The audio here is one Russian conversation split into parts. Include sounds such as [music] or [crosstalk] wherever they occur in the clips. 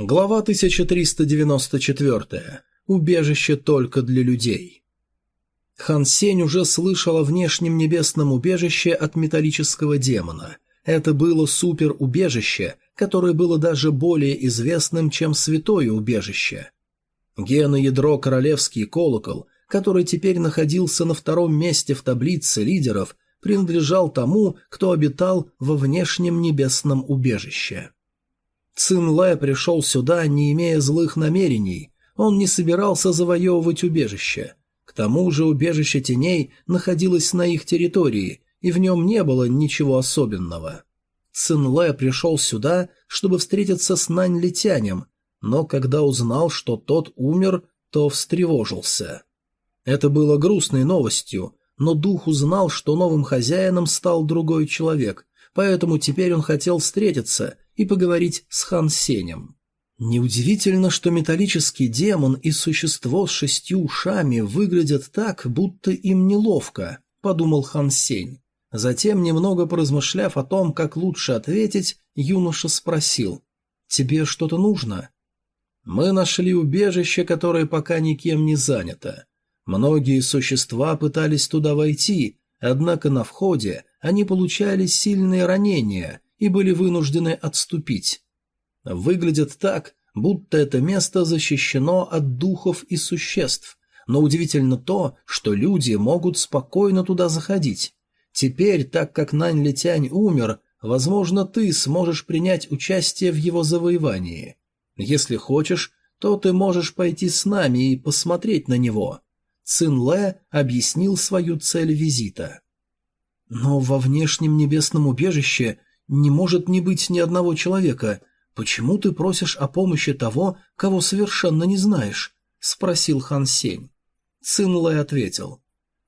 Глава 1394. Убежище только для людей. Хан Сень уже слышал о внешнем небесном убежище от металлического демона. Это было суперубежище, которое было даже более известным, чем святое убежище. Геноядро Королевский колокол, который теперь находился на втором месте в таблице лидеров, принадлежал тому, кто обитал во внешнем небесном убежище. Цин Лэ пришел сюда, не имея злых намерений. Он не собирался завоевывать убежище. К тому же убежище теней находилось на их территории, и в нем не было ничего особенного. Цин Лэ пришел сюда, чтобы встретиться с Нань Летянем, но когда узнал, что тот умер, то встревожился. Это было грустной новостью, но дух узнал, что новым хозяином стал другой человек, поэтому теперь он хотел встретиться и поговорить с Хан Сенем. Неудивительно, что металлический демон и существо с шестью ушами выглядят так, будто им неловко, подумал Хан Сень. Затем, немного поразмышляв о том, как лучше ответить, юноша спросил, «Тебе что-то нужно?» «Мы нашли убежище, которое пока никем не занято. Многие существа пытались туда войти, однако на входе они получали сильные ранения и были вынуждены отступить. Выглядит так, будто это место защищено от духов и существ, но удивительно то, что люди могут спокойно туда заходить. Теперь, так как Нань Летянь умер, возможно, ты сможешь принять участие в его завоевании. Если хочешь, то ты можешь пойти с нами и посмотреть на него. Цин Лэ объяснил свою цель визита. Но во внешнем небесном убежище не может не быть ни одного человека. Почему ты просишь о помощи того, кого совершенно не знаешь? спросил Хан Сень. Цин Лэ ответил.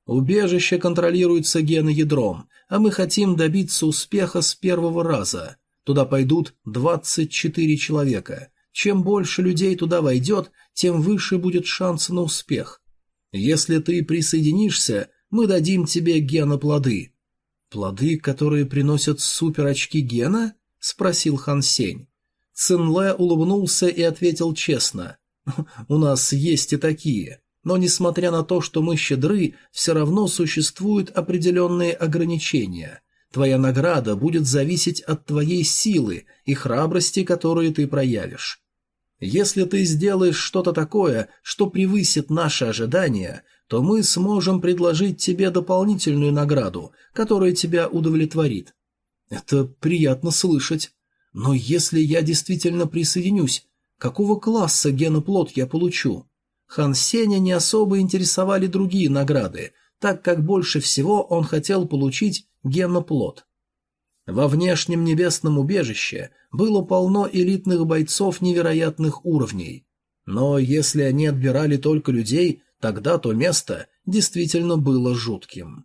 Убежище контролируется геноядром, а мы хотим добиться успеха с первого раза. Туда пойдут 24 человека. Чем больше людей туда войдет, тем выше будет шанс на успех. Если ты присоединишься, мы дадим тебе геноплоды. «Плоды, которые приносят супер-очки гена?» — спросил Хан Сень. Цинлэ улыбнулся и ответил честно. «У нас есть и такие. Но несмотря на то, что мы щедры, все равно существуют определенные ограничения. Твоя награда будет зависеть от твоей силы и храбрости, которые ты проявишь. Если ты сделаешь что-то такое, что превысит наши ожидания, то мы сможем предложить тебе дополнительную награду, которая тебя удовлетворит. Это приятно слышать. Но если я действительно присоединюсь, какого класса геноплод я получу? Хан Сеня не особо интересовали другие награды, так как больше всего он хотел получить геноплод. Во внешнем небесном убежище было полно элитных бойцов невероятных уровней. Но если они отбирали только людей, Тогда то место действительно было жутким.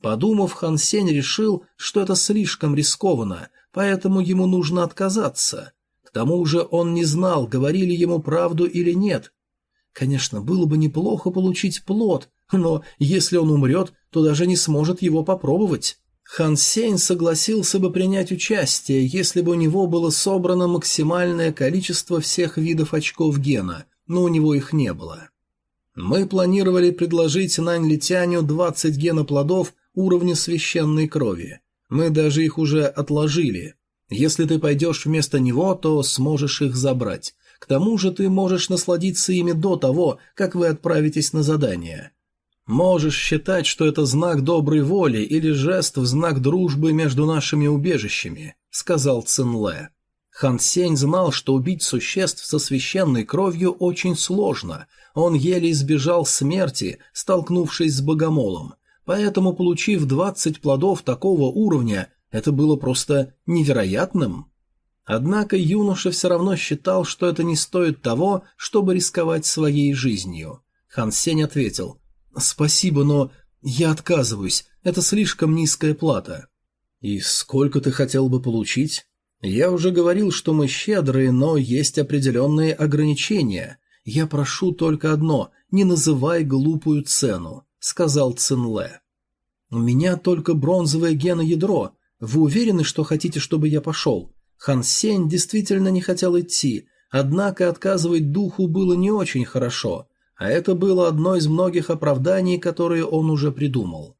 Подумав, Хан Сень решил, что это слишком рискованно, поэтому ему нужно отказаться. К тому же он не знал, говорили ему правду или нет. Конечно, было бы неплохо получить плод, но если он умрет, то даже не сможет его попробовать. Хан Сень согласился бы принять участие, если бы у него было собрано максимальное количество всех видов очков гена, но у него их не было. Мы планировали предложить Нань Летяню 20 геноплодов уровня священной крови. Мы даже их уже отложили. Если ты пойдешь вместо него, то сможешь их забрать. К тому же ты можешь насладиться ими до того, как вы отправитесь на задание. Можешь считать, что это знак доброй воли или жест в знак дружбы между нашими убежищами», — сказал Цинле. Хан Сень знал, что убить существ со священной кровью очень сложно, он еле избежал смерти, столкнувшись с богомолом, поэтому, получив 20 плодов такого уровня, это было просто невероятным. Однако юноша все равно считал, что это не стоит того, чтобы рисковать своей жизнью. Хан Сень ответил, «Спасибо, но я отказываюсь, это слишком низкая плата». «И сколько ты хотел бы получить?» «Я уже говорил, что мы щедрые, но есть определенные ограничения. «Я прошу только одно, не называй глупую цену», — сказал Цинле. «У меня только бронзовое геноядро. Вы уверены, что хотите, чтобы я пошел?» Хан Сень действительно не хотел идти, однако отказывать духу было не очень хорошо, а это было одно из многих оправданий, которые он уже придумал.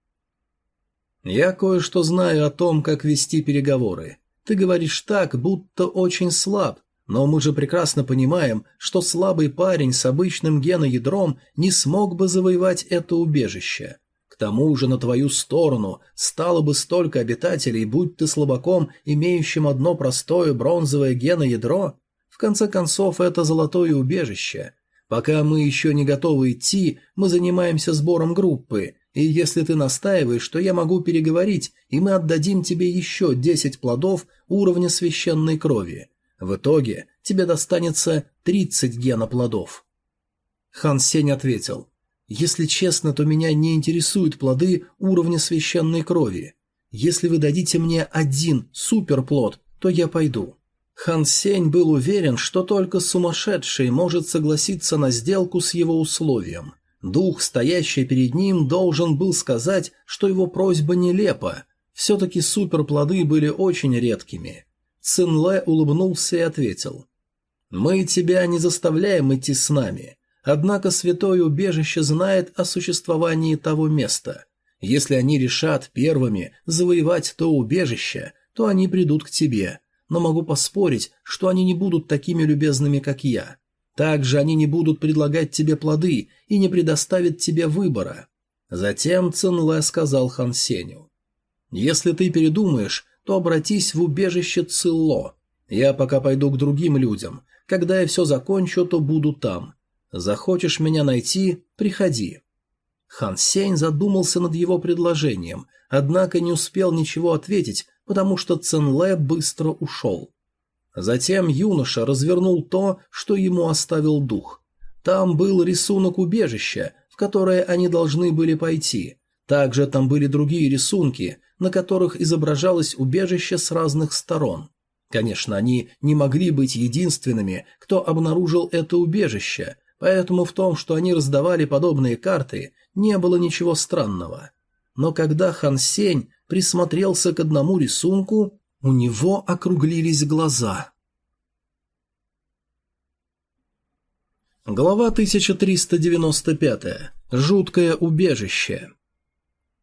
«Я кое-что знаю о том, как вести переговоры. Ты говоришь так, будто очень слаб, но мы же прекрасно понимаем, что слабый парень с обычным геноядром не смог бы завоевать это убежище. К тому же на твою сторону стало бы столько обитателей, будь ты слабаком, имеющим одно простое бронзовое геноядро. В конце концов, это золотое убежище. Пока мы еще не готовы идти, мы занимаемся сбором группы, и если ты настаиваешь, то я могу переговорить, и мы отдадим тебе еще десять плодов уровня священной крови. В итоге тебе достанется 30 геноплодов. Хан Сень ответил, «Если честно, то меня не интересуют плоды уровня священной крови. Если вы дадите мне один суперплод, то я пойду». Хан Сень был уверен, что только сумасшедший может согласиться на сделку с его условием. Дух, стоящий перед ним, должен был сказать, что его просьба нелепа. Все-таки суперплоды были очень редкими. Цинле улыбнулся и ответил. «Мы тебя не заставляем идти с нами, однако святое убежище знает о существовании того места. Если они решат первыми завоевать то убежище, то они придут к тебе, но могу поспорить, что они не будут такими любезными, как я. Также они не будут предлагать тебе плоды и не предоставят тебе выбора». Затем Цинле сказал Хан Сеню. «Если ты передумаешь, то обратись в убежище Цилло. Я пока пойду к другим людям. Когда я все закончу, то буду там. Захочешь меня найти – приходи». Хан Сень задумался над его предложением, однако не успел ничего ответить, потому что Ценле быстро ушел. Затем юноша развернул то, что ему оставил дух. Там был рисунок убежища, в которое они должны были пойти. Также там были другие рисунки, на которых изображалось убежище с разных сторон. Конечно, они не могли быть единственными, кто обнаружил это убежище, поэтому в том, что они раздавали подобные карты, не было ничего странного. Но когда Хан Сень присмотрелся к одному рисунку, у него округлились глаза. Глава 1395. Жуткое убежище.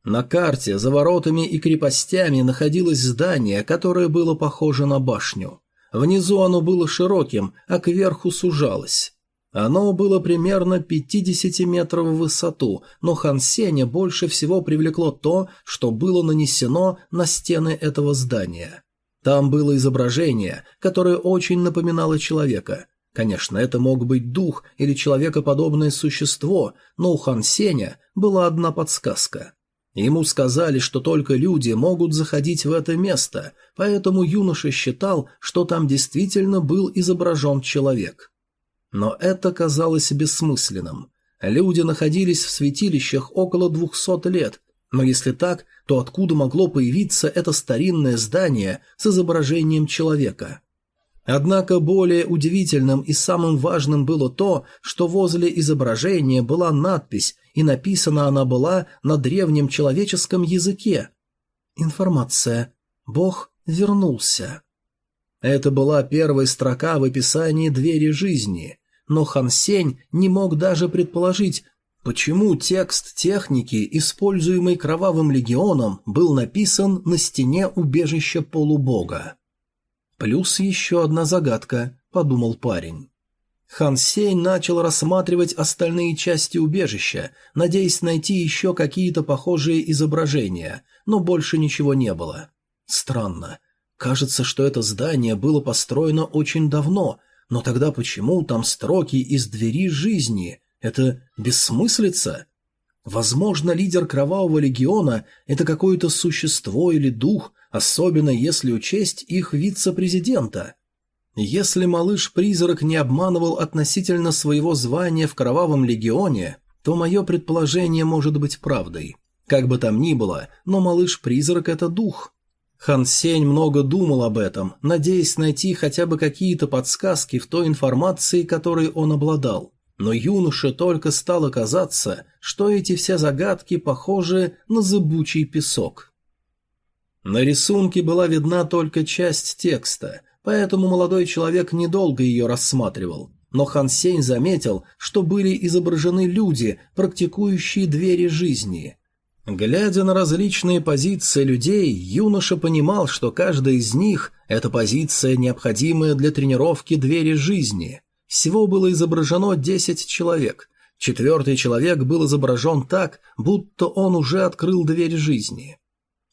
На карте за воротами и крепостями находилось здание, которое было похоже на башню. Внизу оно было широким, а кверху сужалось. Оно было примерно 50 метров в высоту, но Хан Сеня больше всего привлекло то, что было нанесено на стены этого здания. Там было изображение, которое очень напоминало человека. Конечно, это мог быть дух или человекоподобное существо, но у Хан Сеня была одна подсказка. Ему сказали, что только люди могут заходить в это место, поэтому юноша считал, что там действительно был изображен человек. Но это казалось бессмысленным. Люди находились в святилищах около двухсот лет, но если так, то откуда могло появиться это старинное здание с изображением человека? Однако более удивительным и самым важным было то, что возле изображения была надпись, и написана она была на древнем человеческом языке. Информация. Бог вернулся. Это была первая строка в описании двери жизни, но Хан Сень не мог даже предположить, почему текст техники, используемый Кровавым Легионом, был написан на стене убежища полубога. «Плюс еще одна загадка», — подумал парень. Хан Сень начал рассматривать остальные части убежища, надеясь найти еще какие-то похожие изображения, но больше ничего не было. Странно. Кажется, что это здание было построено очень давно, но тогда почему там строки из двери жизни? Это бессмыслица? Возможно, лидер Кровавого Легиона – это какое-то существо или дух, особенно если учесть их вице-президента. Если малыш-призрак не обманывал относительно своего звания в Кровавом Легионе, то мое предположение может быть правдой. Как бы там ни было, но малыш-призрак – это дух. Хан Сень много думал об этом, надеясь найти хотя бы какие-то подсказки в той информации, которой он обладал. Но юноше только стало казаться, что эти все загадки похожи на зыбучий песок. На рисунке была видна только часть текста, поэтому молодой человек недолго ее рассматривал. Но Хан Сень заметил, что были изображены люди, практикующие двери жизни. Глядя на различные позиции людей, юноша понимал, что каждая из них – это позиция, необходимая для тренировки двери жизни. Всего было изображено 10 человек. Четвертый человек был изображен так, будто он уже открыл дверь жизни.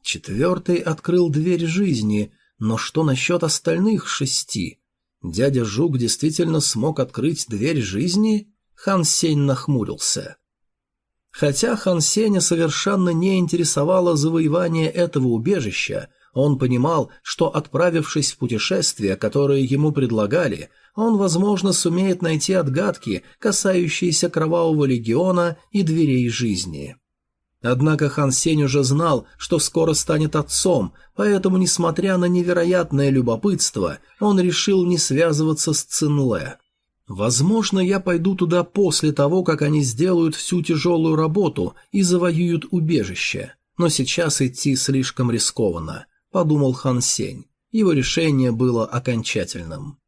Четвертый открыл дверь жизни, но что насчет остальных шести? Дядя Жук действительно смог открыть дверь жизни? Хан Сень нахмурился. Хотя Хан Сеня совершенно не интересовало завоевание этого убежища, он понимал, что, отправившись в путешествие, которое ему предлагали, он, возможно, сумеет найти отгадки, касающиеся Кровавого Легиона и дверей жизни. Однако Хан Сень уже знал, что скоро станет отцом, поэтому, несмотря на невероятное любопытство, он решил не связываться с Цинле. Возможно, я пойду туда после того, как они сделают всю тяжелую работу и завоюют убежище. Но сейчас идти слишком рискованно, подумал Хан Сень. Его решение было окончательным.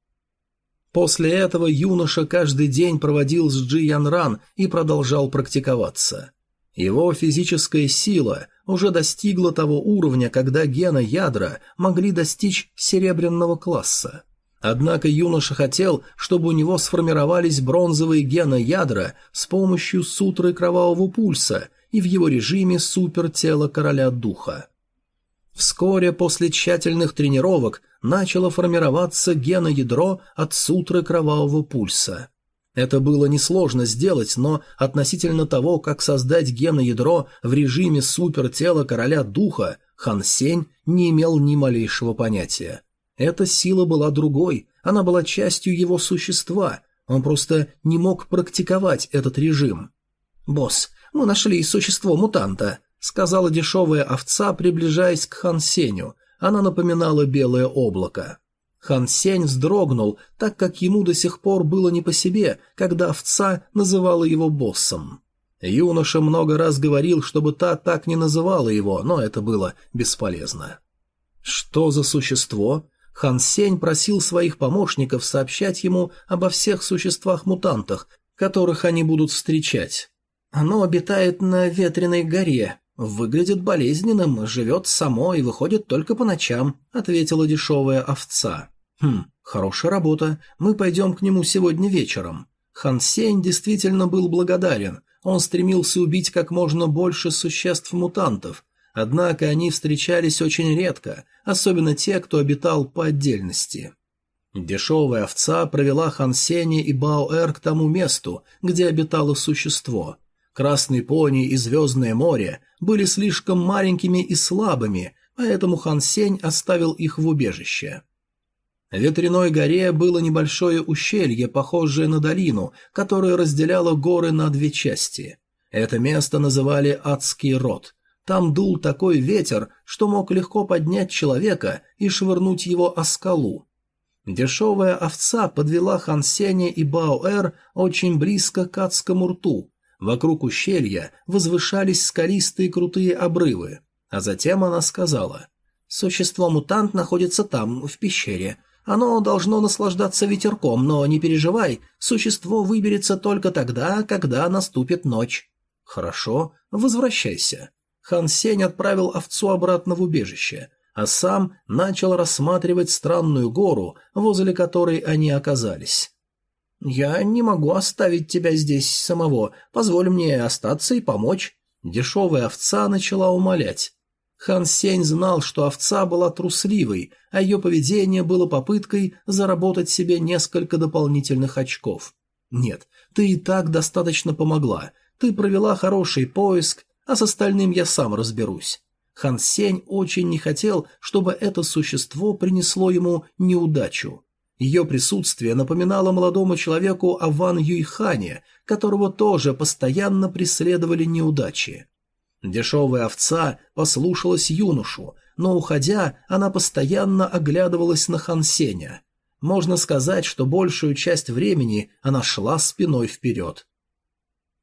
После этого юноша каждый день проводил с Джи Ян Ран и продолжал практиковаться. Его физическая сила уже достигла того уровня, когда гена ядра могли достичь серебряного класса. Однако юноша хотел, чтобы у него сформировались бронзовые геноядра с помощью сутры кровавого пульса и в его режиме супертела короля духа. Вскоре после тщательных тренировок начало формироваться геноядро от сутры кровавого пульса. Это было несложно сделать, но относительно того, как создать геноядро в режиме супертела короля духа, Хан Сень не имел ни малейшего понятия. Эта сила была другой, она была частью его существа, он просто не мог практиковать этот режим. «Босс, мы нашли существо мутанта», — сказала дешевая овца, приближаясь к Хан Сеню. Она напоминала белое облако. Хан Сень вздрогнул, так как ему до сих пор было не по себе, когда овца называла его боссом. Юноша много раз говорил, чтобы та так не называла его, но это было бесполезно. «Что за существо?» Хан Сень просил своих помощников сообщать ему обо всех существах-мутантах, которых они будут встречать. Оно обитает на ветреной горе, выглядит болезненным, живет само и выходит только по ночам, ответила дешевая овца. Хм, хорошая работа, мы пойдем к нему сегодня вечером. Хан Сень действительно был благодарен, он стремился убить как можно больше существ-мутантов, Однако они встречались очень редко, особенно те, кто обитал по отдельности. Дешевая овца провела Хансене и Баоэр к тому месту, где обитало существо. Красный пони и Звездное море были слишком маленькими и слабыми, поэтому Хансень оставил их в убежище. В Ветряной горе было небольшое ущелье, похожее на долину, которое разделяло горы на две части. Это место называли Адский род, там дул такой ветер, что мог легко поднять человека и швырнуть его о скалу. Дешевая овца подвела Хан Сеня и Баоэр очень близко к адскому рту. Вокруг ущелья возвышались скалистые крутые обрывы. А затем она сказала, «Существо-мутант находится там, в пещере. Оно должно наслаждаться ветерком, но не переживай, существо выберется только тогда, когда наступит ночь». «Хорошо, возвращайся». Хан Сень отправил овцу обратно в убежище, а сам начал рассматривать странную гору, возле которой они оказались. «Я не могу оставить тебя здесь самого, позволь мне остаться и помочь». Дешевая овца начала умолять. Хан Сень знал, что овца была трусливой, а ее поведение было попыткой заработать себе несколько дополнительных очков. «Нет, ты и так достаточно помогла. Ты провела хороший поиск, а с остальным я сам разберусь. Хан Сень очень не хотел, чтобы это существо принесло ему неудачу. Ее присутствие напоминало молодому человеку о Ван Юйхане, которого тоже постоянно преследовали неудачи. Дешевая овца послушалась юношу, но, уходя, она постоянно оглядывалась на Хан Сеня. Можно сказать, что большую часть времени она шла спиной вперед.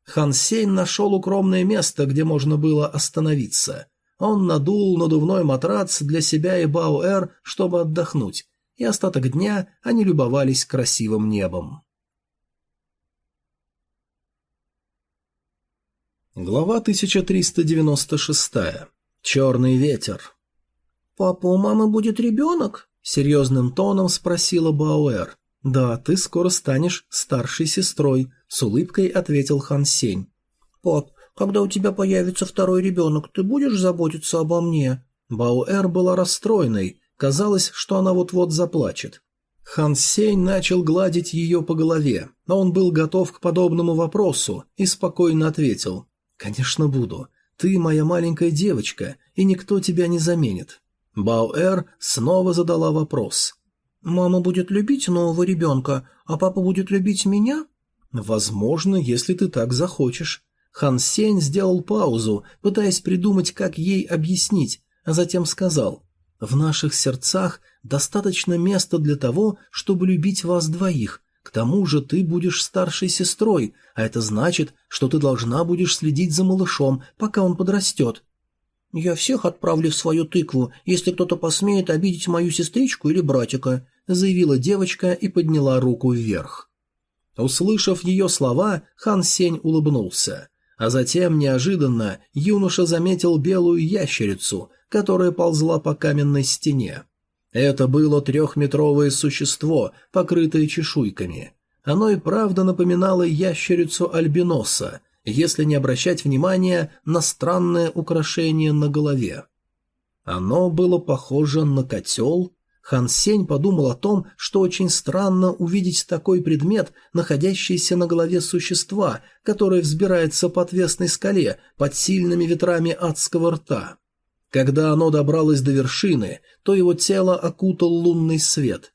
Хан Сень нашел укромное место, где можно было остановиться. Он надул надувной матрац для себя и Баоэр, чтобы отдохнуть. И остаток дня они любовались красивым небом. Глава 1396. Черный ветер. «Папа, у мамы будет ребенок?» — серьезным тоном спросила Бауэр. «Да, ты скоро станешь старшей сестрой», — с улыбкой ответил Хан Сень. «Пап, когда у тебя появится второй ребенок, ты будешь заботиться обо мне?» Бауэр была расстроенной, казалось, что она вот-вот заплачет. Хан Сень начал гладить ее по голове, но он был готов к подобному вопросу и спокойно ответил. «Конечно буду. Ты моя маленькая девочка, и никто тебя не заменит». Бауэр снова задала вопрос. «Мама будет любить нового ребенка, а папа будет любить меня?» «Возможно, если ты так захочешь». Хан Сень сделал паузу, пытаясь придумать, как ей объяснить, а затем сказал, «В наших сердцах достаточно места для того, чтобы любить вас двоих, к тому же ты будешь старшей сестрой, а это значит, что ты должна будешь следить за малышом, пока он подрастет». «Я всех отправлю в свою тыкву, если кто-то посмеет обидеть мою сестричку или братика», заявила девочка и подняла руку вверх. Услышав ее слова, Хан Сень улыбнулся. А затем, неожиданно, юноша заметил белую ящерицу, которая ползла по каменной стене. Это было трехметровое существо, покрытое чешуйками. Оно и правда напоминало ящерицу альбиноса, если не обращать внимания на странное украшение на голове. Оно было похоже на котел. Хан Сень подумал о том, что очень странно увидеть такой предмет, находящийся на голове существа, которое взбирается по отвесной скале под сильными ветрами адского рта. Когда оно добралось до вершины, то его тело окутал лунный свет.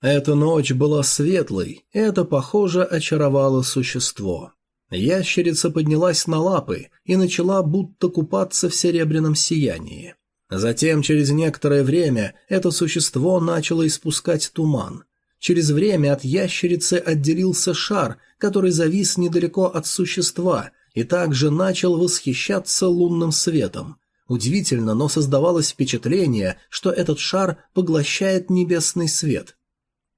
Эта ночь была светлой, это, похоже, очаровало существо. Ящерица поднялась на лапы и начала будто купаться в серебряном сиянии. Затем, через некоторое время, это существо начало испускать туман. Через время от ящерицы отделился шар, который завис недалеко от существа, и также начал восхищаться лунным светом. Удивительно, но создавалось впечатление, что этот шар поглощает небесный свет.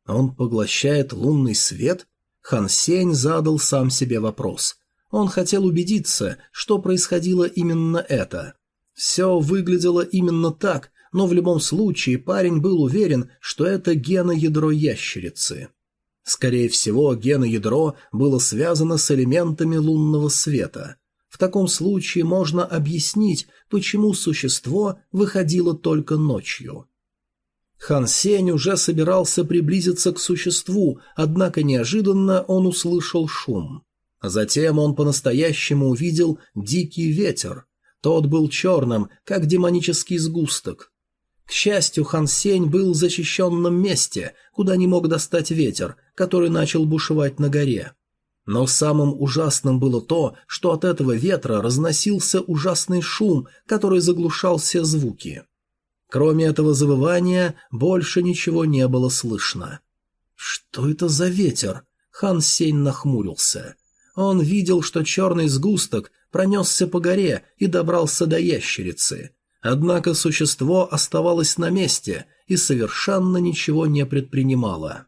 Он поглощает лунный свет? Хан Сень задал сам себе вопрос. Он хотел убедиться, что происходило именно это. Все выглядело именно так, но в любом случае парень был уверен, что это геноядро ящерицы. Скорее всего, геноядро было связано с элементами лунного света. В таком случае можно объяснить, почему существо выходило только ночью. Хан Сень уже собирался приблизиться к существу, однако неожиданно он услышал шум. Затем он по-настоящему увидел дикий ветер. Тот был черным, как демонический сгусток. К счастью, Хан Сень был в защищенном месте, куда не мог достать ветер, который начал бушевать на горе. Но самым ужасным было то, что от этого ветра разносился ужасный шум, который заглушал все звуки. Кроме этого завывания, больше ничего не было слышно. «Что это за ветер?» Хан Сень нахмурился. Он видел, что черный сгусток пронесся по горе и добрался до ящерицы. Однако существо оставалось на месте и совершенно ничего не предпринимало.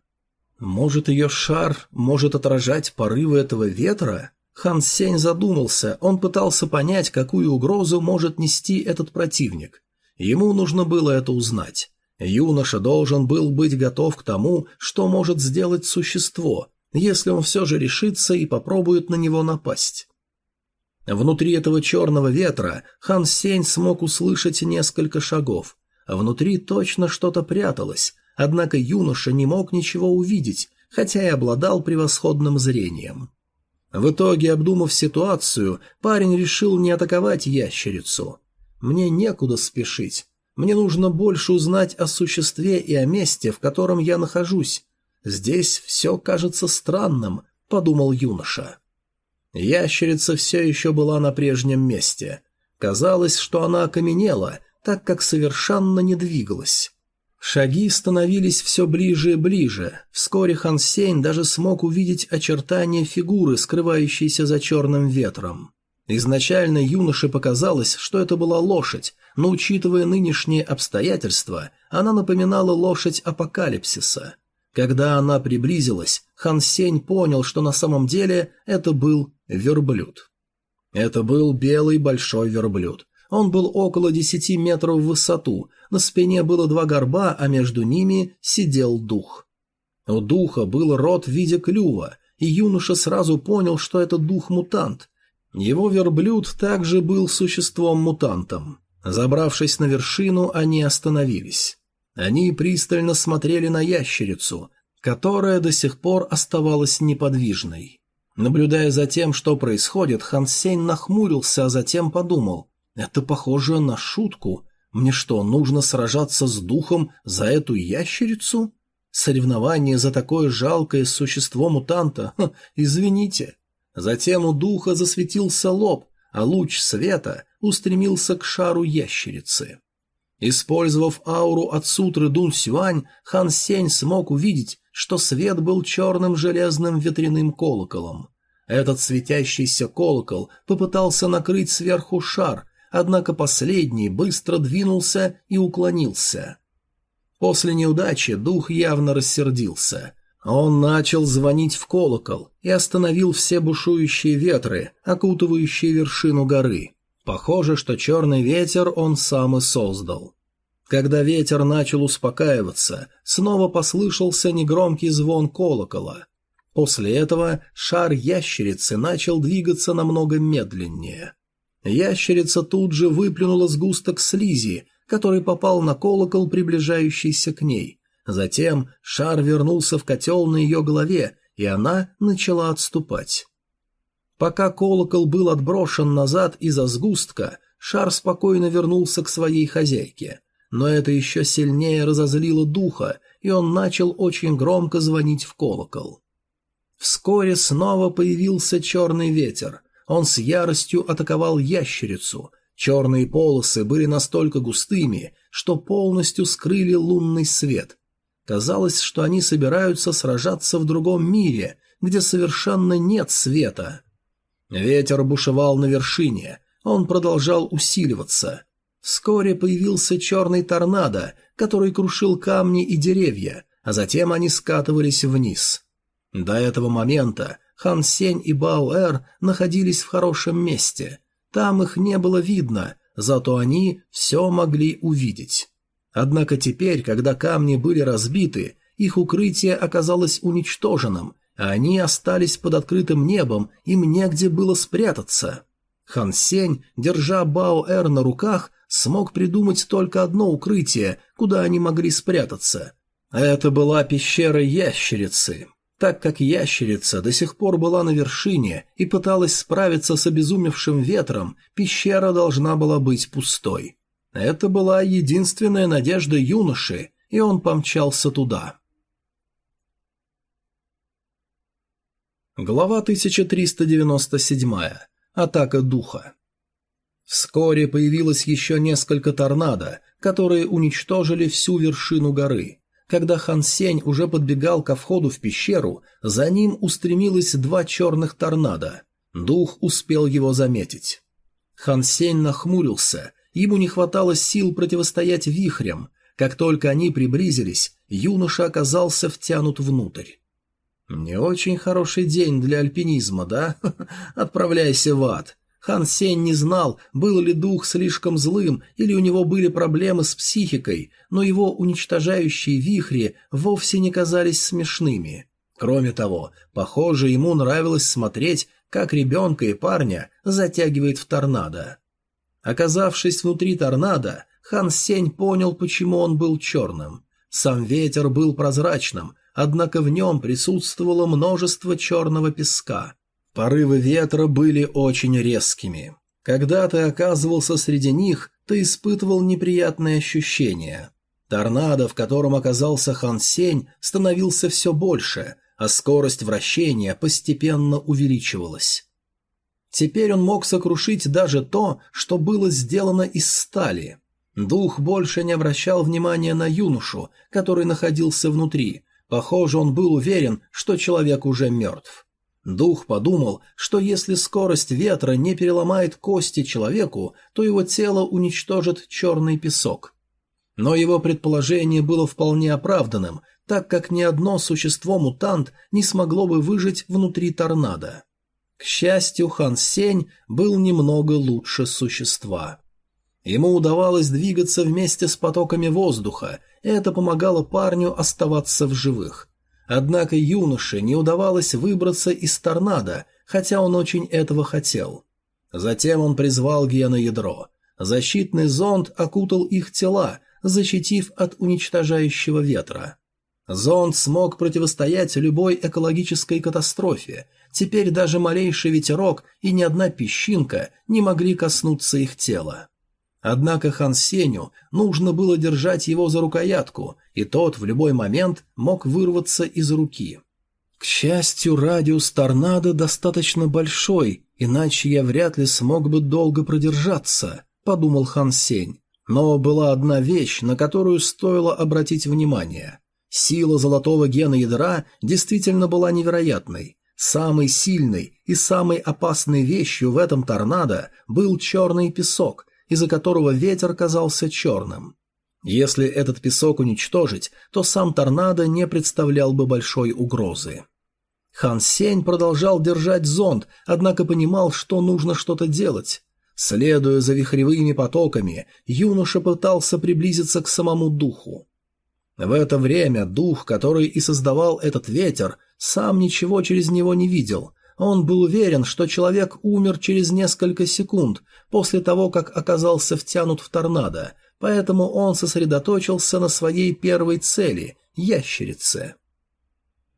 Может, ее шар может отражать порывы этого ветра? Хан Сень задумался, он пытался понять, какую угрозу может нести этот противник. Ему нужно было это узнать. Юноша должен был быть готов к тому, что может сделать существо, если он все же решится и попробует на него напасть. Внутри этого черного ветра Хан Сень смог услышать несколько шагов, внутри точно что-то пряталось, Однако юноша не мог ничего увидеть, хотя и обладал превосходным зрением. В итоге, обдумав ситуацию, парень решил не атаковать ящерицу. «Мне некуда спешить. Мне нужно больше узнать о существе и о месте, в котором я нахожусь. Здесь все кажется странным», — подумал юноша. Ящерица все еще была на прежнем месте. Казалось, что она окаменела, так как совершенно не двигалась. Шаги становились все ближе и ближе. Вскоре Хан Сень даже смог увидеть очертания фигуры, скрывающейся за черным ветром. Изначально юноше показалось, что это была лошадь, но учитывая нынешние обстоятельства, она напоминала лошадь апокалипсиса. Когда она приблизилась, Хан Сень понял, что на самом деле это был верблюд. Это был белый большой верблюд. Он был около десяти метров в высоту, на спине было два горба, а между ними сидел дух. У духа был рот в виде клюва, и юноша сразу понял, что это дух-мутант. Его верблюд также был существом-мутантом. Забравшись на вершину, они остановились. Они пристально смотрели на ящерицу, которая до сих пор оставалась неподвижной. Наблюдая за тем, что происходит, Хан Сень нахмурился, а затем подумал, «Это похоже на шутку. Мне что, нужно сражаться с духом за эту ящерицу? Соревнование за такое жалкое существо мутанта? Ха, извините». Затем у духа засветился лоб, а луч света устремился к шару ящерицы. Использовав ауру от сутры Дун Сюань, Хан Сень смог увидеть, что свет был черным железным ветряным колоколом. Этот светящийся колокол попытался накрыть сверху шар, однако последний быстро двинулся и уклонился. После неудачи дух явно рассердился. Он начал звонить в колокол и остановил все бушующие ветры, окутывающие вершину горы. Похоже, что черный ветер он сам и создал. Когда ветер начал успокаиваться, снова послышался негромкий звон колокола. После этого шар ящерицы начал двигаться намного медленнее. Ящерица тут же выплюнула сгусток слизи, который попал на колокол, приближающийся к ней. Затем шар вернулся в котел на ее голове, и она начала отступать. Пока колокол был отброшен назад из-за сгустка, шар спокойно вернулся к своей хозяйке. Но это еще сильнее разозлило духа, и он начал очень громко звонить в колокол. Вскоре снова появился черный ветер. Он с яростью атаковал ящерицу. Черные полосы были настолько густыми, что полностью скрыли лунный свет. Казалось, что они собираются сражаться в другом мире, где совершенно нет света. Ветер бушевал на вершине, он продолжал усиливаться. Вскоре появился черный торнадо, который крушил камни и деревья, а затем они скатывались вниз. До этого момента Хан Сень и Бао-Эр находились в хорошем месте. Там их не было видно, зато они все могли увидеть. Однако теперь, когда камни были разбиты, их укрытие оказалось уничтоженным, а они остались под открытым небом, им негде было спрятаться. Хан Сень, держа Бао-Эр на руках, смог придумать только одно укрытие, куда они могли спрятаться. Это была пещера ящерицы. Так как ящерица до сих пор была на вершине и пыталась справиться с обезумевшим ветром, пещера должна была быть пустой. Это была единственная надежда юноши, и он помчался туда. Глава 1397. Атака духа. Вскоре появилось еще несколько торнадо, которые уничтожили всю вершину горы. Когда Хан Сень уже подбегал ко входу в пещеру, за ним устремилось два черных торнадо. Дух успел его заметить. Хан Сень нахмурился, ему не хватало сил противостоять вихрям. Как только они приблизились, юноша оказался втянут внутрь. «Не очень хороший день для альпинизма, да? [laughs] Отправляйся в ад». Хан Сень не знал, был ли дух слишком злым или у него были проблемы с психикой, но его уничтожающие вихри вовсе не казались смешными. Кроме того, похоже, ему нравилось смотреть, как ребенка и парня затягивает в торнадо. Оказавшись внутри торнадо, Хан Сень понял, почему он был черным. Сам ветер был прозрачным, однако в нем присутствовало множество черного песка. Порывы ветра были очень резкими. Когда ты оказывался среди них, ты испытывал неприятные ощущения. Торнадо, в котором оказался Хан Сень, становился все больше, а скорость вращения постепенно увеличивалась. Теперь он мог сокрушить даже то, что было сделано из стали. Дух больше не обращал внимания на юношу, который находился внутри, Похоже, он был уверен, что человек уже мертв. Дух подумал, что если скорость ветра не переломает кости человеку, то его тело уничтожит черный песок. Но его предположение было вполне оправданным, так как ни одно существо-мутант не смогло бы выжить внутри торнадо. К счастью, Хан Сень был немного лучше существа. Ему удавалось двигаться вместе с потоками воздуха, и это помогало парню оставаться в живых. Однако юноше не удавалось выбраться из торнадо, хотя он очень этого хотел. Затем он призвал геноядро. Защитный зонд окутал их тела, защитив от уничтожающего ветра. Зонд смог противостоять любой экологической катастрофе. Теперь даже малейший ветерок и ни одна песчинка не могли коснуться их тела. Однако Хан Сеню нужно было держать его за рукоятку, и тот в любой момент мог вырваться из руки. К счастью, радиус торнадо достаточно большой, иначе я вряд ли смог бы долго продержаться, подумал Хан Сень. Но была одна вещь, на которую стоило обратить внимание. Сила золотого гена ядра действительно была невероятной. Самой сильной и самой опасной вещью в этом торнадо был черный песок, из-за которого ветер казался черным. Если этот песок уничтожить, то сам торнадо не представлял бы большой угрозы. Хан Сень продолжал держать зонт, однако понимал, что нужно что-то делать. Следуя за вихревыми потоками, юноша пытался приблизиться к самому духу. В это время дух, который и создавал этот ветер, сам ничего через него не видел. Он был уверен, что человек умер через несколько секунд после того, как оказался втянут в торнадо, поэтому он сосредоточился на своей первой цели – ящерице.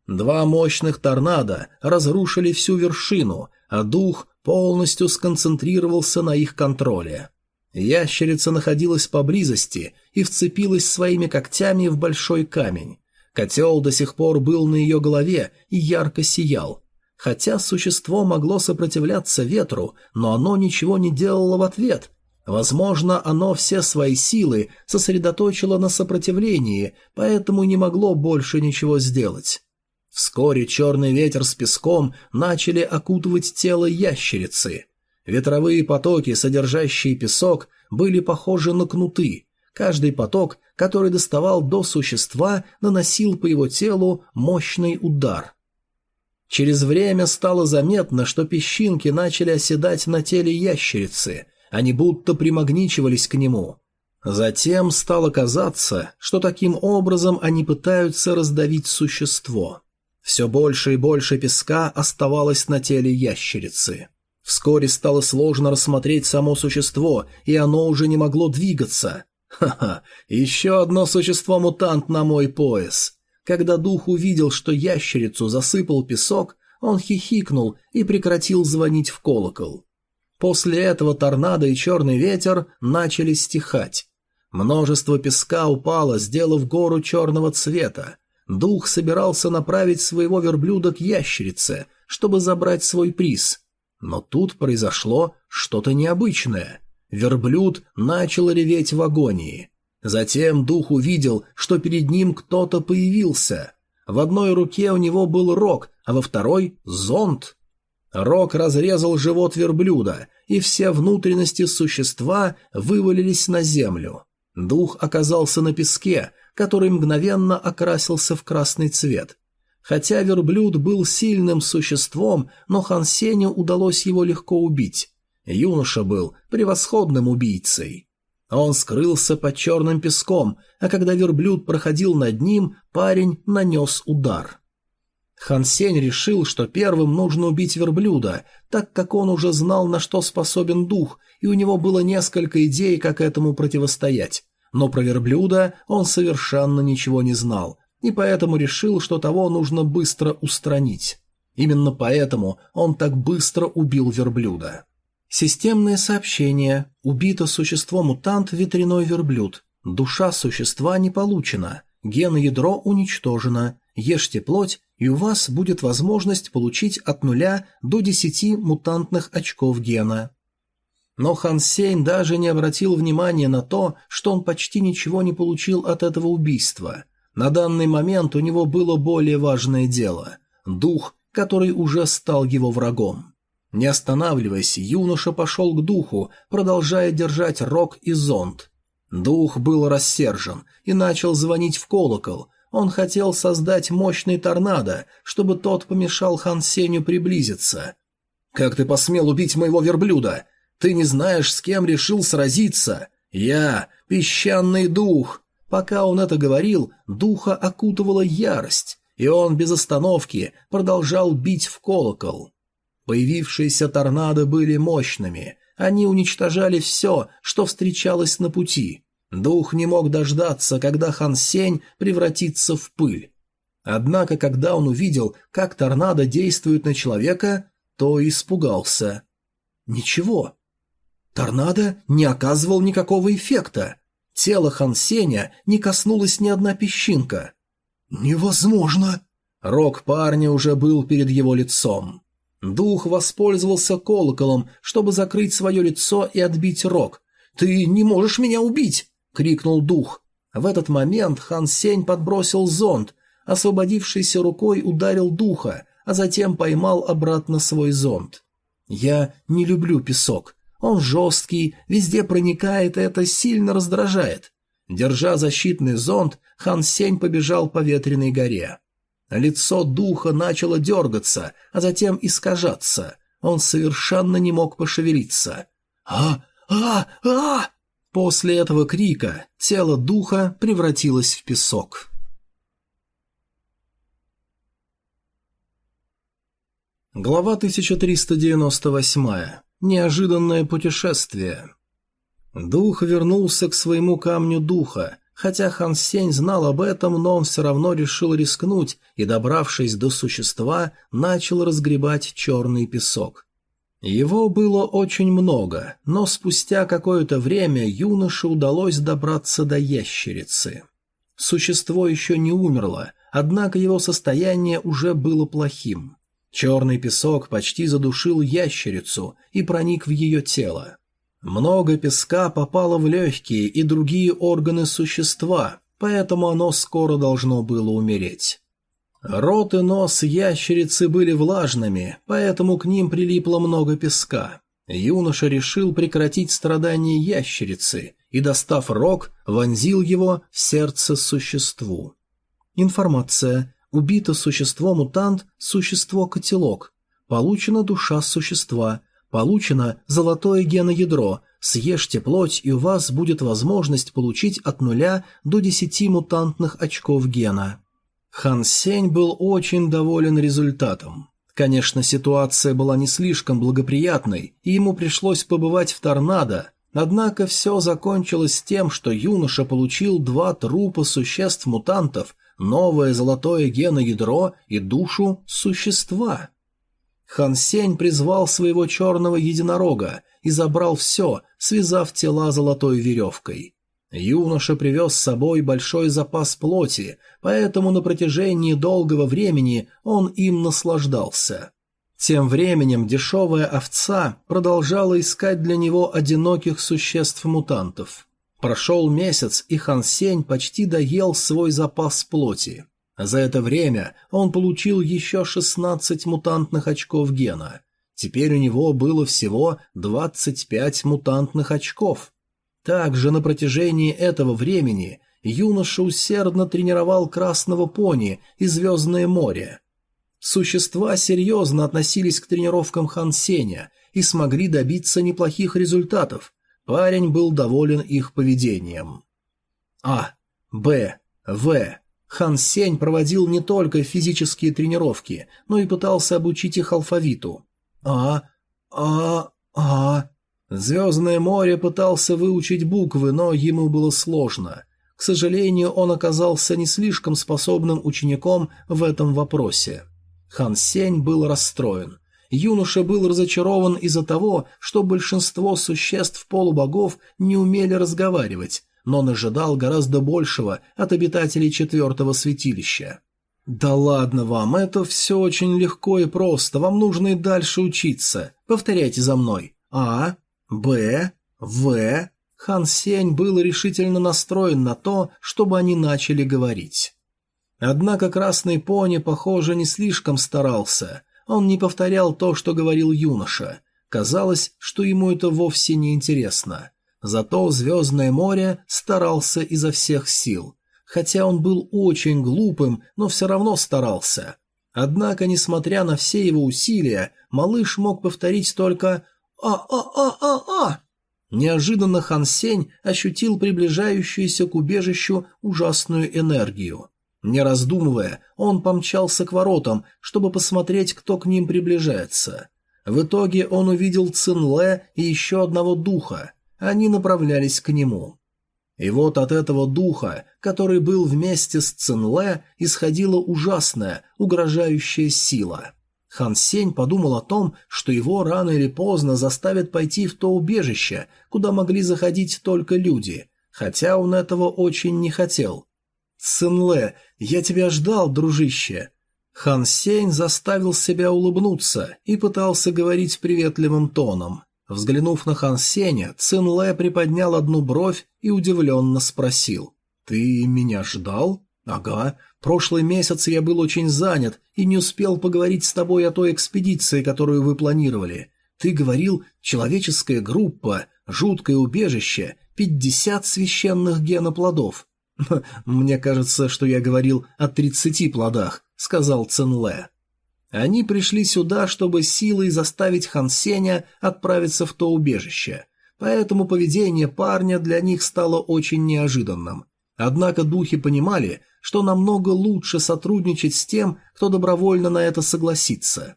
Два мощных торнадо разрушили всю вершину, а дух полностью сконцентрировался на их контроле. Ящерица находилась поблизости и вцепилась своими когтями в большой камень. Котел до сих пор был на ее голове и ярко сиял. Хотя существо могло сопротивляться ветру, но оно ничего не делало в ответ. Возможно, оно все свои силы сосредоточило на сопротивлении, поэтому не могло больше ничего сделать. Вскоре черный ветер с песком начали окутывать тело ящерицы. Ветровые потоки, содержащие песок, были похожи на кнуты. Каждый поток, который доставал до существа, наносил по его телу мощный удар. Через время стало заметно, что песчинки начали оседать на теле ящерицы, они будто примагничивались к нему. Затем стало казаться, что таким образом они пытаются раздавить существо. Все больше и больше песка оставалось на теле ящерицы. Вскоре стало сложно рассмотреть само существо, и оно уже не могло двигаться. Ха-ха, еще одно существо-мутант на мой пояс. Когда дух увидел, что ящерицу засыпал песок, он хихикнул и прекратил звонить в колокол. После этого торнадо и черный ветер начали стихать. Множество песка упало, сделав гору черного цвета. Дух собирался направить своего верблюда к ящерице, чтобы забрать свой приз. Но тут произошло что-то необычное. Верблюд начал реветь в агонии. Затем дух увидел, что перед ним кто-то появился. В одной руке у него был рог, а во второй — зонт. Рог разрезал живот верблюда, и все внутренности существа вывалились на землю. Дух оказался на песке, который мгновенно окрасился в красный цвет. Хотя верблюд был сильным существом, но Хан Сеню удалось его легко убить. Юноша был превосходным убийцей. Он скрылся под черным песком, а когда верблюд проходил над ним, парень нанес удар. Хан Сень решил, что первым нужно убить верблюда, так как он уже знал, на что способен дух, и у него было несколько идей, как этому противостоять. Но про верблюда он совершенно ничего не знал, и поэтому решил, что того нужно быстро устранить. Именно поэтому он так быстро убил верблюда. Системное сообщение. Убито существо-мутант ветряной верблюд. Душа существа не получена. Ген-ядро уничтожено. Ешьте плоть, и у вас будет возможность получить от нуля до десяти мутантных очков гена. Но Хан Сейн даже не обратил внимания на то, что он почти ничего не получил от этого убийства. На данный момент у него было более важное дело. Дух который уже стал его врагом. Не останавливаясь, юноша пошел к духу, продолжая держать рог и зонт. Дух был рассержен и начал звонить в колокол. Он хотел создать мощный торнадо, чтобы тот помешал Хан Сеню приблизиться. «Как ты посмел убить моего верблюда? Ты не знаешь, с кем решил сразиться? Я — песчаный дух!» Пока он это говорил, духа окутывала ярость, и он без остановки продолжал бить в колокол. Появившиеся торнадо были мощными, они уничтожали все, что встречалось на пути. Дух не мог дождаться, когда Хан Сень превратится в пыль. Однако, когда он увидел, как торнадо действует на человека, то испугался. Ничего. Торнадо не оказывал никакого эффекта. Тело Хан Сеня не коснулась ни одна песчинка. «Невозможно!» Рог парня уже был перед его лицом. Дух воспользовался колоколом, чтобы закрыть свое лицо и отбить рог. «Ты не можешь меня убить!» — крикнул дух. В этот момент Хан Сень подбросил зонт, освободившейся рукой ударил духа, а затем поймал обратно свой зонт. «Я не люблю песок. Он жесткий, везде проникает, и это сильно раздражает». Держа защитный зонт, Хан Сень побежал по ветреной горе. Лицо духа начало дергаться, а затем искажаться. Он совершенно не мог пошевелиться. «А! А! А!» После этого крика тело духа превратилось в песок. Глава 1398. Неожиданное путешествие. Дух вернулся к своему камню духа, Хотя Хан Сень знал об этом, но он все равно решил рискнуть и, добравшись до существа, начал разгребать черный песок. Его было очень много, но спустя какое-то время юноше удалось добраться до ящерицы. Существо еще не умерло, однако его состояние уже было плохим. Черный песок почти задушил ящерицу и проник в ее тело. Много песка попало в легкие и другие органы существа, поэтому оно скоро должно было умереть. Рот и нос ящерицы были влажными, поэтому к ним прилипло много песка. Юноша решил прекратить страдания ящерицы и, достав рог, вонзил его в сердце существу. Информация. Убито существо-мутант, существо-котелок. Получена душа существа. Получено золотое геноядро. Съешьте плоть, и у вас будет возможность получить от нуля до десяти мутантных очков гена. Хан Сень был очень доволен результатом. Конечно, ситуация была не слишком благоприятной, и ему пришлось побывать в торнадо, однако все закончилось тем, что юноша получил два трупа существ-мутантов, новое золотое геноядро и душу существа. Хан Сень призвал своего черного единорога и забрал все, связав тела золотой веревкой. Юноша привез с собой большой запас плоти, поэтому на протяжении долгого времени он им наслаждался. Тем временем дешевая овца продолжала искать для него одиноких существ-мутантов. Прошел месяц, и Хан Сень почти доел свой запас плоти. За это время он получил еще 16 мутантных очков гена. Теперь у него было всего 25 мутантных очков. Также на протяжении этого времени юноша усердно тренировал красного пони и Звездное море. Существа серьезно относились к тренировкам Хан Сеня и смогли добиться неплохих результатов. Парень был доволен их поведением. А. Б. В. Хан Сень проводил не только физические тренировки, но и пытался обучить их алфавиту. А, а, а. Звездное море пытался выучить буквы, но ему было сложно. К сожалению, он оказался не слишком способным учеником в этом вопросе. Хан Сень был расстроен. Юноша был разочарован из-за того, что большинство существ полубогов не умели разговаривать, но он ожидал гораздо большего от обитателей четвертого святилища. «Да ладно вам, это все очень легко и просто, вам нужно и дальше учиться. Повторяйте за мной. А, Б, В...» Хан Сень был решительно настроен на то, чтобы они начали говорить. Однако красный пони, похоже, не слишком старался. Он не повторял то, что говорил юноша. Казалось, что ему это вовсе не интересно. Зато Звездное море старался изо всех сил. Хотя он был очень глупым, но все равно старался. Однако, несмотря на все его усилия, малыш мог повторить только «А-а-а-а-а!». Неожиданно Хан Сень ощутил приближающуюся к убежищу ужасную энергию. Не раздумывая, он помчался к воротам, чтобы посмотреть, кто к ним приближается. В итоге он увидел Цинле и еще одного духа. Они направлялись к нему. И вот от этого духа, который был вместе с Цинле, исходила ужасная, угрожающая сила. Хан Сень подумал о том, что его рано или поздно заставят пойти в то убежище, куда могли заходить только люди, хотя он этого очень не хотел. «Цинле, я тебя ждал, дружище!» Хан Сень заставил себя улыбнуться и пытался говорить приветливым тоном. Взглянув на Хан Сеня, Цин Лэ приподнял одну бровь и удивленно спросил. «Ты меня ждал?» «Ага. Прошлый месяц я был очень занят и не успел поговорить с тобой о той экспедиции, которую вы планировали. Ты говорил, человеческая группа, жуткое убежище, пятьдесят священных геноплодов». «Мне кажется, что я говорил о тридцати плодах», — сказал Цин Лэ. Они пришли сюда, чтобы силой заставить Хан Сеня отправиться в то убежище, поэтому поведение парня для них стало очень неожиданным. Однако духи понимали, что намного лучше сотрудничать с тем, кто добровольно на это согласится.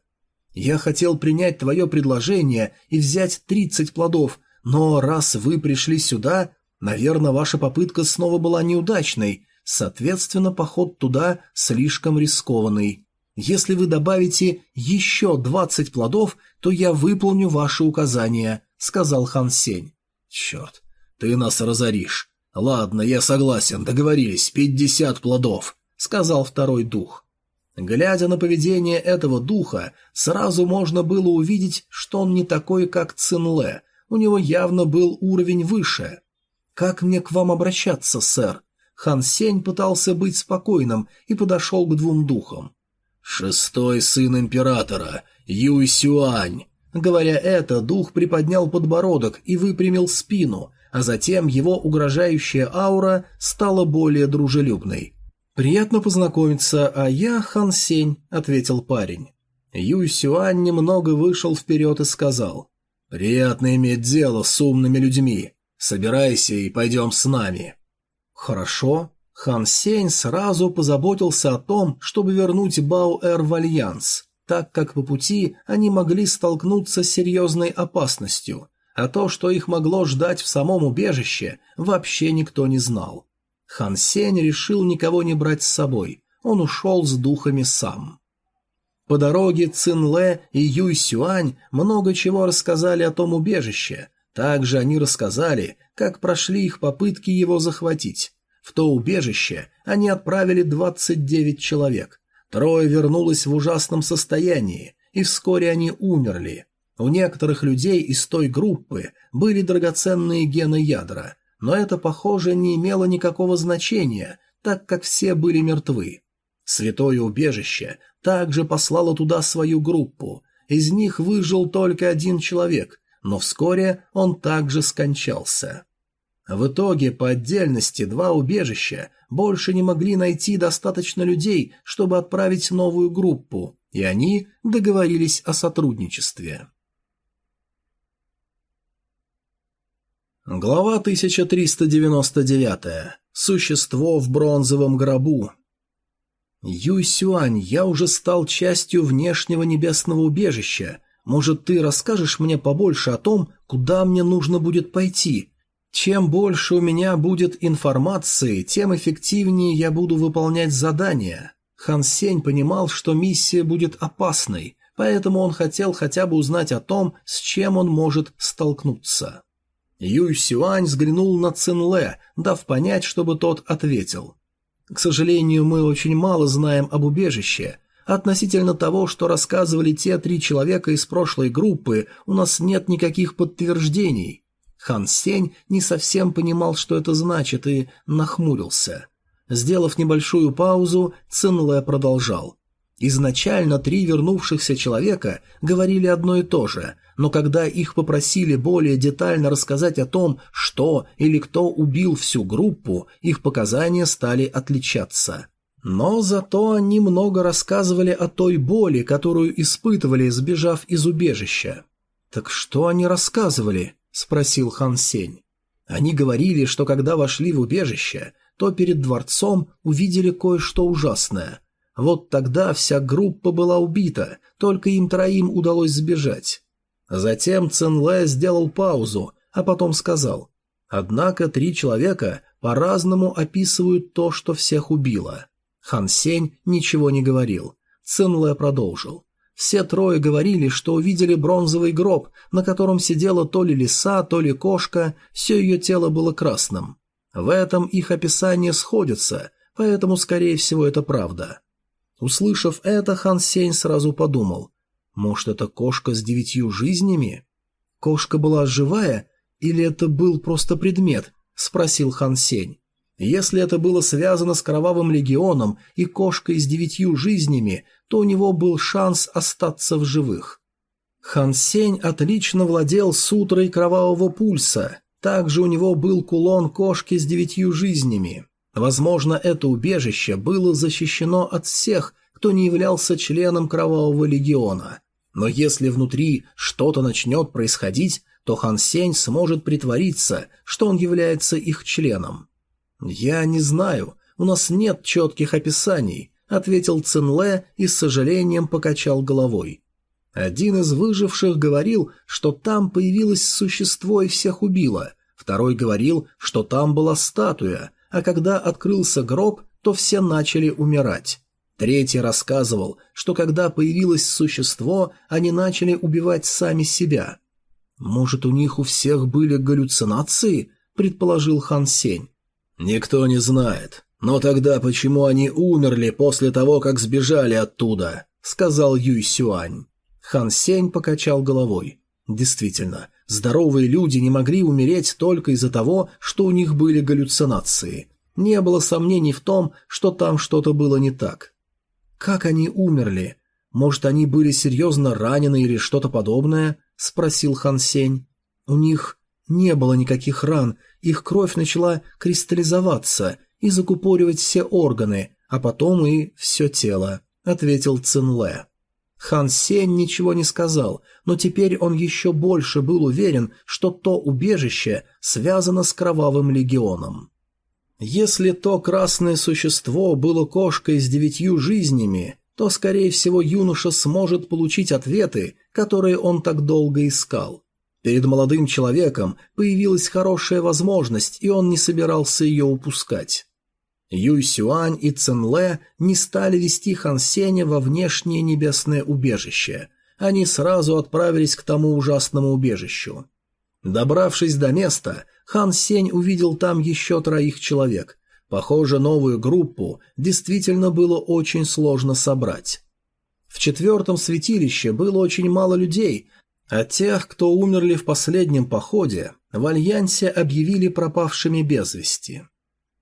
«Я хотел принять твое предложение и взять тридцать плодов, но раз вы пришли сюда, наверное, ваша попытка снова была неудачной, соответственно, поход туда слишком рискованный. Если вы добавите еще двадцать плодов, то я выполню ваши указания», — сказал Хан Сень. «Черт, ты нас разоришь. Ладно, я согласен, договорились, пятьдесят плодов», — сказал второй дух. Глядя на поведение этого духа, сразу можно было увидеть, что он не такой, как Цинле, у него явно был уровень выше. «Как мне к вам обращаться, сэр?» Хан Сень пытался быть спокойным и подошел к двум духам. «Шестой сын императора, Юй Сюань». Говоря это, дух приподнял подбородок и выпрямил спину, а затем его угрожающая аура стала более дружелюбной. «Приятно познакомиться, а я Хан Сень», — ответил парень. Юй Сюань немного вышел вперед и сказал. «Приятно иметь дело с умными людьми. Собирайся и пойдем с нами». «Хорошо», Хан Сень сразу позаботился о том, чтобы вернуть Баоэр в Альянс, так как по пути они могли столкнуться с серьезной опасностью, а то, что их могло ждать в самом убежище, вообще никто не знал. Хан Сень решил никого не брать с собой, он ушел с духами сам. По дороге Цин Лэ и Юй Сюань много чего рассказали о том убежище, также они рассказали, как прошли их попытки его захватить. В то убежище они отправили 29 человек. Трое вернулось в ужасном состоянии, и вскоре они умерли. У некоторых людей из той группы были драгоценные гены ядра, но это, похоже, не имело никакого значения, так как все были мертвы. Святое убежище также послало туда свою группу. Из них выжил только один человек, но вскоре он также скончался. В итоге по отдельности два убежища больше не могли найти достаточно людей, чтобы отправить новую группу, и они договорились о сотрудничестве. Глава 1399. Существо в бронзовом гробу. Юй Сюань, я уже стал частью внешнего небесного убежища. Может, ты расскажешь мне побольше о том, куда мне нужно будет пойти? Чем больше у меня будет информации, тем эффективнее я буду выполнять задания. Хан Сень понимал, что миссия будет опасной, поэтому он хотел хотя бы узнать о том, с чем он может столкнуться. Юй Сюань взглянул на Цинле, дав понять, чтобы тот ответил. «К сожалению, мы очень мало знаем об убежище. Относительно того, что рассказывали те три человека из прошлой группы, у нас нет никаких подтверждений. Хан Сень не совсем понимал, что это значит, и нахмурился. Сделав небольшую паузу, Цинлэ продолжал. Изначально три вернувшихся человека говорили одно и то же, но когда их попросили более детально рассказать о том, что или кто убил всю группу, их показания стали отличаться. Но зато они много рассказывали о той боли, которую испытывали, сбежав из убежища. «Так что они рассказывали?» – спросил Хан Сень. Они говорили, что когда вошли в убежище, то перед дворцом увидели кое-что ужасное. Вот тогда вся группа была убита, только им троим удалось сбежать. Затем Цинлэ сделал паузу, а потом сказал. Однако три человека по-разному описывают то, что всех убило. Хан Сень ничего не говорил. Цинлэ продолжил. Все трое говорили, что увидели бронзовый гроб, на котором сидела то ли лиса, то ли кошка, все ее тело было красным. В этом их описание сходится, поэтому, скорее всего, это правда. Услышав это, Хан Сень сразу подумал, может, это кошка с девятью жизнями? Кошка была живая или это был просто предмет? Спросил Хан Сень. Если это было связано с Кровавым Легионом и кошкой с девятью жизнями, то у него был шанс остаться в живых. Хан Сень отлично владел сутрой Кровавого Пульса, также у него был кулон кошки с девятью жизнями. Возможно, это убежище было защищено от всех, кто не являлся членом Кровавого Легиона. Но если внутри что-то начнет происходить, то Хан Сень сможет притвориться, что он является их членом. «Я не знаю, у нас нет четких описаний», — ответил Цинле и с сожалением покачал головой. Один из выживших говорил, что там появилось существо и всех убило, второй говорил, что там была статуя, а когда открылся гроб, то все начали умирать. Третий рассказывал, что когда появилось существо, они начали убивать сами себя. «Может, у них у всех были галлюцинации?» – предположил Хан Сень. «Никто не знает. Но тогда почему они умерли после того, как сбежали оттуда?» – сказал Юй Сюань. Хан Сень покачал головой. «Действительно, Здоровые люди не могли умереть только из-за того, что у них были галлюцинации. Не было сомнений в том, что там что-то было не так. «Как они умерли? Может, они были серьезно ранены или что-то подобное?» – спросил Хан Сень. «У них не было никаких ран, их кровь начала кристаллизоваться и закупоривать все органы, а потом и все тело», – ответил Цинлэ. Хан Сень ничего не сказал, но теперь он еще больше был уверен, что то убежище связано с Кровавым Легионом. Если то красное существо было кошкой с девятью жизнями, то, скорее всего, юноша сможет получить ответы, которые он так долго искал. Перед молодым человеком появилась хорошая возможность, и он не собирался ее упускать. Юй Сюань и Цен Лэ не стали вести Хан Сеня во внешнее небесное убежище. Они сразу отправились к тому ужасному убежищу. Добравшись до места, Хан Сень увидел там еще троих человек. Похоже, новую группу действительно было очень сложно собрать. В четвертом святилище было очень мало людей, а тех, кто умерли в последнем походе, в Альянсе объявили пропавшими без вести.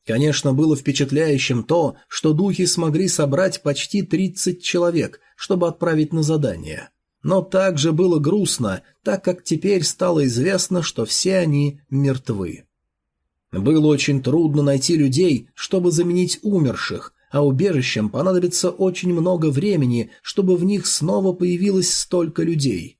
Конечно, было впечатляющим то, что духи смогли собрать почти 30 человек, чтобы отправить на задание. Но также было грустно, так как теперь стало известно, что все они мертвы. Было очень трудно найти людей, чтобы заменить умерших, а убежищам понадобится очень много времени, чтобы в них снова появилось столько людей.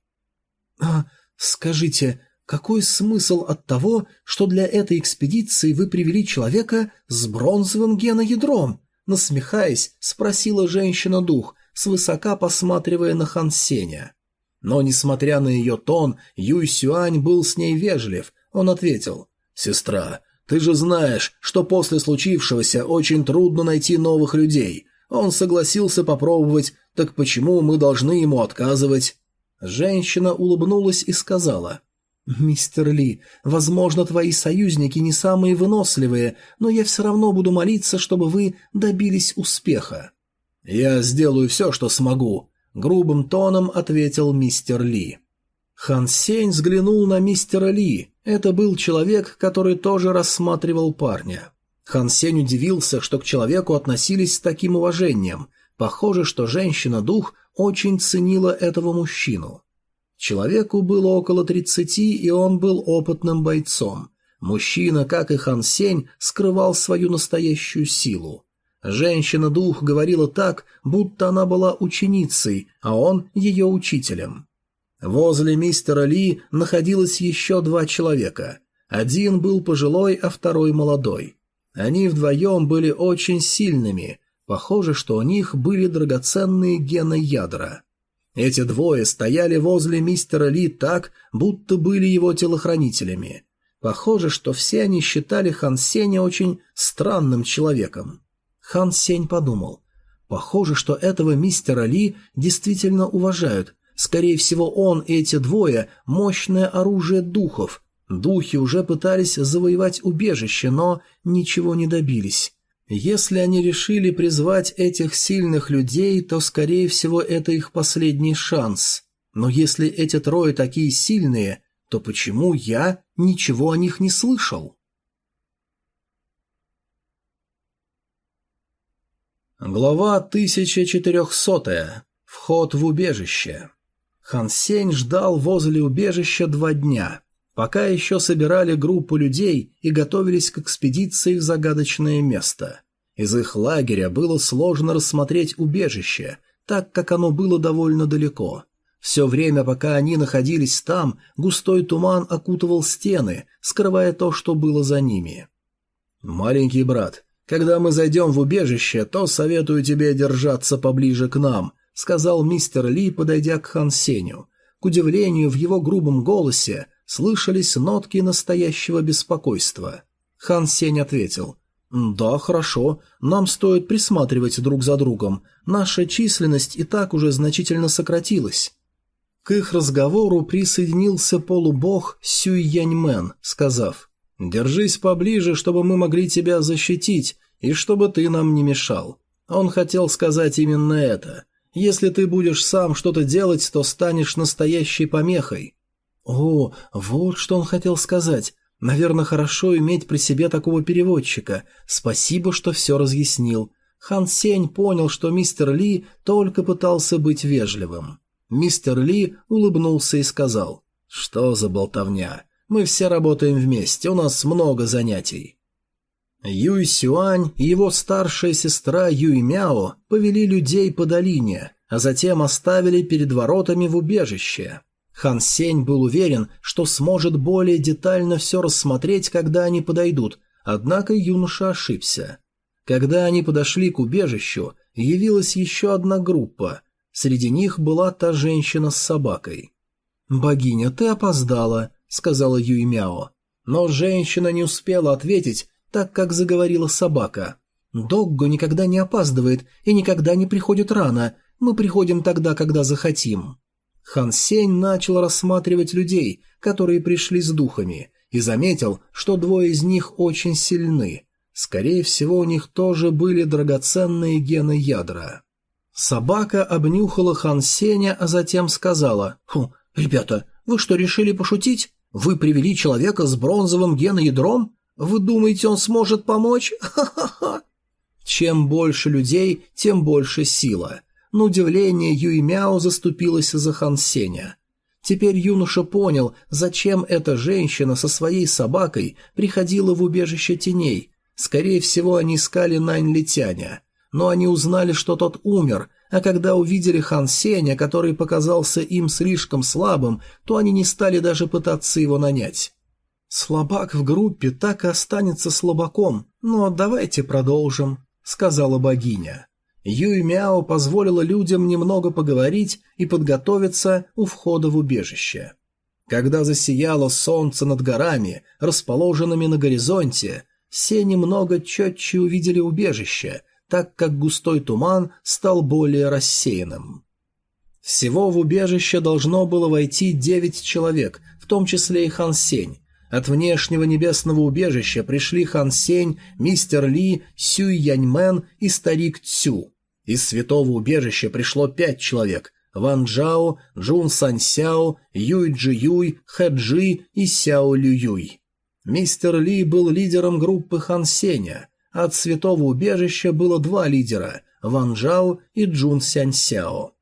«А, скажите, какой смысл от того, что для этой экспедиции вы привели человека с бронзовым геноядром? Насмехаясь, спросила женщина-дух, свысока посматривая на Хан Сеня. Но, несмотря на ее тон, Юй Сюань был с ней вежлив. Он ответил, «Сестра, ты же знаешь, что после случившегося очень трудно найти новых людей. Он согласился попробовать, так почему мы должны ему отказывать?» Женщина улыбнулась и сказала, «Мистер Ли, возможно, твои союзники не самые выносливые, но я все равно буду молиться, чтобы вы добились успеха». «Я сделаю все, что смогу», — грубым тоном ответил мистер Ли. Хан Сень взглянул на мистера Ли. Это был человек, который тоже рассматривал парня. Хан Сень удивился, что к человеку относились с таким уважением. Похоже, что женщина-дух очень ценила этого мужчину. Человеку было около тридцати, и он был опытным бойцом. Мужчина, как и Хан Сень, скрывал свою настоящую силу. Женщина-дух говорила так, будто она была ученицей, а он ее учителем. Возле мистера Ли находилось еще два человека. Один был пожилой, а второй молодой. Они вдвоем были очень сильными. Похоже, что у них были драгоценные гены ядра. Эти двое стояли возле мистера Ли так, будто были его телохранителями. Похоже, что все они считали Хан Сеня очень странным человеком. Хан Сень подумал. Похоже, что этого мистера Ли действительно уважают. Скорее всего, он и эти двое – мощное оружие духов. Духи уже пытались завоевать убежище, но ничего не добились. Если они решили призвать этих сильных людей, то, скорее всего, это их последний шанс. Но если эти трое такие сильные, то почему я ничего о них не слышал? Глава 1400. Вход в убежище. Хан Сень ждал возле убежища два дня, пока еще собирали группу людей и готовились к экспедиции в загадочное место. Из их лагеря было сложно рассмотреть убежище, так как оно было довольно далеко. Все время, пока они находились там, густой туман окутывал стены, скрывая то, что было за ними. «Маленький брат, когда мы зайдем в убежище, то советую тебе держаться поближе к нам», — сказал мистер Ли, подойдя к Хан Сеню. К удивлению, в его грубом голосе слышались нотки настоящего беспокойства. Хан Сень ответил. «Да, хорошо. Нам стоит присматривать друг за другом. Наша численность и так уже значительно сократилась». К их разговору присоединился полубог Сюй Яньмен, сказав, «Держись поближе, чтобы мы могли тебя защитить, и чтобы ты нам не мешал». Он хотел сказать именно это. «Если ты будешь сам что-то делать, то станешь настоящей помехой». О, вот что он хотел сказать. Наверное, хорошо иметь при себе такого переводчика. Спасибо, что все разъяснил. Хан Сень понял, что мистер Ли только пытался быть вежливым. Мистер Ли улыбнулся и сказал, «Что за болтовня? Мы все работаем вместе, у нас много занятий». Юй Сюань и его старшая сестра Юй Мяо повели людей по долине, а затем оставили перед воротами в убежище. Хан Сень был уверен, что сможет более детально все рассмотреть, когда они подойдут, однако юноша ошибся. Когда они подошли к убежищу, явилась еще одна группа, Среди них была та женщина с собакой. «Богиня, ты опоздала», — сказала Юймяо. Но женщина не успела ответить, так как заговорила собака. «Догго никогда не опаздывает и никогда не приходит рано. Мы приходим тогда, когда захотим». Хан Сень начал рассматривать людей, которые пришли с духами, и заметил, что двое из них очень сильны. Скорее всего, у них тоже были драгоценные гены ядра. Собака обнюхала Хан Сеня, а затем сказала, «Фу, ребята, вы что, решили пошутить? Вы привели человека с бронзовым геноядром? Вы думаете, он сможет помочь? Ха-ха-ха!» Чем больше людей, тем больше сила. На удивление Юй Мяо заступилась за Хан Сеня. Теперь юноша понял, зачем эта женщина со своей собакой приходила в убежище теней. Скорее всего, они искали Нань Летяня но они узнали, что тот умер, а когда увидели Хан Сеня, который показался им слишком слабым, то они не стали даже пытаться его нанять. «Слабак в группе так и останется слабаком, но давайте продолжим», — сказала богиня. Юй Мяо позволила людям немного поговорить и подготовиться у входа в убежище. Когда засияло солнце над горами, расположенными на горизонте, все немного четче увидели убежище, так как густой туман стал более рассеянным. Всего в убежище должно было войти девять человек, в том числе и Хан Сень. От внешнего небесного убежища пришли Хан Сень, мистер Ли, Сюй Яньмен и старик Цю. Из святого убежища пришло пять человек – Ван Джао, Джун Сан Сяо, Юй Джи Юй, Хэ Джи и Сяо Лю Юй. Мистер Ли был лидером группы Хан Сеня – От святого убежища было два лидера – Ван Джао и Джун Сяньсяо.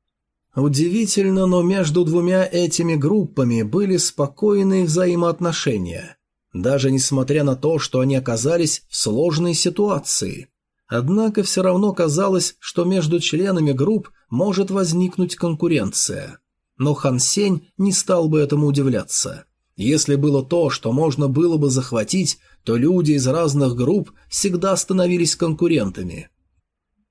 Удивительно, но между двумя этими группами были спокойные взаимоотношения. Даже несмотря на то, что они оказались в сложной ситуации. Однако все равно казалось, что между членами групп может возникнуть конкуренция. Но Хан Сень не стал бы этому удивляться. Если было то, что можно было бы захватить, то люди из разных групп всегда становились конкурентами.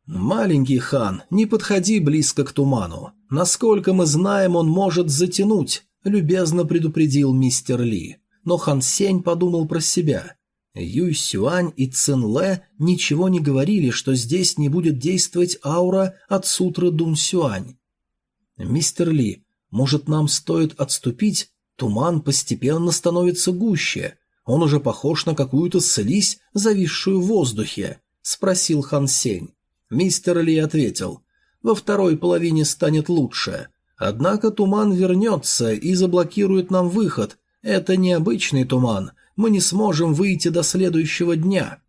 «Маленький хан, не подходи близко к туману. Насколько мы знаем, он может затянуть», — любезно предупредил мистер Ли. Но Хан Сень подумал про себя. Юй Сюань и Цин Лэ ничего не говорили, что здесь не будет действовать аура от сутры Дун Сюань. «Мистер Ли, может, нам стоит отступить? Туман постепенно становится гуще. Он уже похож на какую-то слизь, зависшую в воздухе», — спросил Хан Сень. Мистер Ли ответил. «Во второй половине станет лучше. Однако туман вернется и заблокирует нам выход. Это необычный туман. Мы не сможем выйти до следующего дня».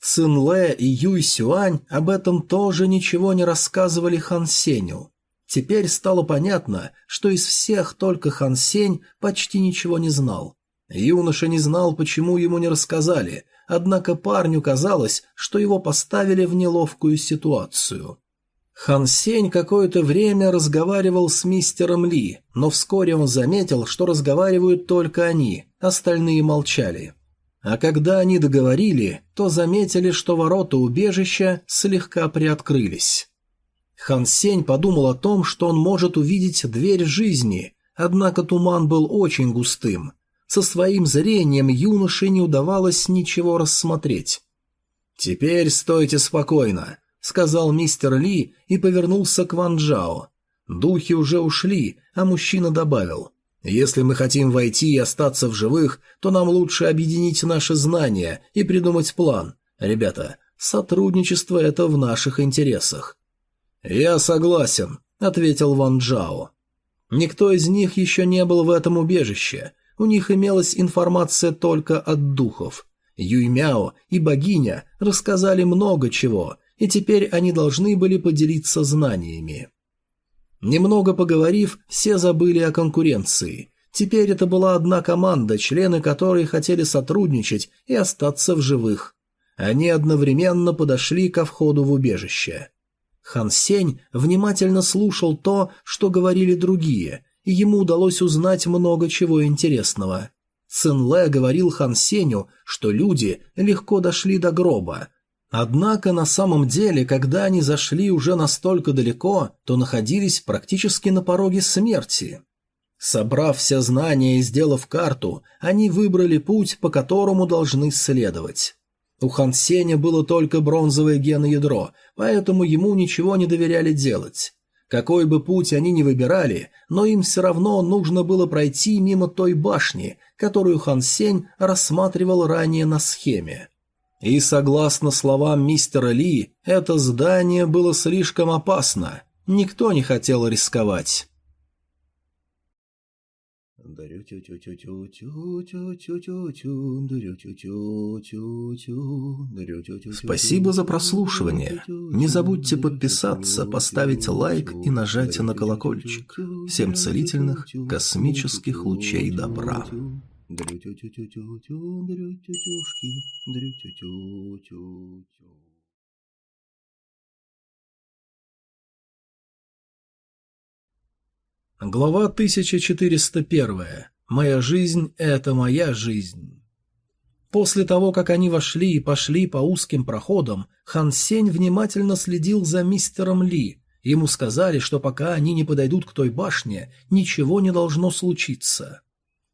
Цин Лэ и Юй Сюань об этом тоже ничего не рассказывали Хан Сеню. Теперь стало понятно, что из всех только Хан Сень почти ничего не знал. Юноша не знал, почему ему не рассказали, однако парню казалось, что его поставили в неловкую ситуацию. Хан Сень какое-то время разговаривал с мистером Ли, но вскоре он заметил, что разговаривают только они, остальные молчали. А когда они договорили, то заметили, что ворота убежища слегка приоткрылись. Хан Сень подумал о том, что он может увидеть дверь жизни, однако туман был очень густым, со своим зрением юноше не удавалось ничего рассмотреть. «Теперь стойте спокойно», — сказал мистер Ли и повернулся к Ван Джао. Духи уже ушли, а мужчина добавил. «Если мы хотим войти и остаться в живых, то нам лучше объединить наши знания и придумать план. Ребята, сотрудничество — это в наших интересах». «Я согласен», — ответил Ван Джао. Никто из них еще не был в этом убежище, у них имелась информация только от духов. Юймяо и богиня рассказали много чего, и теперь они должны были поделиться знаниями. Немного поговорив, все забыли о конкуренции. Теперь это была одна команда, члены которой хотели сотрудничать и остаться в живых. Они одновременно подошли ко входу в убежище. Хан Сень внимательно слушал то, что говорили другие, и ему удалось узнать много чего интересного. Цин Лэ говорил Хан Сеню, что люди легко дошли до гроба. Однако на самом деле, когда они зашли уже настолько далеко, то находились практически на пороге смерти. Собрав все знания и сделав карту, они выбрали путь, по которому должны следовать. У Хан Сеня было только бронзовое геноядро, поэтому ему ничего не доверяли делать. Какой бы путь они ни выбирали, но им все равно нужно было пройти мимо той башни, которую Хан Сень рассматривал ранее на схеме. И согласно словам мистера Ли, это здание было слишком опасно. Никто не хотел рисковать. Спасибо за прослушивание. Не забудьте подписаться, поставить лайк и нажать на колокольчик. Всем целительных космических лучей добра. Глава 1401. Моя жизнь – это моя жизнь. После того, как они вошли и пошли по узким проходам, Хан Сень внимательно следил за мистером Ли. Ему сказали, что пока они не подойдут к той башне, ничего не должно случиться.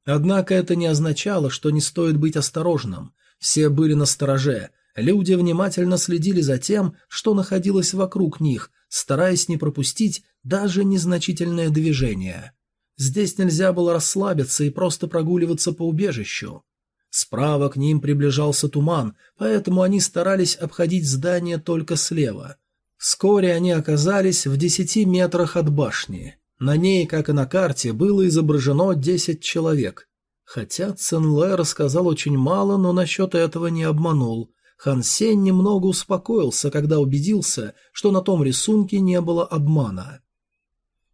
Однако это не означало, что не стоит быть осторожным. Все были на стороже. Люди внимательно следили за тем, что находилось вокруг них, стараясь не пропустить даже незначительное движение. Здесь нельзя было расслабиться и просто прогуливаться по убежищу. Справа к ним приближался туман, поэтому они старались обходить здание только слева. Вскоре они оказались в десяти метрах от башни. На ней, как и на карте, было изображено десять человек. Хотя Ценлэ рассказал очень мало, но насчет этого не обманул. Хан Сень немного успокоился, когда убедился, что на том рисунке не было обмана.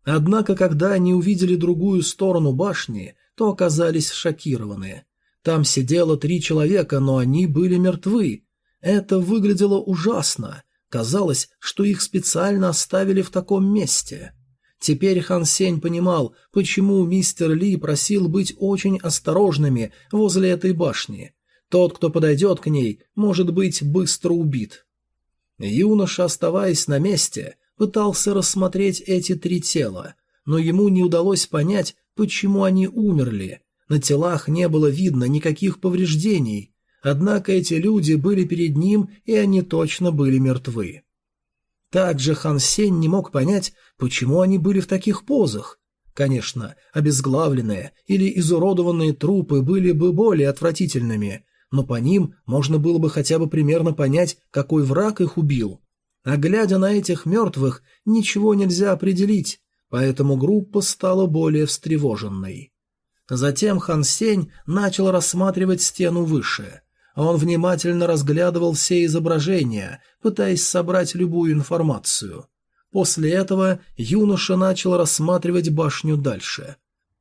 Однако, когда они увидели другую сторону башни, то оказались шокированы. Там сидело три человека, но они были мертвы. Это выглядело ужасно. Казалось, что их специально оставили в таком месте. Теперь Хан Сень понимал, почему мистер Ли просил быть очень осторожными возле этой башни. Тот, кто подойдет к ней, может быть быстро убит. Юноша, оставаясь на месте, пытался рассмотреть эти три тела, но ему не удалось понять, почему они умерли. На телах не было видно никаких повреждений, однако эти люди были перед ним, и они точно были мертвы. Также Хан Сень не мог понять, почему они были в таких позах. Конечно, обезглавленные или изуродованные трупы были бы более отвратительными, но по ним можно было бы хотя бы примерно понять, какой враг их убил. А глядя на этих мертвых, ничего нельзя определить, поэтому группа стала более встревоженной. Затем Хан Сень начал рассматривать стену выше. Он внимательно разглядывал все изображения, пытаясь собрать любую информацию. После этого юноша начал рассматривать башню дальше.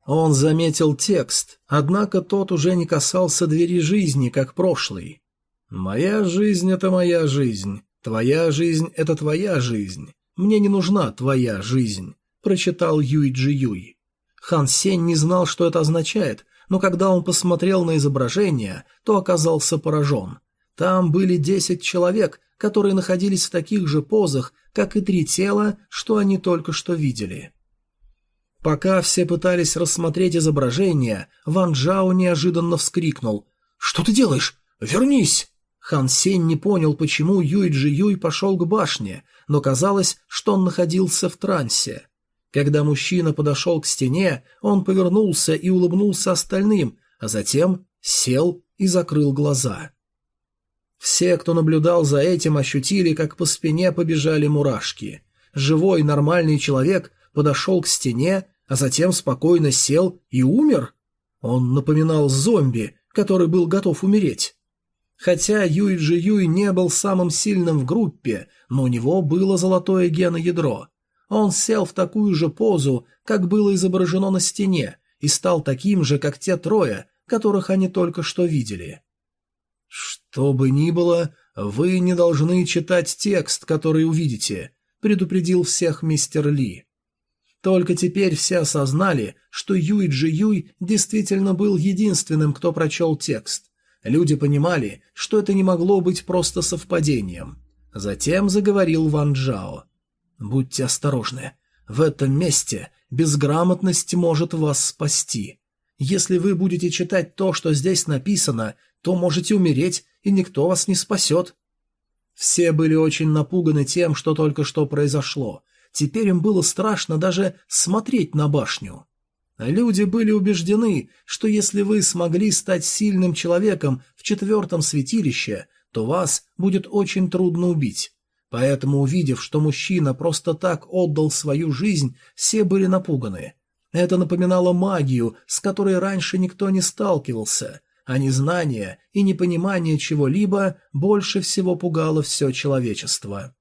Он заметил текст, однако тот уже не касался двери жизни, как прошлый. «Моя жизнь — это моя жизнь, твоя жизнь — это твоя жизнь, мне не нужна твоя жизнь», — прочитал Юй Джи Юй. Хан Сень не знал, что это означает, но когда он посмотрел на изображение, то оказался поражен. Там были десять человек, которые находились в таких же позах, как и три тела, что они только что видели. Пока все пытались рассмотреть изображение, Ван Джао неожиданно вскрикнул. «Что ты делаешь? Вернись!» Хан Сень не понял, почему Юй Джи Юй пошел к башне, но казалось, что он находился в трансе. Когда мужчина подошел к стене, он повернулся и улыбнулся остальным, а затем сел и закрыл глаза. Все, кто наблюдал за этим, ощутили, как по спине побежали мурашки. Живой нормальный человек подошел к стене, а затем спокойно сел и умер? Он напоминал зомби, который был готов умереть. Хотя Юй Джи Юй не был самым сильным в группе, но у него было золотое геноядро. Он сел в такую же позу, как было изображено на стене, и стал таким же, как те трое, которых они только что видели. «Что бы ни было, вы не должны читать текст, который увидите», — предупредил всех мистер Ли. Только теперь все осознали, что Юй Джи Юй действительно был единственным, кто прочел текст. Люди понимали, что это не могло быть просто совпадением. Затем заговорил Ван Джао. «Будьте осторожны. В этом месте безграмотность может вас спасти. Если вы будете читать то, что здесь написано, то можете умереть, и никто вас не спасет». Все были очень напуганы тем, что только что произошло, Теперь им было страшно даже смотреть на башню. Люди были убеждены, что если вы смогли стать сильным человеком в четвертом святилище, то вас будет очень трудно убить. Поэтому, увидев, что мужчина просто так отдал свою жизнь, все были напуганы. Это напоминало магию, с которой раньше никто не сталкивался, а незнание и непонимание чего-либо больше всего пугало все человечество.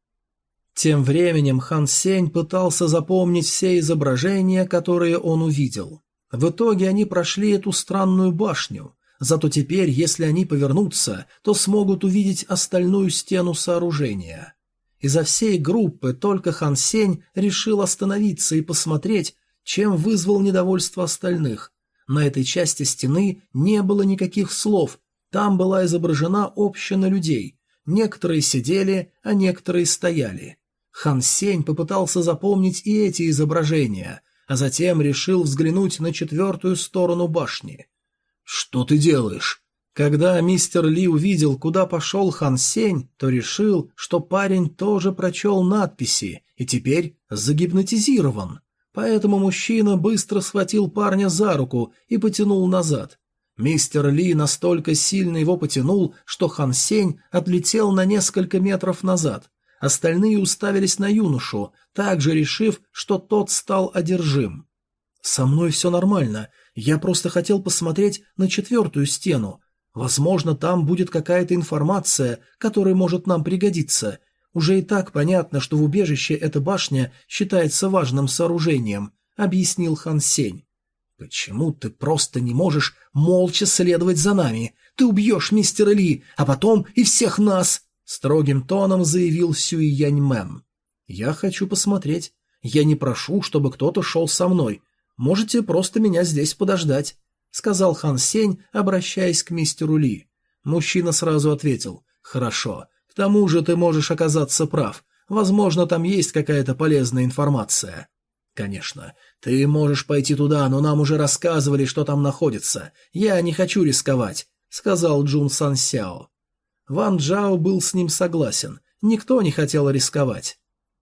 Тем временем Хан Сень пытался запомнить все изображения, которые он увидел. В итоге они прошли эту странную башню. Зато теперь, если они повернутся, то смогут увидеть остальную стену сооружения. Изо всей группы только Хан Сень решил остановиться и посмотреть, чем вызвал недовольство остальных. На этой части стены не было никаких слов, там была изображена община людей. Некоторые сидели, а некоторые стояли. Хан Сень попытался запомнить и эти изображения, а затем решил взглянуть на четвертую сторону башни. «Что ты делаешь?» Когда мистер Ли увидел, куда пошел Хан Сень, то решил, что парень тоже прочел надписи и теперь загипнотизирован. Поэтому мужчина быстро схватил парня за руку и потянул назад. Мистер Ли настолько сильно его потянул, что Хан Сень отлетел на несколько метров назад. Остальные уставились на юношу, также решив, что тот стал одержим. «Со мной все нормально, я просто хотел посмотреть на четвертую стену. Возможно, там будет какая-то информация, которая может нам пригодиться. Уже и так понятно, что в убежище эта башня считается важным сооружением», — объяснил Хан Сень. «Почему ты просто не можешь молча следовать за нами? Ты убьешь мистера Ли, а потом и всех нас!» — строгим тоном заявил Сюй Яньмен. «Я хочу посмотреть. Я не прошу, чтобы кто-то шел со мной. Можете просто меня здесь подождать», — сказал Хан Сень, обращаясь к мистеру Ли. Мужчина сразу ответил «Хорошо. К тому же ты можешь оказаться прав. Возможно, там есть какая-то полезная информация». «Конечно. Ты можешь пойти туда, но нам уже рассказывали, что там находится. Я не хочу рисковать», — сказал Джун Сан Сяо. Ван Джао был с ним согласен. Никто не хотел рисковать.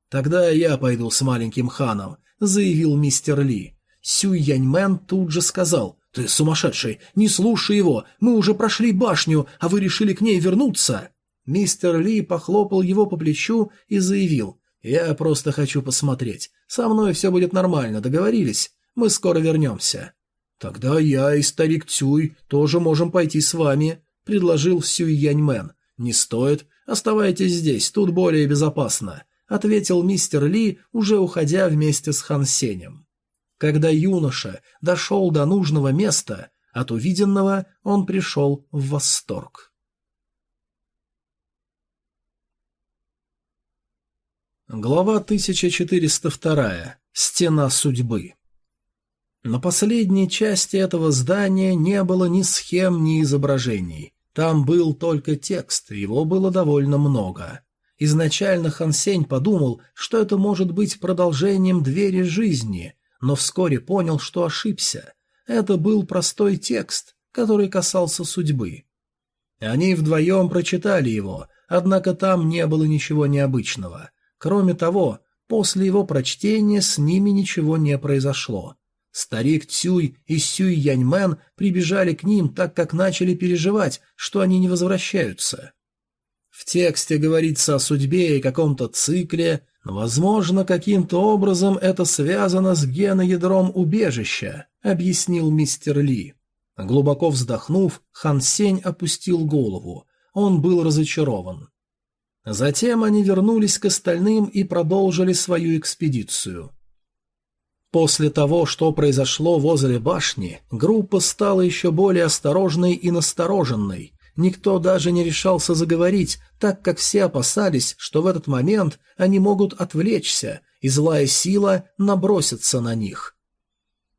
«Тогда я пойду с маленьким ханом», — заявил мистер Ли. Сюй Яньмен тут же сказал, «Ты сумасшедший, не слушай его, мы уже прошли башню, а вы решили к ней вернуться». Мистер Ли похлопал его по плечу и заявил, «Я просто хочу посмотреть. Со мной все будет нормально, договорились? Мы скоро вернемся». «Тогда я и старик Цюй тоже можем пойти с вами», — предложил Сюй Яньмен. «Не стоит. Оставайтесь здесь, тут более безопасно», — ответил мистер Ли, уже уходя вместе с Хан Сенем. Когда юноша дошел до нужного места, от увиденного он пришел в восторг. Глава 1402. Стена судьбы. На последней части этого здания не было ни схем, ни изображений. Там был только текст, его было довольно много. Изначально Хансень подумал, что это может быть продолжением двери жизни, но вскоре понял, что ошибся. Это был простой текст, который касался судьбы. Они вдвоем прочитали его, однако там не было ничего необычного – Кроме того, после его прочтения с ними ничего не произошло. Старик Цюй и Сюй Яньмен прибежали к ним, так как начали переживать, что они не возвращаются. В тексте говорится о судьбе и каком-то цикле, возможно, каким-то образом это связано с геноядром убежища, объяснил мистер Ли. Глубоко вздохнув, Хан Сень опустил голову. Он был разочарован. Затем они вернулись к остальным и продолжили свою экспедицию. После того, что произошло возле башни, группа стала еще более осторожной и настороженной. Никто даже не решался заговорить, так как все опасались, что в этот момент они могут отвлечься, и злая сила набросится на них.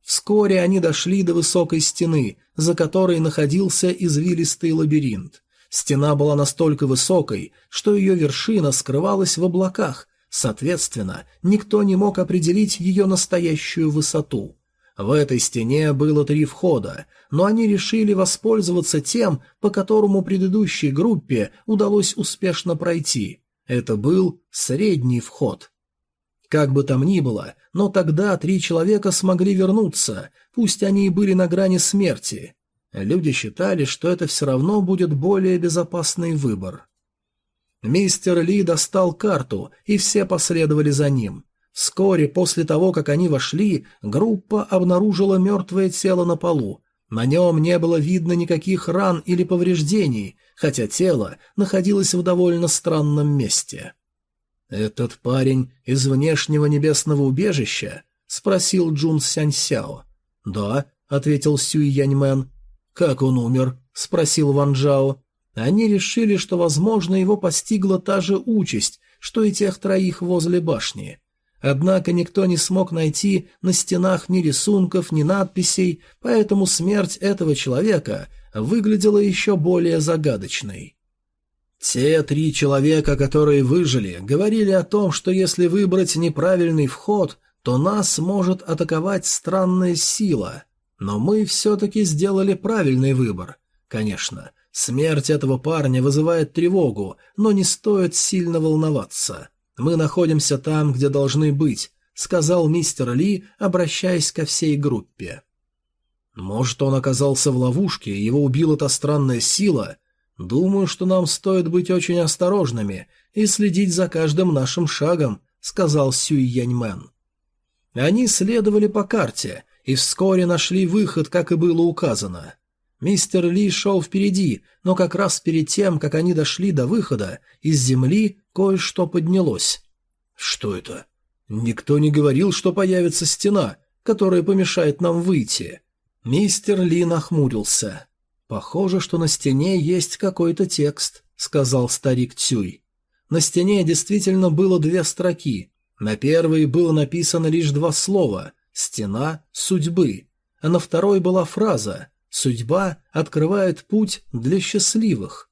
Вскоре они дошли до высокой стены, за которой находился извилистый лабиринт. Стена была настолько высокой, что ее вершина скрывалась в облаках, соответственно, никто не мог определить ее настоящую высоту. В этой стене было три входа, но они решили воспользоваться тем, по которому предыдущей группе удалось успешно пройти. Это был средний вход. Как бы там ни было, но тогда три человека смогли вернуться, пусть они и были на грани смерти. Люди считали, что это все равно будет более безопасный выбор. Мистер Ли достал карту, и все последовали за ним. Вскоре после того, как они вошли, группа обнаружила мертвое тело на полу. На нем не было видно никаких ран или повреждений, хотя тело находилось в довольно странном месте. «Этот парень из внешнего небесного убежища?» — спросил Джун Сяньсяо. «Да», — ответил Сюй Яньмен. «Как он умер?» — спросил Ван Джао. Они решили, что, возможно, его постигла та же участь, что и тех троих возле башни. Однако никто не смог найти на стенах ни рисунков, ни надписей, поэтому смерть этого человека выглядела еще более загадочной. Те три человека, которые выжили, говорили о том, что если выбрать неправильный вход, то нас может атаковать странная сила — но мы все-таки сделали правильный выбор. Конечно, смерть этого парня вызывает тревогу, но не стоит сильно волноваться. Мы находимся там, где должны быть, сказал мистер Ли, обращаясь ко всей группе. Может, он оказался в ловушке, и его убила та странная сила? Думаю, что нам стоит быть очень осторожными и следить за каждым нашим шагом, сказал Сюй Яньмен. Они следовали по карте и вскоре нашли выход, как и было указано. Мистер Ли шел впереди, но как раз перед тем, как они дошли до выхода, из земли кое-что поднялось. Что это? Никто не говорил, что появится стена, которая помешает нам выйти. Мистер Ли нахмурился. Похоже, что на стене есть какой-то текст, сказал старик Цюй. На стене действительно было две строки. На первой было написано лишь два слова «Стена судьбы», а на второй была фраза Судьба открывает путь для счастливых.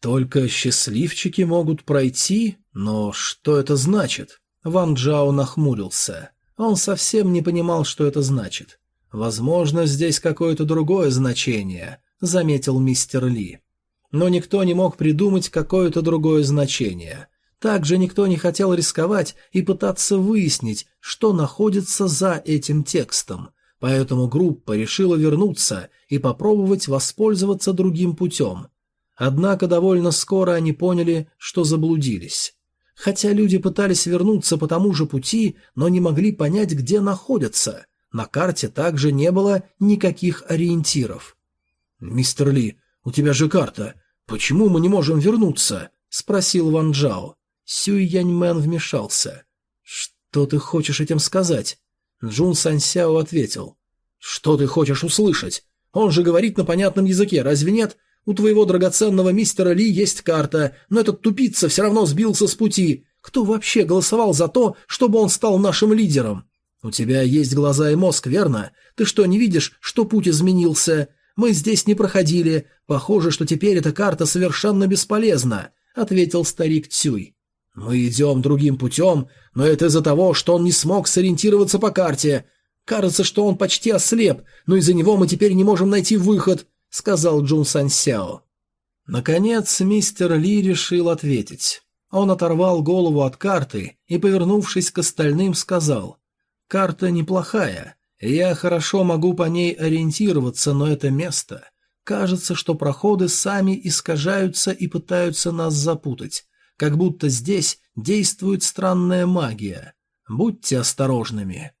Только счастливчики могут пройти, но что это значит? Ван Джао нахмурился. Он совсем не понимал, что это значит. Возможно, здесь какое-то другое значение, заметил мистер Ли. Но никто не мог придумать какое-то другое значение. Также никто не хотел рисковать и пытаться выяснить, что находится за этим текстом, поэтому группа решила вернуться и попробовать воспользоваться другим путем. Однако довольно скоро они поняли, что заблудились. Хотя люди пытались вернуться по тому же пути, но не могли понять, где находятся. На карте также не было никаких ориентиров. «Мистер Ли, у тебя же карта. Почему мы не можем вернуться?» — спросил Ван Джао. Сюй Яньмен вмешался. «Что ты хочешь этим сказать?» Джун Сянсяо ответил. «Что ты хочешь услышать? Он же говорит на понятном языке, разве нет? У твоего драгоценного мистера Ли есть карта, но этот тупица все равно сбился с пути. Кто вообще голосовал за то, чтобы он стал нашим лидером? У тебя есть глаза и мозг, верно? Ты что, не видишь, что путь изменился? Мы здесь не проходили. Похоже, что теперь эта карта совершенно бесполезна», — ответил старик Цюй. «Мы идем другим путем, но это из-за того, что он не смог сориентироваться по карте. Кажется, что он почти ослеп, но из-за него мы теперь не можем найти выход», — сказал Джун Сан Сяо. Наконец, мистер Ли решил ответить. Он оторвал голову от карты и, повернувшись к остальным, сказал, «Карта неплохая, я хорошо могу по ней ориентироваться, но это место. Кажется, что проходы сами искажаются и пытаются нас запутать как будто здесь действует странная магия. Будьте осторожными.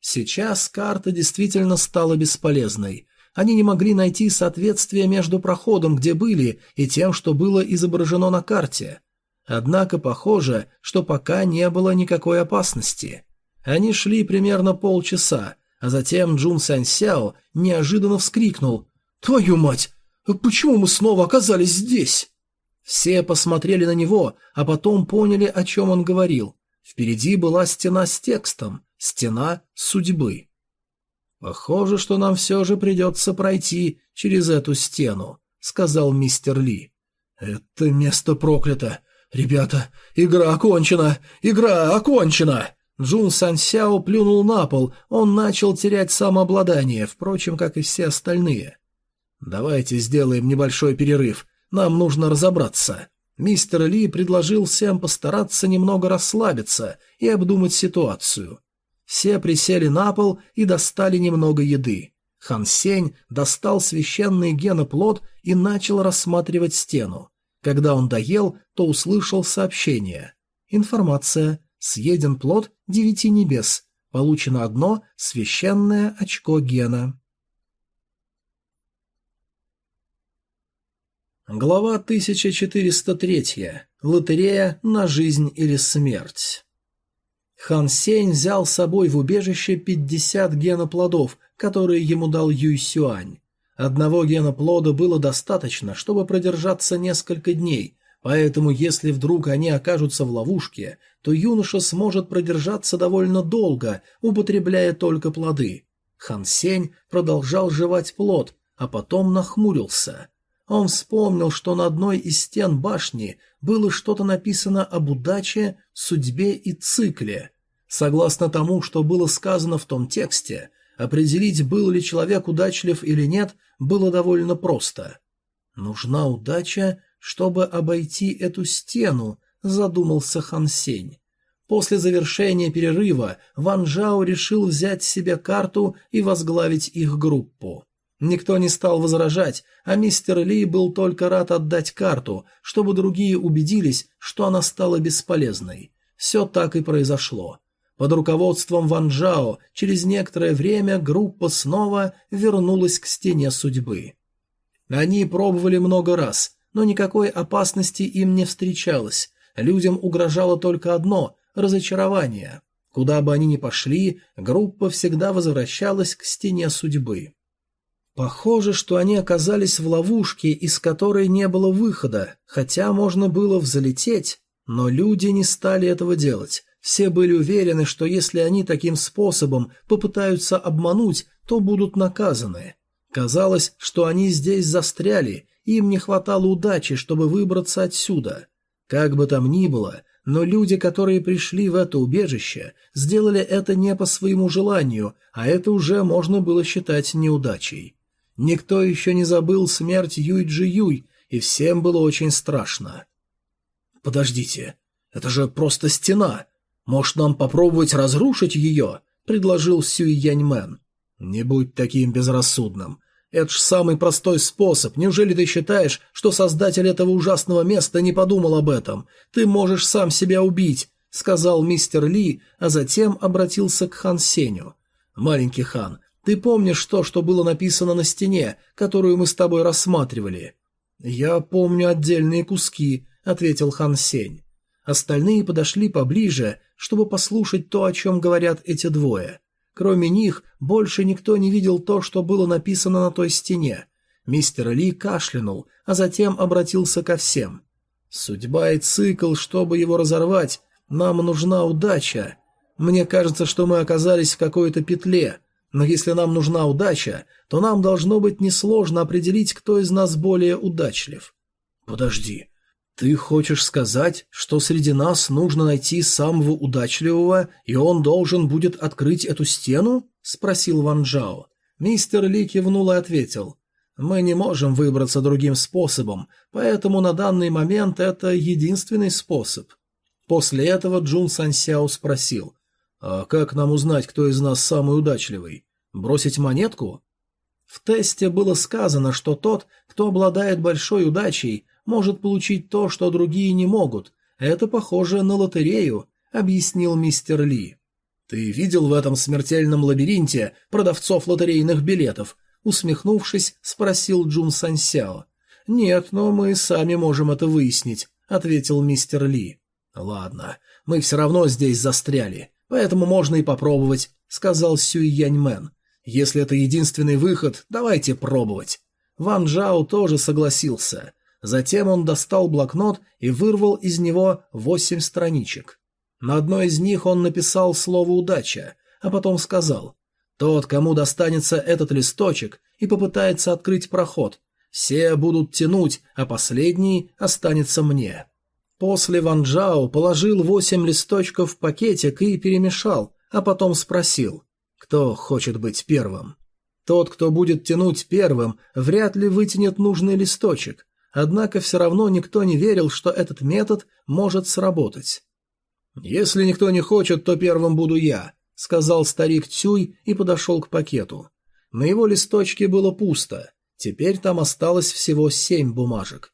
Сейчас карта действительно стала бесполезной. Они не могли найти соответствие между проходом, где были, и тем, что было изображено на карте. Однако похоже, что пока не было никакой опасности. Они шли примерно полчаса, а затем Джун Сянсяо неожиданно вскрикнул «Твою мать! Почему мы снова оказались здесь?» Все посмотрели на него, а потом поняли, о чем он говорил. Впереди была стена с текстом, стена судьбы. «Похоже, что нам все же придется пройти через эту стену», — сказал мистер Ли. «Это место проклято. Ребята, игра окончена! Игра окончена!» Джун Сяо плюнул на пол, он начал терять самообладание, впрочем, как и все остальные. «Давайте сделаем небольшой перерыв. Нам нужно разобраться. Мистер Ли предложил всем постараться немного расслабиться и обдумать ситуацию. Все присели на пол и достали немного еды. Хан Сень достал священный геноплод и начал рассматривать стену. Когда он доел, то услышал сообщение. Информация. Съеден плод девяти небес. Получено одно священное очко гена. Глава 1403. Лотерея на жизнь или смерть. Хан Сень взял с собой в убежище 50 геноплодов, которые ему дал Юй Сюань. Одного геноплода было достаточно, чтобы продержаться несколько дней, поэтому если вдруг они окажутся в ловушке, то юноша сможет продержаться довольно долго, употребляя только плоды. Хан Сень продолжал жевать плод, а потом нахмурился – он вспомнил, что на одной из стен башни было что-то написано об удаче, судьбе и цикле. Согласно тому, что было сказано в том тексте, определить, был ли человек удачлив или нет, было довольно просто. «Нужна удача, чтобы обойти эту стену», — задумался Хан Сень. После завершения перерыва Ван Жао решил взять себе карту и возглавить их группу. Никто не стал возражать, а мистер Ли был только рад отдать карту, чтобы другие убедились, что она стала бесполезной. Все так и произошло. Под руководством Ван Джао через некоторое время группа снова вернулась к стене судьбы. Они пробовали много раз, но никакой опасности им не встречалось. Людям угрожало только одно – разочарование. Куда бы они ни пошли, группа всегда возвращалась к стене судьбы. Похоже, что они оказались в ловушке, из которой не было выхода, хотя можно было взлететь, но люди не стали этого делать. Все были уверены, что если они таким способом попытаются обмануть, то будут наказаны. Казалось, что они здесь застряли, им не хватало удачи, чтобы выбраться отсюда. Как бы там ни было, но люди, которые пришли в это убежище, сделали это не по своему желанию, а это уже можно было считать неудачей. Никто еще не забыл смерть Юйджи Юй, и всем было очень страшно. «Подождите, это же просто стена. Может, нам попробовать разрушить ее?» — предложил Сюй Яньмен. «Не будь таким безрассудным. Это ж самый простой способ. Неужели ты считаешь, что создатель этого ужасного места не подумал об этом? Ты можешь сам себя убить», — сказал мистер Ли, а затем обратился к Хан Сеню. «Маленький хан, ты помнишь то, что было написано на стене, которую мы с тобой рассматривали?» «Я помню отдельные куски», — ответил Хан Сень. Остальные подошли поближе, чтобы послушать то, о чем говорят эти двое. Кроме них, больше никто не видел то, что было написано на той стене. Мистер Ли кашлянул, а затем обратился ко всем. «Судьба и цикл, чтобы его разорвать, нам нужна удача. Мне кажется, что мы оказались в какой-то петле, но если нам нужна удача, то нам должно быть несложно определить, кто из нас более удачлив». «Подожди, «Ты хочешь сказать, что среди нас нужно найти самого удачливого, и он должен будет открыть эту стену?» – спросил Ван Джао. Мистер Ли кивнул и ответил. «Мы не можем выбраться другим способом, поэтому на данный момент это единственный способ». После этого Джун Сансяо спросил. «А как нам узнать, кто из нас самый удачливый? Бросить монетку?» В тесте было сказано, что тот, кто обладает большой удачей, может получить то, что другие не могут. Это похоже на лотерею», — объяснил мистер Ли. «Ты видел в этом смертельном лабиринте продавцов лотерейных билетов?» Усмехнувшись, спросил Джун Сансяо. «Нет, но мы сами можем это выяснить», — ответил мистер Ли. «Ладно, мы все равно здесь застряли, поэтому можно и попробовать», — сказал Сюй Яньмен. «Если это единственный выход, давайте пробовать». Ван Джао тоже согласился. Затем он достал блокнот и вырвал из него восемь страничек. На одной из них он написал слово «удача», а потом сказал «Тот, кому достанется этот листочек и попытается открыть проход, все будут тянуть, а последний останется мне». После Ван Джао положил восемь листочков в пакетик и перемешал, а потом спросил «Кто хочет быть первым?» Тот, кто будет тянуть первым, вряд ли вытянет нужный листочек, Однако все равно никто не верил, что этот метод может сработать. «Если никто не хочет, то первым буду я», — сказал старик Цюй и подошел к пакету. На его листочке было пусто. Теперь там осталось всего семь бумажек.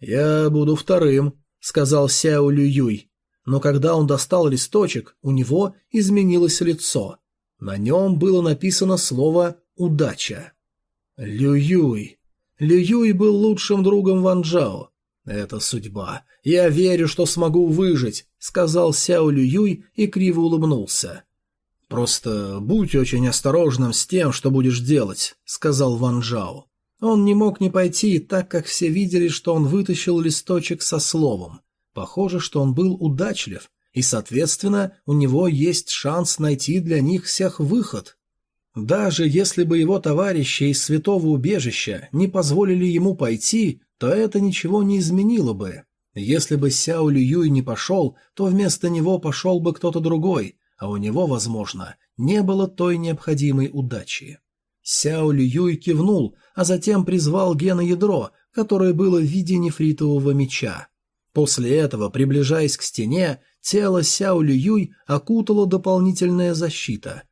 «Я буду вторым», — сказал Сяо Лю Юй. Но когда он достал листочек, у него изменилось лицо. На нем было написано слово «удача». «Лю Юй», Лю Юй был лучшим другом Ван Джао. «Это судьба. Я верю, что смогу выжить», — сказал Сяо Лю Юй и криво улыбнулся. «Просто будь очень осторожным с тем, что будешь делать», — сказал Ван Джао. Он не мог не пойти, так как все видели, что он вытащил листочек со словом. Похоже, что он был удачлив, и, соответственно, у него есть шанс найти для них всех выход. Даже если бы его товарищи из святого убежища не позволили ему пойти, то это ничего не изменило бы. Если бы Сяо Лююй не пошел, то вместо него пошел бы кто-то другой, а у него, возможно, не было той необходимой удачи. Сяо Лююй кивнул, а затем призвал геноядро, которое было в виде нефритового меча. После этого, приближаясь к стене, тело Сяо Лююй окутала дополнительная защита –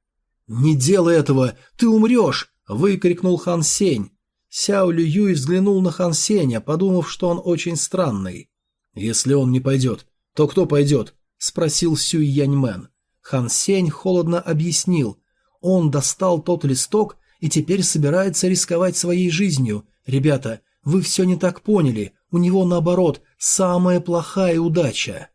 «Не делай этого! Ты умрешь!» – выкрикнул Хан Сень. Сяо Лю Юй взглянул на Хан Сеня, подумав, что он очень странный. «Если он не пойдет, то кто пойдет?» – спросил Сюй Яньмен. Хан Сень холодно объяснил. Он достал тот листок и теперь собирается рисковать своей жизнью. «Ребята, вы все не так поняли, у него, наоборот, самая плохая удача».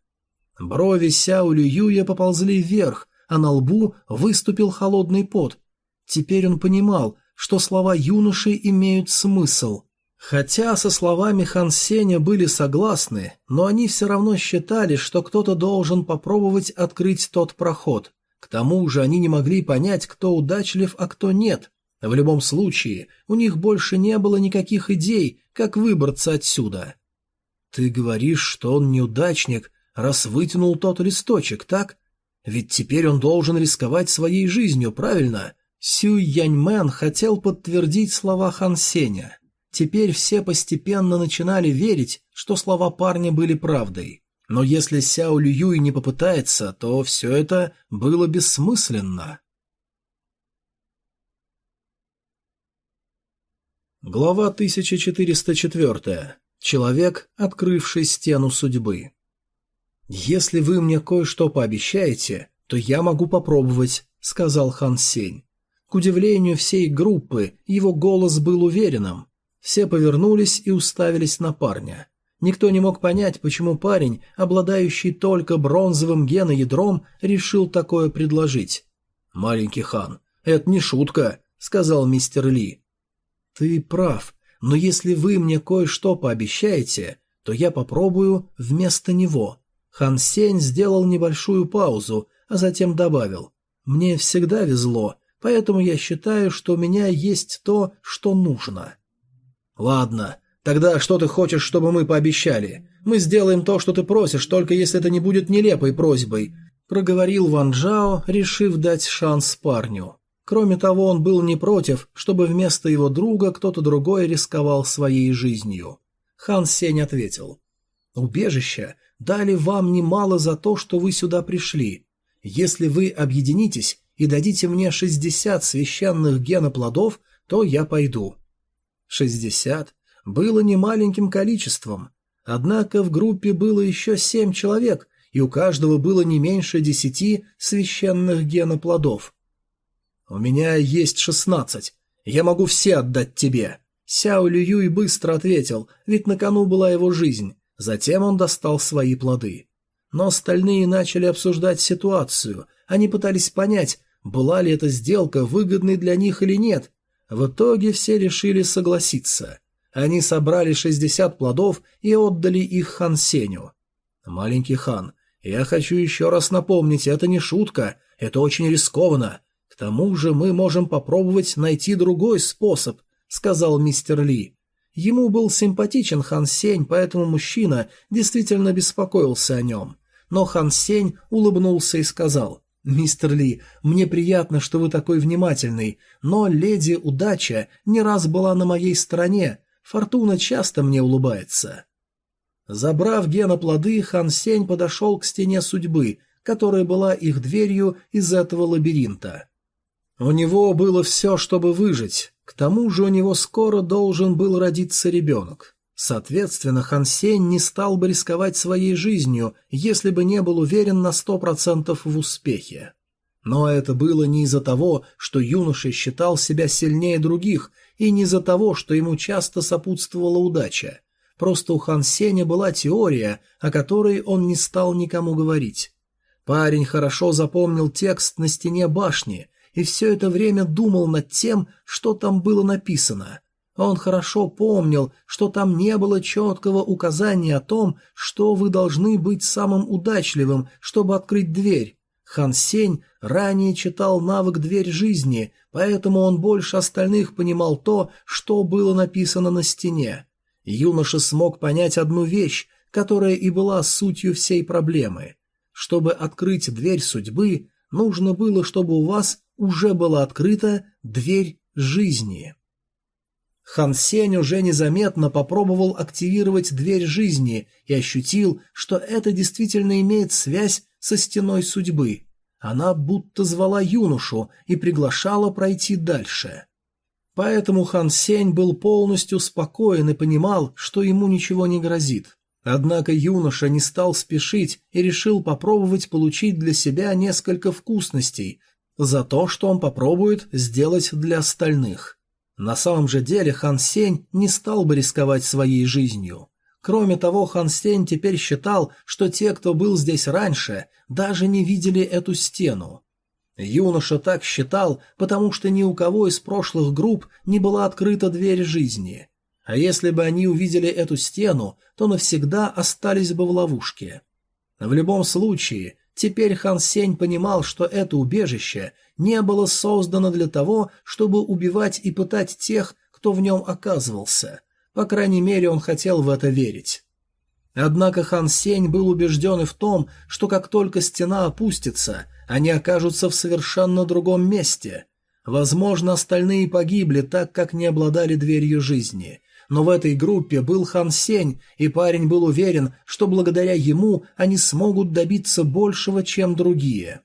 Брови Сяо Лююя поползли вверх, а на лбу выступил холодный пот. Теперь он понимал, что слова юноши имеют смысл. Хотя со словами Хан Сеня были согласны, но они все равно считали, что кто-то должен попробовать открыть тот проход. К тому же они не могли понять, кто удачлив, а кто нет. В любом случае, у них больше не было никаких идей, как выбраться отсюда. «Ты говоришь, что он неудачник, раз вытянул тот листочек, так? Ведь теперь он должен рисковать своей жизнью, правильно?» Сю Яньмен хотел подтвердить слова Хан Сеня. Теперь все постепенно начинали верить, что слова парня были правдой. Но если Сяо Лююй не попытается, то все это было бессмысленно. Глава 1404. Человек, открывший стену судьбы. «Если вы мне кое-что пообещаете, то я могу попробовать», — сказал Хан Сень. К удивлению всей группы, его голос был уверенным. Все повернулись и уставились на парня. Никто не мог понять, почему парень, обладающий только бронзовым геноядром, решил такое предложить. «Маленький хан, это не шутка», — сказал мистер Ли. «Ты прав, но если вы мне кое-что пообещаете, то я попробую вместо него». Хан Сень сделал небольшую паузу, а затем добавил. «Мне всегда везло, поэтому я считаю, что у меня есть то, что нужно». «Ладно, тогда что ты хочешь, чтобы мы пообещали? Мы сделаем то, что ты просишь, только если это не будет нелепой просьбой», — проговорил Ван Джао, решив дать шанс парню. Кроме того, он был не против, чтобы вместо его друга кто-то другой рисковал своей жизнью. Хан Сень ответил. «Убежище дали вам немало за то, что вы сюда пришли. Если вы объединитесь и дадите мне шестьдесят священных геноплодов, то я пойду. Шестьдесят было немаленьким количеством, однако в группе было еще семь человек, и у каждого было не меньше десяти священных геноплодов. «У меня есть шестнадцать. Я могу все отдать тебе». Сяо Лююй быстро ответил, ведь на кону была его жизнь. Затем он достал свои плоды. Но остальные начали обсуждать ситуацию. Они пытались понять, была ли эта сделка выгодной для них или нет, в итоге все решили согласиться. Они собрали 60 плодов и отдали их хан Сеню. «Маленький хан, я хочу еще раз напомнить, это не шутка, это очень рискованно. К тому же мы можем попробовать найти другой способ», — сказал мистер Ли. Ему был симпатичен Хан Сень, поэтому мужчина действительно беспокоился о нем. Но Хан Сень улыбнулся и сказал, «Мистер Ли, мне приятно, что вы такой внимательный, но леди Удача не раз была на моей стороне, фортуна часто мне улыбается». Забрав геноплоды, Хан Сень подошел к стене судьбы, которая была их дверью из этого лабиринта. У него было все, чтобы выжить, к тому же у него скоро должен был родиться ребенок. Соответственно, Хан Сень не стал бы рисковать своей жизнью, если бы не был уверен на сто процентов в успехе. Но это было не из-за того, что юноша считал себя сильнее других, и не из-за того, что ему часто сопутствовала удача. Просто у Хан Сеня была теория, о которой он не стал никому говорить. Парень хорошо запомнил текст на стене башни и все это время думал над тем, что там было написано. Он хорошо помнил, что там не было четкого указания о том, что вы должны быть самым удачливым, чтобы открыть дверь. Хан Сень ранее читал навык «Дверь жизни», поэтому он больше остальных понимал то, что было написано на стене. Юноша смог понять одну вещь, которая и была сутью всей проблемы. Чтобы открыть дверь судьбы, нужно было, чтобы у вас уже была открыта дверь жизни. Хан Сень уже незаметно попробовал активировать дверь жизни и ощутил, что это действительно имеет связь со стеной судьбы. Она будто звала юношу и приглашала пройти дальше. Поэтому Хан Сень был полностью спокоен и понимал, что ему ничего не грозит. Однако юноша не стал спешить и решил попробовать получить для себя несколько вкусностей за то, что он попробует сделать для остальных. На самом же деле Хан Сень не стал бы рисковать своей жизнью. Кроме того, Хан Сень теперь считал, что те, кто был здесь раньше, даже не видели эту стену. Юноша так считал, потому что ни у кого из прошлых групп не была открыта дверь жизни. А если бы они увидели эту стену, то навсегда остались бы в ловушке. В любом случае, теперь Хан Сень понимал, что это убежище не было создано для того, чтобы убивать и пытать тех, кто в нем оказывался. По крайней мере, он хотел в это верить. Однако Хан Сень был убежден и в том, что как только стена опустится, они окажутся в совершенно другом месте. Возможно, остальные погибли так, как не обладали дверью жизни. Но в этой группе был Хан Сень, и парень был уверен, что благодаря ему они смогут добиться большего, чем другие.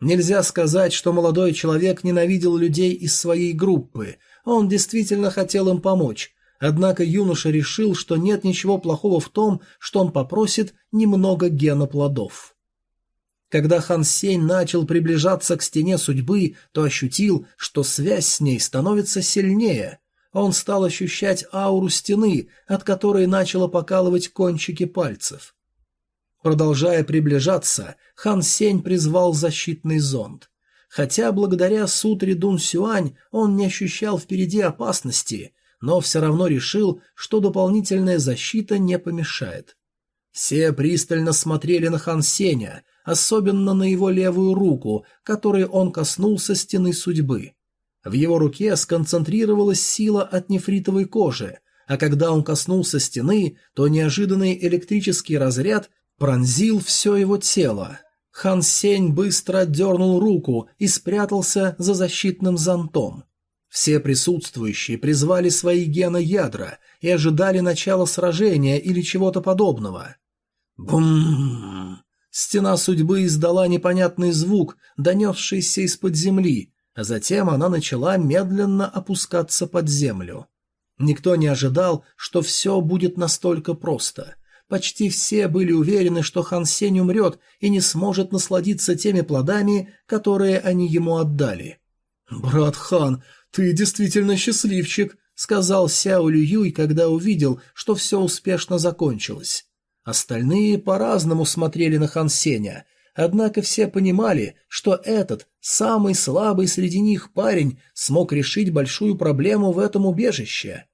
Нельзя сказать, что молодой человек ненавидел людей из своей группы. Он действительно хотел им помочь, Однако юноша решил, что нет ничего плохого в том, что он попросит немного гена плодов. Когда Хан Сень начал приближаться к стене судьбы, то ощутил, что связь с ней становится сильнее. Он стал ощущать ауру стены, от которой начало покалывать кончики пальцев. Продолжая приближаться, Хан Сень призвал защитный зонд. Хотя благодаря сутре Дун Сюань он не ощущал впереди опасности, но все равно решил, что дополнительная защита не помешает. Все пристально смотрели на Хан Сеня, особенно на его левую руку, которой он коснулся стены судьбы. В его руке сконцентрировалась сила от нефритовой кожи, а когда он коснулся стены, то неожиданный электрический разряд пронзил все его тело. Хан Сень быстро отдернул руку и спрятался за защитным зонтом. Все присутствующие призвали свои геноядра и ожидали начала сражения или чего-то подобного. Бум! Стена судьбы издала непонятный звук, донесшийся из-под земли, а затем она начала медленно опускаться под землю. Никто не ожидал, что все будет настолько просто. Почти все были уверены, что Хан Сень умрет и не сможет насладиться теми плодами, которые они ему отдали. «Брат Хан, «Ты действительно счастливчик», — сказал Сяо Люй, когда увидел, что все успешно закончилось. Остальные по-разному смотрели на Хан Сеня, однако все понимали, что этот, самый слабый среди них парень, смог решить большую проблему в этом убежище.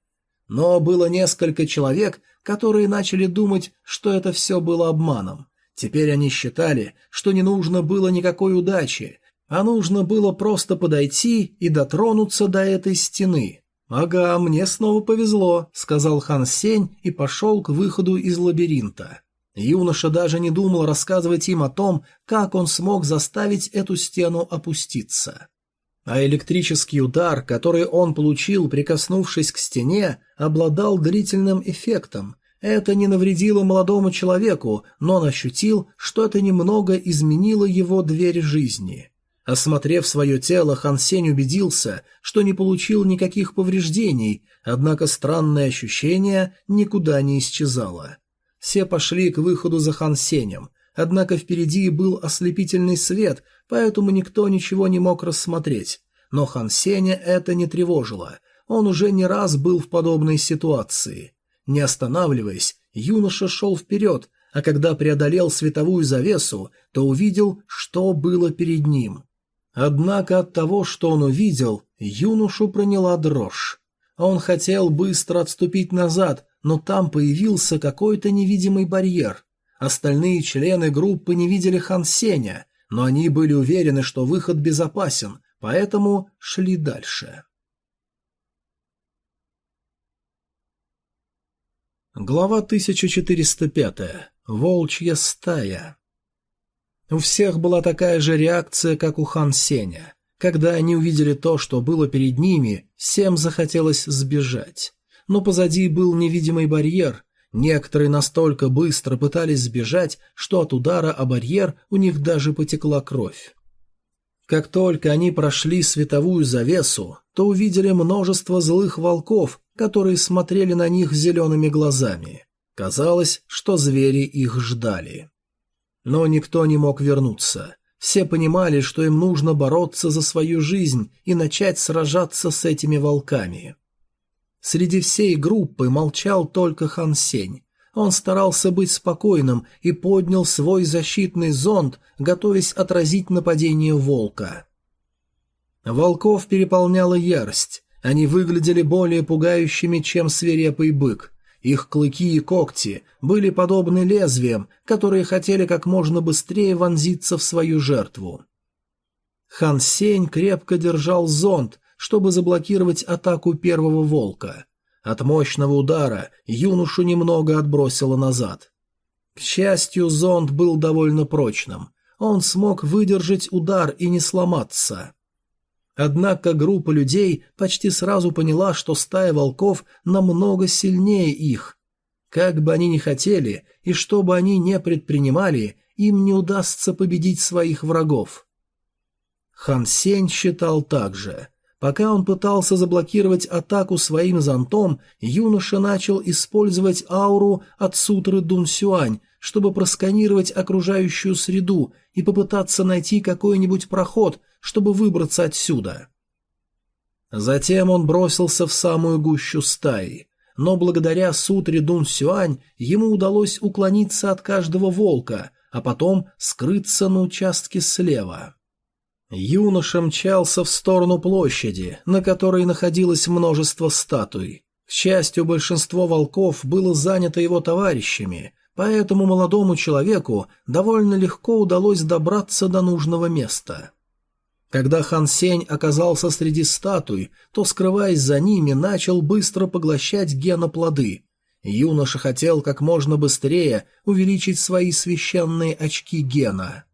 Но было несколько человек, которые начали думать, что это все было обманом. Теперь они считали, что не нужно было никакой удачи, а нужно было просто подойти и дотронуться до этой стены. «Ага, мне снова повезло», — сказал Хан Сень и пошел к выходу из лабиринта. Юноша даже не думал рассказывать им о том, как он смог заставить эту стену опуститься. А электрический удар, который он получил, прикоснувшись к стене, обладал длительным эффектом. Это не навредило молодому человеку, но он ощутил, что это немного изменило его дверь жизни. Осмотрев свое тело, Хан Сень убедился, что не получил никаких повреждений, однако странное ощущение никуда не исчезало. Все пошли к выходу за Хан Сенем, однако впереди был ослепительный свет, поэтому никто ничего не мог рассмотреть. Но Хан Сеня это не тревожило, он уже не раз был в подобной ситуации. Не останавливаясь, юноша шел вперед, а когда преодолел световую завесу, то увидел, что было перед ним. Однако от того, что он увидел, юношу проняла дрожь. Он хотел быстро отступить назад, но там появился какой-то невидимый барьер. Остальные члены группы не видели Хан Сеня, но они были уверены, что выход безопасен, поэтому шли дальше. Глава 1405. Волчья стая. У всех была такая же реакция, как у Хан Сеня. Когда они увидели то, что было перед ними, всем захотелось сбежать. Но позади был невидимый барьер. Некоторые настолько быстро пытались сбежать, что от удара о барьер у них даже потекла кровь. Как только они прошли световую завесу, то увидели множество злых волков, которые смотрели на них зелеными глазами. Казалось, что звери их ждали. Но никто не мог вернуться. Все понимали, что им нужно бороться за свою жизнь и начать сражаться с этими волками. Среди всей группы молчал только Хан Сень. Он старался быть спокойным и поднял свой защитный зонд, готовясь отразить нападение волка. Волков переполняла ярость. Они выглядели более пугающими, чем свирепый бык. Их клыки и когти были подобны лезвиям, которые хотели как можно быстрее вонзиться в свою жертву. Хан Сень крепко держал зонт, чтобы заблокировать атаку первого волка. От мощного удара юношу немного отбросило назад. К счастью, зонт был довольно прочным. Он смог выдержать удар и не сломаться. Однако группа людей почти сразу поняла, что стая волков намного сильнее их. Как бы они ни хотели и что бы они ни предпринимали, им не удастся победить своих врагов. Хан Сень считал так же. Пока он пытался заблокировать атаку своим зонтом, юноша начал использовать ауру от сутры Дун Сюань, чтобы просканировать окружающую среду и попытаться найти какой-нибудь проход, чтобы выбраться отсюда. Затем он бросился в самую гущу стаи, но благодаря сутре Дун Сюань ему удалось уклониться от каждого волка, а потом скрыться на участке слева. Юноша мчался в сторону площади, на которой находилось множество статуй. К счастью, большинство волков было занято его товарищами, поэтому молодому человеку довольно легко удалось добраться до нужного места. Когда Хан Сень оказался среди статуй, то, скрываясь за ними, начал быстро поглощать геноплоды. Юноша хотел как можно быстрее увеличить свои священные очки гена.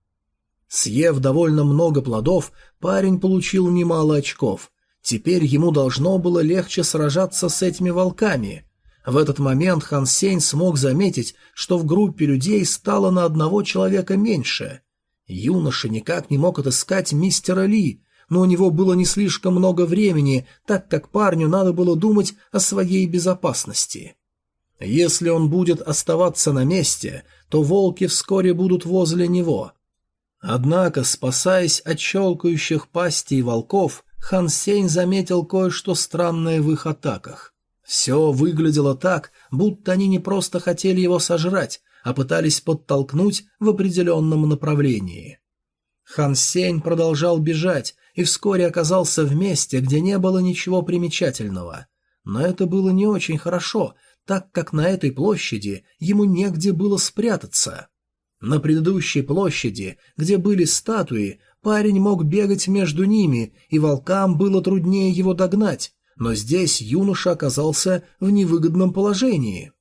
Съев довольно много плодов, парень получил немало очков. Теперь ему должно было легче сражаться с этими волками. В этот момент Хан Сень смог заметить, что в группе людей стало на одного человека меньше. Юноша никак не мог отыскать мистера Ли, но у него было не слишком много времени, так как парню надо было думать о своей безопасности. Если он будет оставаться на месте, то волки вскоре будут возле него. Однако, спасаясь от щелкающих пастей волков, Хан Сень заметил кое-что странное в их атаках. Все выглядело так, будто они не просто хотели его сожрать, а пытались подтолкнуть в определенном направлении. Хан Сень продолжал бежать и вскоре оказался в месте, где не было ничего примечательного. Но это было не очень хорошо, так как на этой площади ему негде было спрятаться. На предыдущей площади, где были статуи, парень мог бегать между ними, и волкам было труднее его догнать, но здесь юноша оказался в невыгодном положении.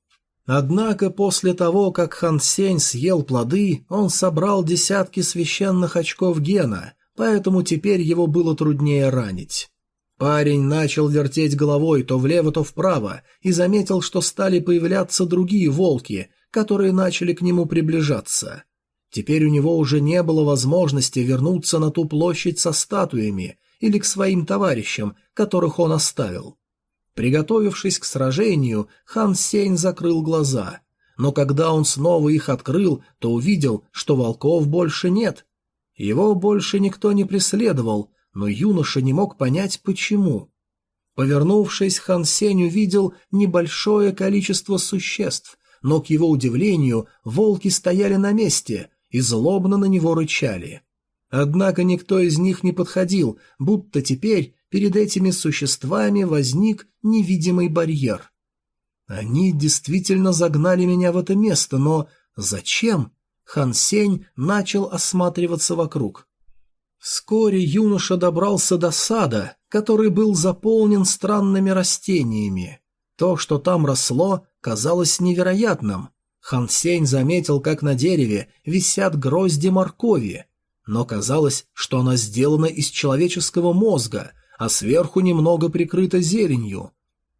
Однако после того, как Хан Сень съел плоды, он собрал десятки священных очков гена, поэтому теперь его было труднее ранить. Парень начал вертеть головой то влево, то вправо и заметил, что стали появляться другие волки, которые начали к нему приближаться. Теперь у него уже не было возможности вернуться на ту площадь со статуями или к своим товарищам, которых он оставил. Приготовившись к сражению, хан Сень закрыл глаза. Но когда он снова их открыл, то увидел, что волков больше нет. Его больше никто не преследовал, но юноша не мог понять, почему. Повернувшись, хан Сень увидел небольшое количество существ, но, к его удивлению, волки стояли на месте и злобно на него рычали. Однако никто из них не подходил, будто теперь перед этими существами возник невидимый барьер. Они действительно загнали меня в это место, но зачем? Хан Сень начал осматриваться вокруг. Вскоре юноша добрался до сада, который был заполнен странными растениями. То, что там росло, казалось невероятным. Хан Сень заметил, как на дереве висят грозди моркови, но казалось, что она сделана из человеческого мозга, а сверху немного прикрыто зеленью.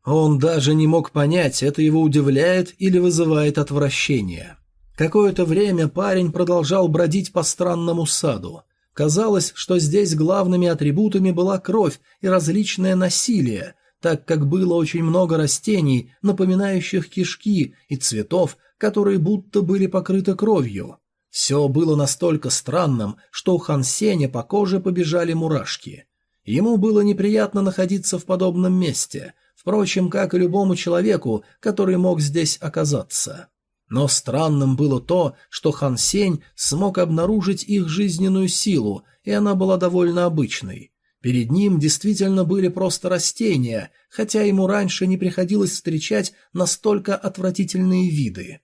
Он даже не мог понять, это его удивляет или вызывает отвращение. Какое-то время парень продолжал бродить по странному саду. Казалось, что здесь главными атрибутами была кровь и различное насилие, так как было очень много растений, напоминающих кишки, и цветов, которые будто были покрыты кровью. Все было настолько странным, что у Хан Сеня по коже побежали мурашки. Ему было неприятно находиться в подобном месте, впрочем, как и любому человеку, который мог здесь оказаться. Но странным было то, что Хан Сень смог обнаружить их жизненную силу, и она была довольно обычной. Перед ним действительно были просто растения, хотя ему раньше не приходилось встречать настолько отвратительные виды.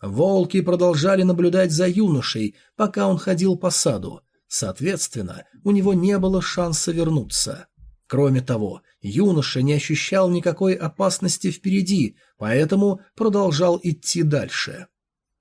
Волки продолжали наблюдать за юношей, пока он ходил по саду. Соответственно, у него не было шанса вернуться. Кроме того, юноша не ощущал никакой опасности впереди, поэтому продолжал идти дальше.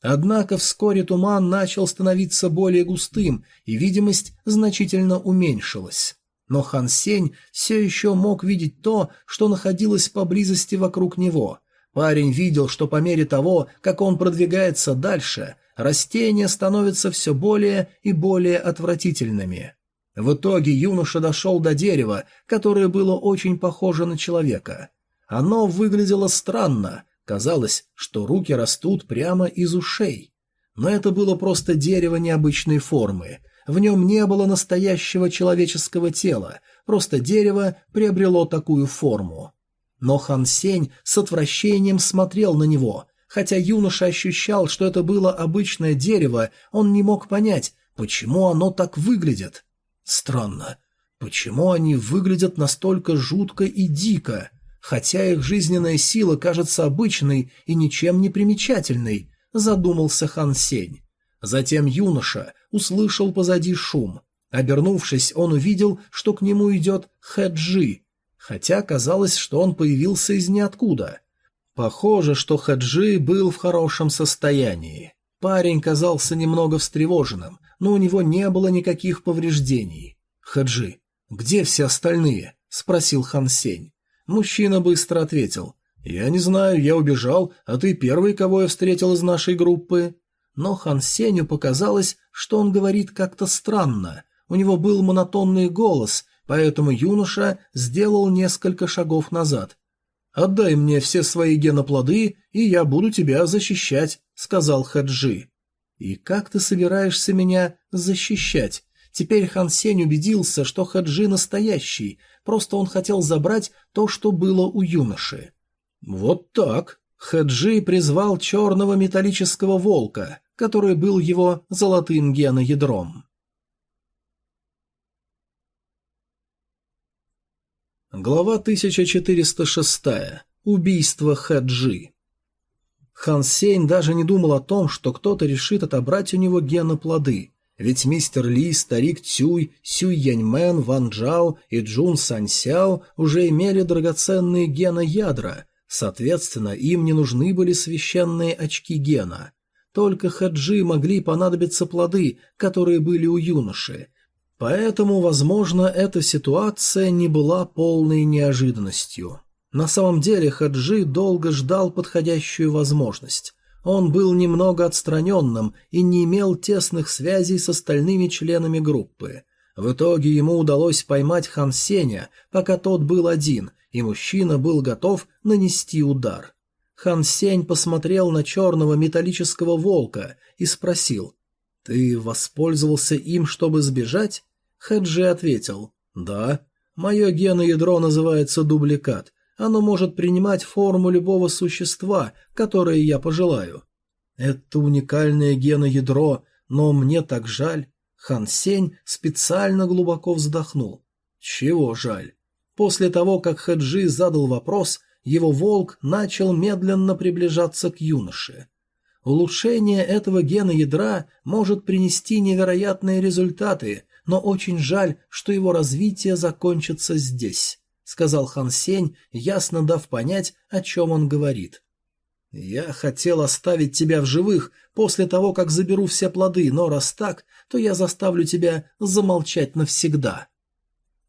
Однако вскоре туман начал становиться более густым, и видимость значительно уменьшилась. Но Хан Сень все еще мог видеть то, что находилось поблизости вокруг него. Парень видел, что по мере того, как он продвигается дальше, растения становятся все более и более отвратительными. В итоге юноша дошел до дерева, которое было очень похоже на человека. Оно выглядело странно, казалось, что руки растут прямо из ушей. Но это было просто дерево необычной формы. В нем не было настоящего человеческого тела, просто дерево приобрело такую форму. Но Хан Сень с отвращением смотрел на него. Хотя юноша ощущал, что это было обычное дерево, он не мог понять, почему оно так выглядит. Странно. Почему они выглядят настолько жутко и дико? Хотя их жизненная сила кажется обычной и ничем не примечательной, задумался Хан Сень. Затем юноша услышал позади шум. Обернувшись, он увидел, что к нему идет Хэджи, хотя казалось, что он появился из ниоткуда. Похоже, что Хаджи был в хорошем состоянии. Парень казался немного встревоженным, но у него не было никаких повреждений. «Хаджи, где все остальные?» – спросил Хан Сень. Мужчина быстро ответил. «Я не знаю, я убежал, а ты первый, кого я встретил из нашей группы». Но Хан Сеню показалось, что он говорит как-то странно. У него был монотонный голос, поэтому юноша сделал несколько шагов назад. «Отдай мне все свои геноплоды, и я буду тебя защищать», — сказал Хаджи. «И как ты собираешься меня защищать?» Теперь Хан Сень убедился, что Хаджи настоящий, просто он хотел забрать то, что было у юноши. «Вот так!» Хаджи призвал черного металлического волка, который был его золотым геноядром. Глава 1406. Убийство Хаджи. Хан Сень даже не думал о том, что кто-то решит отобрать у него геноплоды, ведь мистер Ли, старик Цюй, Сюй Яньмен, Ван Джао и Джун Сяньсяо уже имели драгоценные геноядра, соответственно, им не нужны были священные очки гена. Только Хаджи могли понадобиться плоды, которые были у юноши, поэтому, возможно, эта ситуация не была полной неожиданностью. На самом деле Хаджи долго ждал подходящую возможность. Он был немного отстраненным и не имел тесных связей с остальными членами группы. В итоге ему удалось поймать Хан Сеня, пока тот был один, и мужчина был готов нанести удар. Хан Сень посмотрел на черного металлического волка и спросил, «Ты воспользовался им, чтобы сбежать?» Хаджи ответил, «Да, мое геноядро называется дубликат, оно может принимать форму любого существа, которое я пожелаю. Это уникальное геноядро, но мне так жаль. Хан Сень специально глубоко вздохнул. Чего жаль? После того, как Хаджи задал вопрос, его волк начал медленно приближаться к юноше. Улучшение этого гена ядра может принести невероятные результаты, но очень жаль, что его развитие закончится здесь сказал Хан Сень, ясно дав понять, о чем он говорит. «Я хотел оставить тебя в живых после того, как заберу все плоды, но раз так, то я заставлю тебя замолчать навсегда».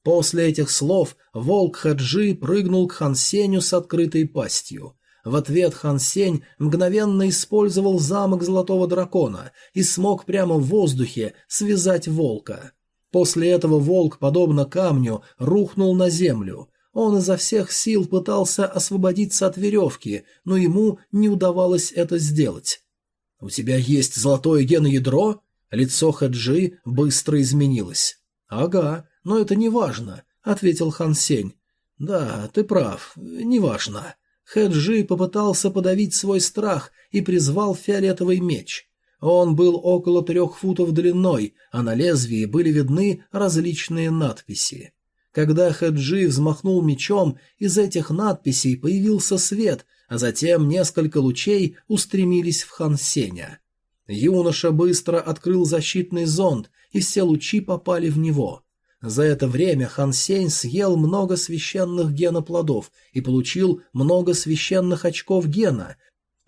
После этих слов волк Хаджи прыгнул к Хан Сенью с открытой пастью. В ответ Хан Сень мгновенно использовал замок Золотого Дракона и смог прямо в воздухе связать волка. После этого волк, подобно камню, рухнул на землю. Он изо всех сил пытался освободиться от веревки, но ему не удавалось это сделать. «У тебя есть золотое геноядро?» Лицо Хаджи быстро изменилось. «Ага, но это не важно», — ответил Хан Сень. «Да, ты прав, не важно». Хэджи попытался подавить свой страх и призвал фиолетовый меч. Он был около трех футов длиной, а на лезвии были видны различные надписи. Когда Хэджи взмахнул мечом, из этих надписей появился свет, а затем несколько лучей устремились в Хан Сеня. Юноша быстро открыл защитный зонд, и все лучи попали в него. За это время Хан Сень съел много священных геноплодов и получил много священных очков гена,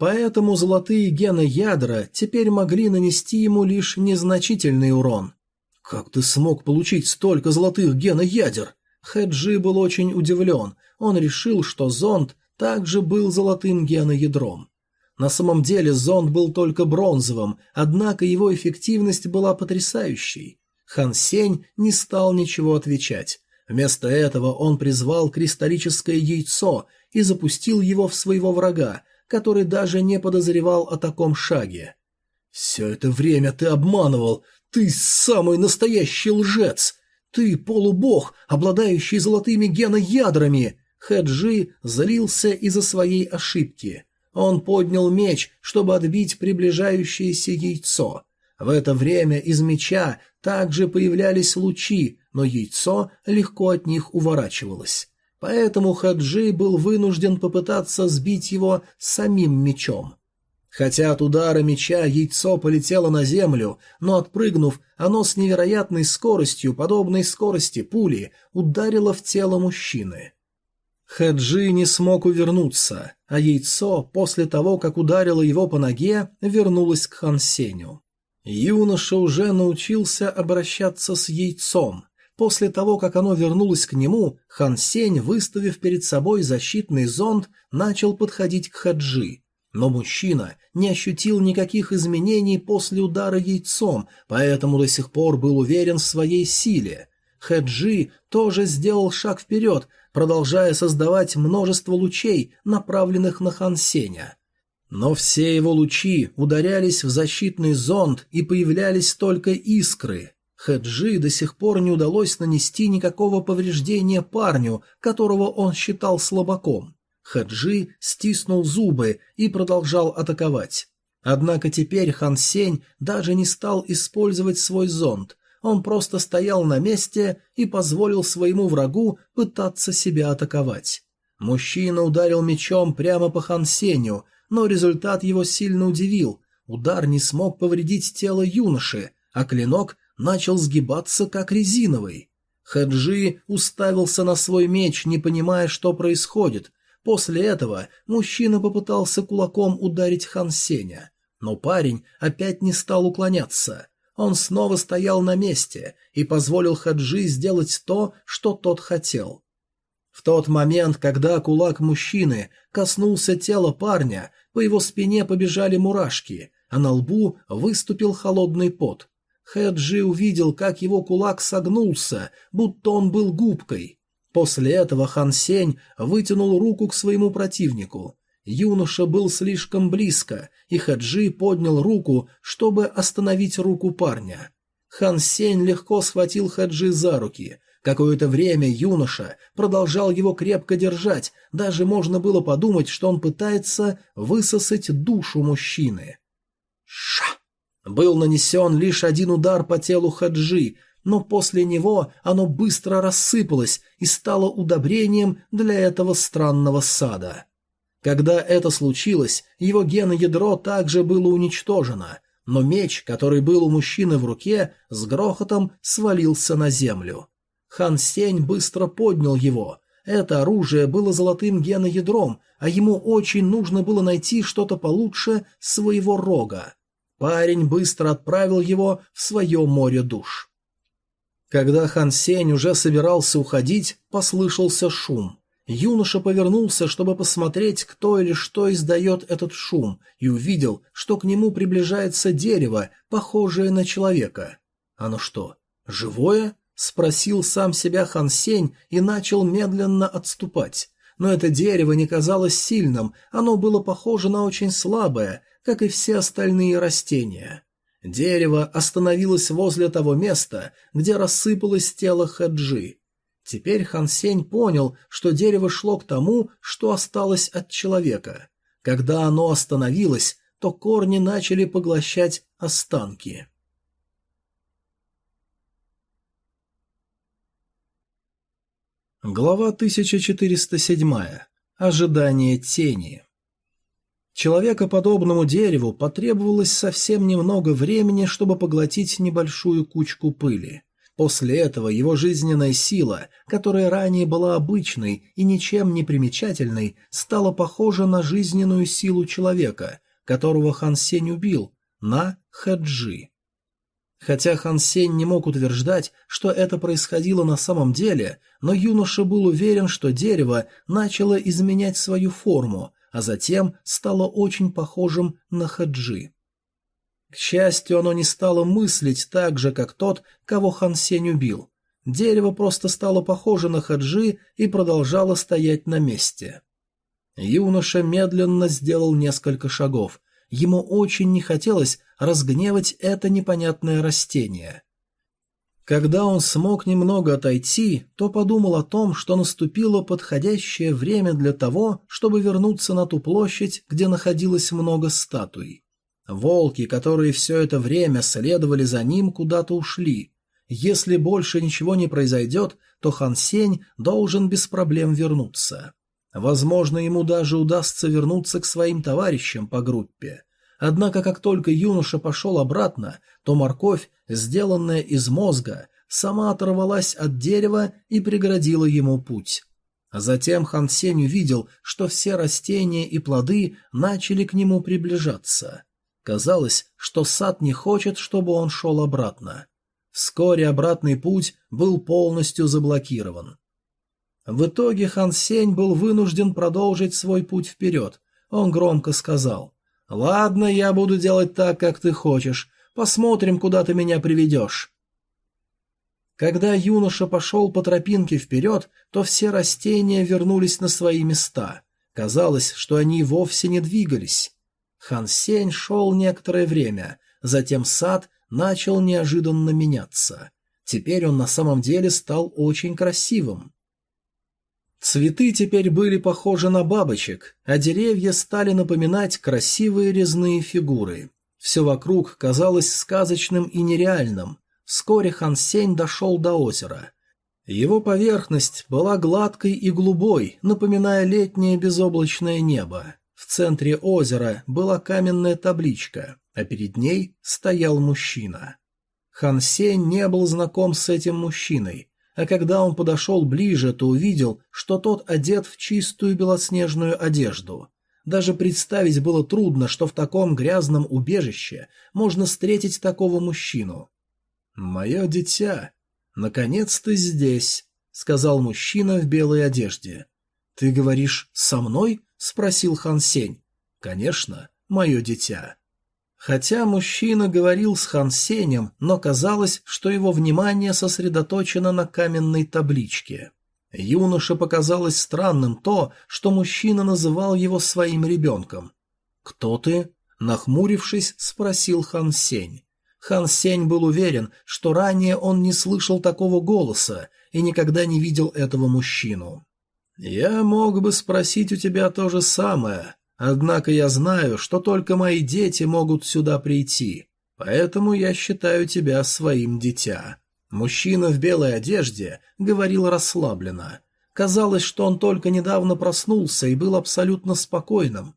поэтому золотые геноядра теперь могли нанести ему лишь незначительный урон. «Как ты смог получить столько золотых геноядер?» Хэджи был очень удивлен, он решил, что зонд также был золотым геноядром. На самом деле зонд был только бронзовым, однако его эффективность была потрясающей. Хан Сень не стал ничего отвечать. Вместо этого он призвал кристаллическое яйцо и запустил его в своего врага, который даже не подозревал о таком шаге. «Все это время ты обманывал! Ты самый настоящий лжец! Ты полубог, обладающий золотыми геноядрами!» Хэджи злился из-за своей ошибки. Он поднял меч, чтобы отбить приближающееся яйцо. В это время из меча также появлялись лучи, но яйцо легко от них уворачивалось. Поэтому Хаджи был вынужден попытаться сбить его самим мечом. Хотя от удара меча яйцо полетело на землю, но отпрыгнув, оно с невероятной скоростью, подобной скорости пули, ударило в тело мужчины. Хаджи не смог увернуться, а яйцо, после того, как ударило его по ноге, вернулось к Хансеню. Юноша уже научился обращаться с яйцом. После того, как оно вернулось к нему, Хан Сень, выставив перед собой защитный зонд, начал подходить к Хаджи. Но мужчина не ощутил никаких изменений после удара яйцом, поэтому до сих пор был уверен в своей силе. Хаджи тоже сделал шаг вперед, продолжая создавать множество лучей, направленных на Хан Сеня. Но все его лучи ударялись в защитный зонд и появлялись только искры. Хэджи до сих пор не удалось нанести никакого повреждения парню, которого он считал слабаком. Хэджи стиснул зубы и продолжал атаковать. Однако теперь Хан Сень даже не стал использовать свой зонд, он просто стоял на месте и позволил своему врагу пытаться себя атаковать. Мужчина ударил мечом прямо по Хансеню, но результат его сильно удивил. Удар не смог повредить тело юноши, а клинок начал сгибаться как резиновый. Хаджи уставился на свой меч, не понимая, что происходит. После этого мужчина попытался кулаком ударить Хансеня, но парень опять не стал уклоняться. Он снова стоял на месте и позволил Хаджи сделать то, что тот хотел. В тот момент, когда кулак мужчины коснулся тела парня, по его спине побежали мурашки, а на лбу выступил холодный пот. Хэджи увидел, как его кулак согнулся, будто он был губкой. После этого Хан Сень вытянул руку к своему противнику. Юноша был слишком близко, и Хаджи поднял руку, чтобы остановить руку парня. Хан Сень легко схватил Хаджи за руки. Какое-то время юноша продолжал его крепко держать, даже можно было подумать, что он пытается высосать душу мужчины. Ша! Был нанесен лишь один удар по телу Хаджи, но после него оно быстро рассыпалось и стало удобрением для этого странного сада. Когда это случилось, его геноядро также было уничтожено, но меч, который был у мужчины в руке, с грохотом свалился на землю. Хан Сень быстро поднял его. Это оружие было золотым геноядром, а ему очень нужно было найти что-то получше своего рога. Парень быстро отправил его в свое море душ. Когда Хан Сень уже собирался уходить, послышался шум. Юноша повернулся, чтобы посмотреть, кто или что издает этот шум, и увидел, что к нему приближается дерево, похожее на человека. «Оно что, живое?» — спросил сам себя Хан Сень и начал медленно отступать. Но это дерево не казалось сильным, оно было похоже на очень слабое, как и все остальные растения. Дерево остановилось возле того места, где рассыпалось тело Хаджи. Теперь Хан Сень понял, что дерево шло к тому, что осталось от человека. Когда оно остановилось, то корни начали поглощать останки. Глава 1407. Ожидание тени. Человекоподобному дереву потребовалось совсем немного времени, чтобы поглотить небольшую кучку пыли. После этого его жизненная сила, которая ранее была обычной и ничем не примечательной, стала похожа на жизненную силу человека, которого Хан Сень убил, на Хаджи. Хотя Хан Сень не мог утверждать, что это происходило на самом деле, но юноша был уверен, что дерево начало изменять свою форму, а затем стало очень похожим на Хаджи. К счастью, оно не стало мыслить так же, как тот, кого Хан Сень убил. Дерево просто стало похоже на Хаджи и продолжало стоять на месте. Юноша медленно сделал несколько шагов. Ему очень не хотелось разгневать это непонятное растение. Когда он смог немного отойти, то подумал о том, что наступило подходящее время для того, чтобы вернуться на ту площадь, где находилось много статуй. Волки, которые все это время следовали за ним, куда-то ушли. Если больше ничего не произойдет, то Хан Сень должен без проблем вернуться. Возможно, ему даже удастся вернуться к своим товарищам по группе. Однако, как только юноша пошел обратно, то морковь, сделанная из мозга, сама оторвалась от дерева и преградила ему путь. Затем Хан Сень увидел, что все растения и плоды начали к нему приближаться. Казалось, что сад не хочет, чтобы он шел обратно. Вскоре обратный путь был полностью заблокирован. В итоге Хан Сень был вынужден продолжить свой путь вперед. Он громко сказал «Ладно, я буду делать так, как ты хочешь. Посмотрим, куда ты меня приведешь». Когда юноша пошел по тропинке вперед, то все растения вернулись на свои места. Казалось, что они вовсе не двигались. Хан Сень шел некоторое время, затем сад начал неожиданно меняться. Теперь он на самом деле стал очень красивым. Цветы теперь были похожи на бабочек, а деревья стали напоминать красивые резные фигуры. Все вокруг казалось сказочным и нереальным. Вскоре Хан Сень дошел до озера. Его поверхность была гладкой и голубой, напоминая летнее безоблачное небо. В центре озера была каменная табличка, а перед ней стоял мужчина. Хан Сень не был знаком с этим мужчиной, а когда он подошел ближе, то увидел, что тот одет в чистую белоснежную одежду. Даже представить было трудно, что в таком грязном убежище можно встретить такого мужчину. «Мое дитя, наконец ты здесь», — сказал мужчина в белой одежде. «Ты говоришь со мной?» — спросил Хан Сень. «Конечно, мое дитя». Хотя мужчина говорил с Хан Сенем, но казалось, что его внимание сосредоточено на каменной табличке. Юноше показалось странным то, что мужчина называл его своим ребенком. «Кто ты?» – нахмурившись, спросил Хан Сень. Хан Сень был уверен, что ранее он не слышал такого голоса и никогда не видел этого мужчину. «Я мог бы спросить у тебя то же самое, однако я знаю, что только мои дети могут сюда прийти, поэтому я считаю тебя своим дитя». Мужчина в белой одежде говорил расслабленно. Казалось, что он только недавно проснулся и был абсолютно спокойным.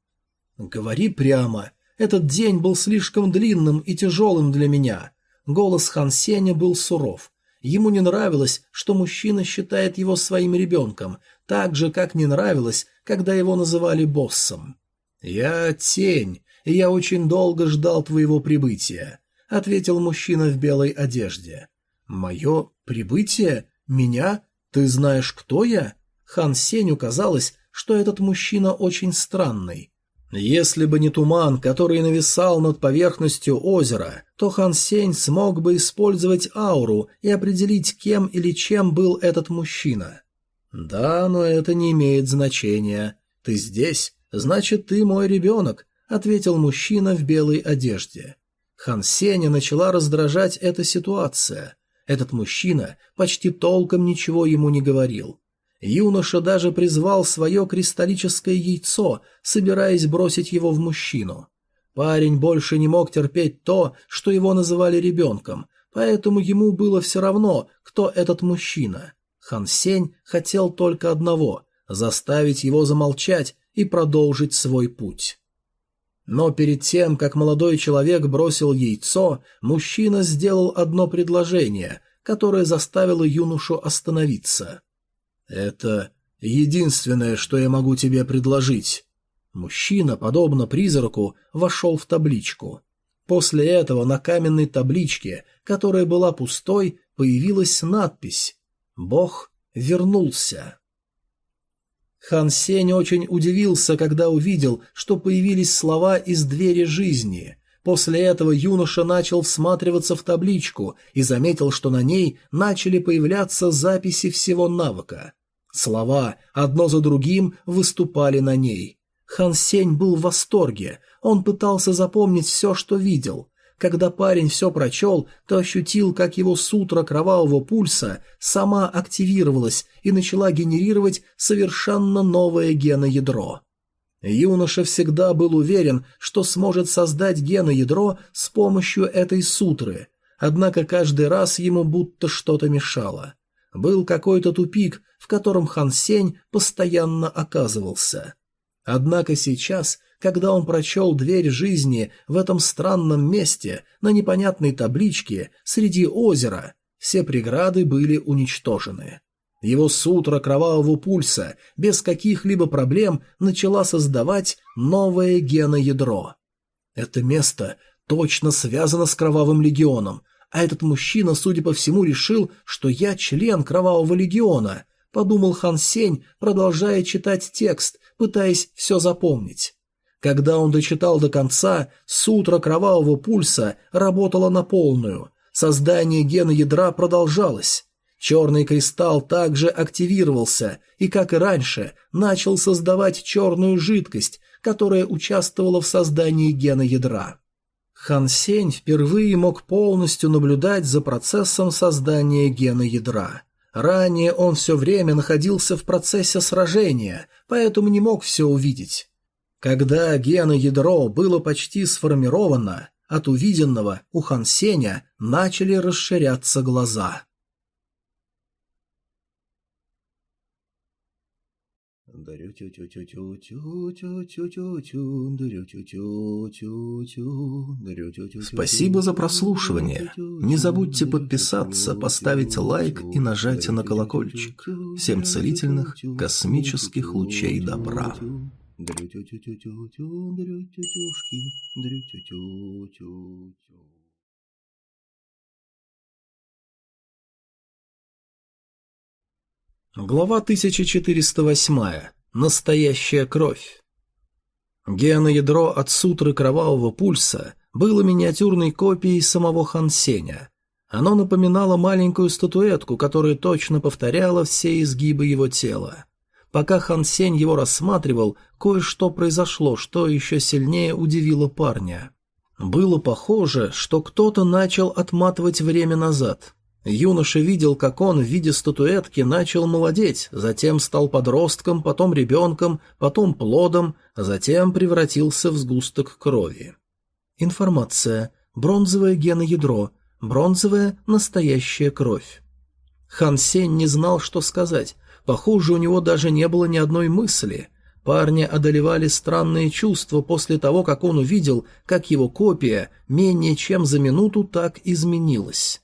«Говори прямо. Этот день был слишком длинным и тяжелым для меня». Голос Хан Сеня был суров. Ему не нравилось, что мужчина считает его своим ребенком, так же, как не нравилось, когда его называли боссом. «Я тень, и я очень долго ждал твоего прибытия», — ответил мужчина в белой одежде. «Мое прибытие? Меня? Ты знаешь, кто я?» Хан Сенью казалось, что этот мужчина очень странный. Если бы не туман, который нависал над поверхностью озера, то Хан Сень смог бы использовать ауру и определить, кем или чем был этот мужчина. «Да, но это не имеет значения. Ты здесь, значит, ты мой ребенок», — ответил мужчина в белой одежде. Хан Сеня начала раздражать эта ситуация. Этот мужчина почти толком ничего ему не говорил. Юноша даже призвал свое кристаллическое яйцо, собираясь бросить его в мужчину. Парень больше не мог терпеть то, что его называли ребенком, поэтому ему было все равно, кто этот мужчина. Хан Сень хотел только одного – заставить его замолчать и продолжить свой путь. Но перед тем, как молодой человек бросил яйцо, мужчина сделал одно предложение, которое заставило юношу остановиться. «Это единственное, что я могу тебе предложить». Мужчина, подобно призраку, вошел в табличку. После этого на каменной табличке, которая была пустой, появилась надпись «Бог вернулся». Хан Сень очень удивился, когда увидел, что появились слова из двери жизни. После этого юноша начал всматриваться в табличку и заметил, что на ней начали появляться записи всего навыка. Слова одно за другим выступали на ней. Хан Сень был в восторге, он пытался запомнить все, что видел. Когда парень все прочел, то ощутил, как его сутра кровавого пульса сама активировалась и начала генерировать совершенно новое геноядро. Юноша всегда был уверен, что сможет создать геноядро с помощью этой сутры, однако каждый раз ему будто что-то мешало. Был какой-то тупик, в котором Хан Сень постоянно оказывался. Однако сейчас когда он прочел дверь жизни в этом странном месте на непонятной табличке среди озера, все преграды были уничтожены. Его сутра кровавого пульса без каких-либо проблем начала создавать новое геноядро. Это место точно связано с Кровавым Легионом, а этот мужчина, судя по всему, решил, что я член Кровавого Легиона, подумал Хан Сень, продолжая читать текст, пытаясь все запомнить. Когда он дочитал до конца, сутра кровавого пульса работала на полную. Создание гена ядра продолжалось. Черный кристалл также активировался и, как и раньше, начал создавать черную жидкость, которая участвовала в создании гена ядра. Хан Сень впервые мог полностью наблюдать за процессом создания гена ядра. Ранее он все время находился в процессе сражения, поэтому не мог все увидеть. Когда геноядро было почти сформировано, от увиденного у Хан Сеня начали расширяться глаза. Спасибо за прослушивание. Не забудьте подписаться, поставить лайк и нажать на колокольчик. Всем целительных космических лучей добра. Дрю-тю-тю-тю-тю, дрю-тю-тюшки, дрю-тю-тю-тю-тю. Глава 1408. Настоящая кровь. Геноядро от сутры кровавого пульса было миниатюрной копией самого Хансеня. Оно напоминало маленькую статуэтку, которая точно повторяла все изгибы его тела. Пока Хан Сень его рассматривал, кое-что произошло, что еще сильнее удивило парня. Было похоже, что кто-то начал отматывать время назад. Юноша видел, как он в виде статуэтки начал молодеть, затем стал подростком, потом ребенком, потом плодом, затем превратился в сгусток крови. Информация. Бронзовое геноядро. Бронзовая настоящая кровь. Хан Сень не знал, что сказать. Похоже, у него даже не было ни одной мысли. Парня одолевали странные чувства после того, как он увидел, как его копия менее чем за минуту так изменилась.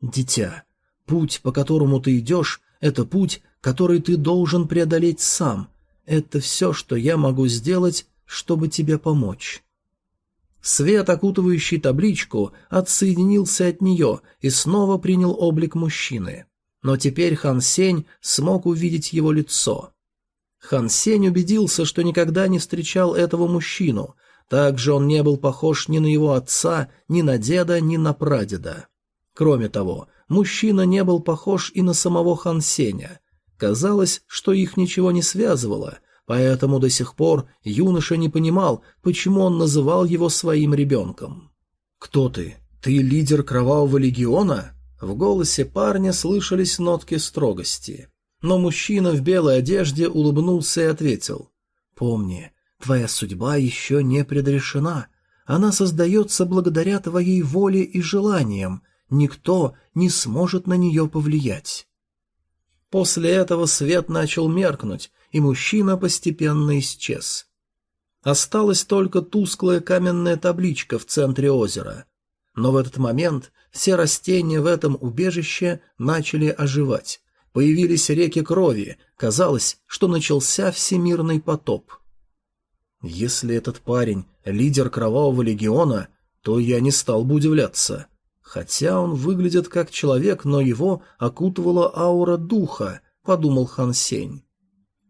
«Дитя, путь, по которому ты идешь, это путь, который ты должен преодолеть сам. Это все, что я могу сделать, чтобы тебе помочь». Свет, окутывающий табличку, отсоединился от нее и снова принял облик мужчины но теперь Хан Сень смог увидеть его лицо. Хан Сень убедился, что никогда не встречал этого мужчину, также он не был похож ни на его отца, ни на деда, ни на прадеда. Кроме того, мужчина не был похож и на самого Хан Сеня. Казалось, что их ничего не связывало, поэтому до сих пор юноша не понимал, почему он называл его своим ребенком. «Кто ты? Ты лидер Кровавого Легиона?» В голосе парня слышались нотки строгости. Но мужчина в белой одежде улыбнулся и ответил. «Помни, твоя судьба еще не предрешена. Она создается благодаря твоей воле и желаниям. Никто не сможет на нее повлиять». После этого свет начал меркнуть, и мужчина постепенно исчез. Осталась только тусклая каменная табличка в центре озера. Но в этот момент все растения в этом убежище начали оживать. Появились реки крови, казалось, что начался всемирный потоп. Если этот парень — лидер Кровавого Легиона, то я не стал бы удивляться. Хотя он выглядит как человек, но его окутывала аура духа, подумал Хан Сень.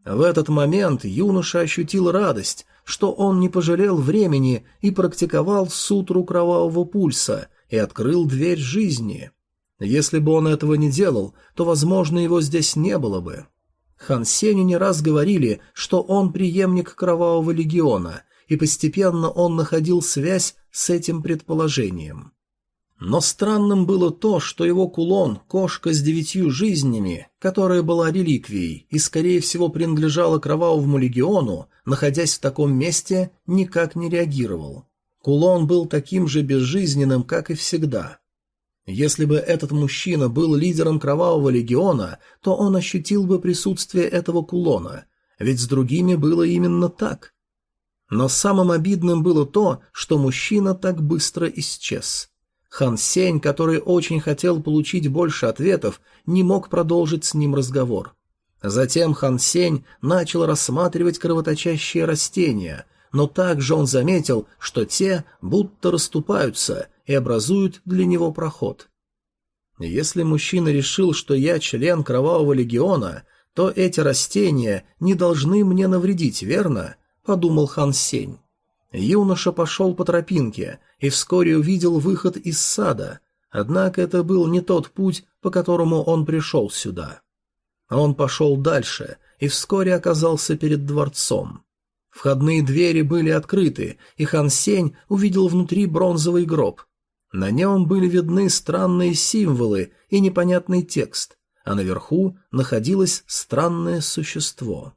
В этот момент юноша ощутил радость, что он не пожалел времени и практиковал сутру кровавого пульса, и открыл дверь жизни. Если бы он этого не делал, то, возможно, его здесь не было бы. Хан Сеню не раз говорили, что он преемник Кровавого Легиона, и постепенно он находил связь с этим предположением. Но странным было то, что его кулон, кошка с девятью жизнями, которая была реликвией и, скорее всего, принадлежала Кровавому Легиону, находясь в таком месте, никак не реагировал. Кулон был таким же безжизненным, как и всегда. Если бы этот мужчина был лидером Кровавого Легиона, то он ощутил бы присутствие этого кулона, ведь с другими было именно так. Но самым обидным было то, что мужчина так быстро исчез. Хан Сень, который очень хотел получить больше ответов, не мог продолжить с ним разговор. Затем Хан Сень начал рассматривать кровоточащие растения – но также он заметил, что те будто расступаются и образуют для него проход. Если мужчина решил, что я член Кровавого Легиона, то эти растения не должны мне навредить, верно? — подумал Хан Сень. Юноша пошел по тропинке и вскоре увидел выход из сада, однако это был не тот путь, по которому он пришел сюда. Он пошел дальше и вскоре оказался перед дворцом. Входные двери были открыты, и Хан Сень увидел внутри бронзовый гроб. На нем были видны странные символы и непонятный текст, а наверху находилось странное существо.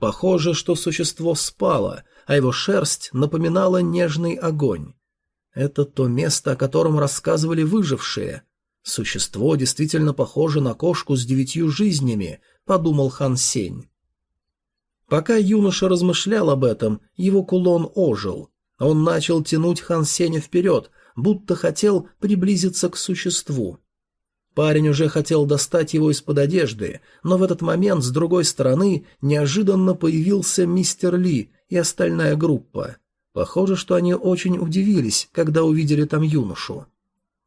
Похоже, что существо спало, а его шерсть напоминала нежный огонь. Это то место, о котором рассказывали выжившие. Существо действительно похоже на кошку с девятью жизнями, подумал Хан Сень. Пока юноша размышлял об этом, его кулон ожил. Он начал тянуть Хан Сеня вперед, будто хотел приблизиться к существу. Парень уже хотел достать его из-под одежды, но в этот момент с другой стороны неожиданно появился мистер Ли и остальная группа. Похоже, что они очень удивились, когда увидели там юношу.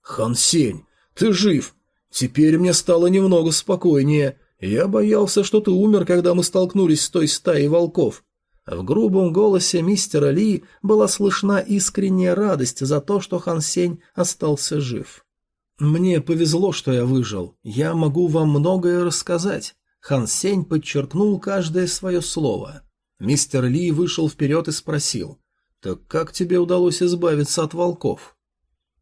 «Хан Сень, ты жив! Теперь мне стало немного спокойнее. «Я боялся, что ты умер, когда мы столкнулись с той стаей волков». В грубом голосе мистера Ли была слышна искренняя радость за то, что Хан Сень остался жив. «Мне повезло, что я выжил. Я могу вам многое рассказать». Хан Сень подчеркнул каждое свое слово. Мистер Ли вышел вперед и спросил, «Так как тебе удалось избавиться от волков?»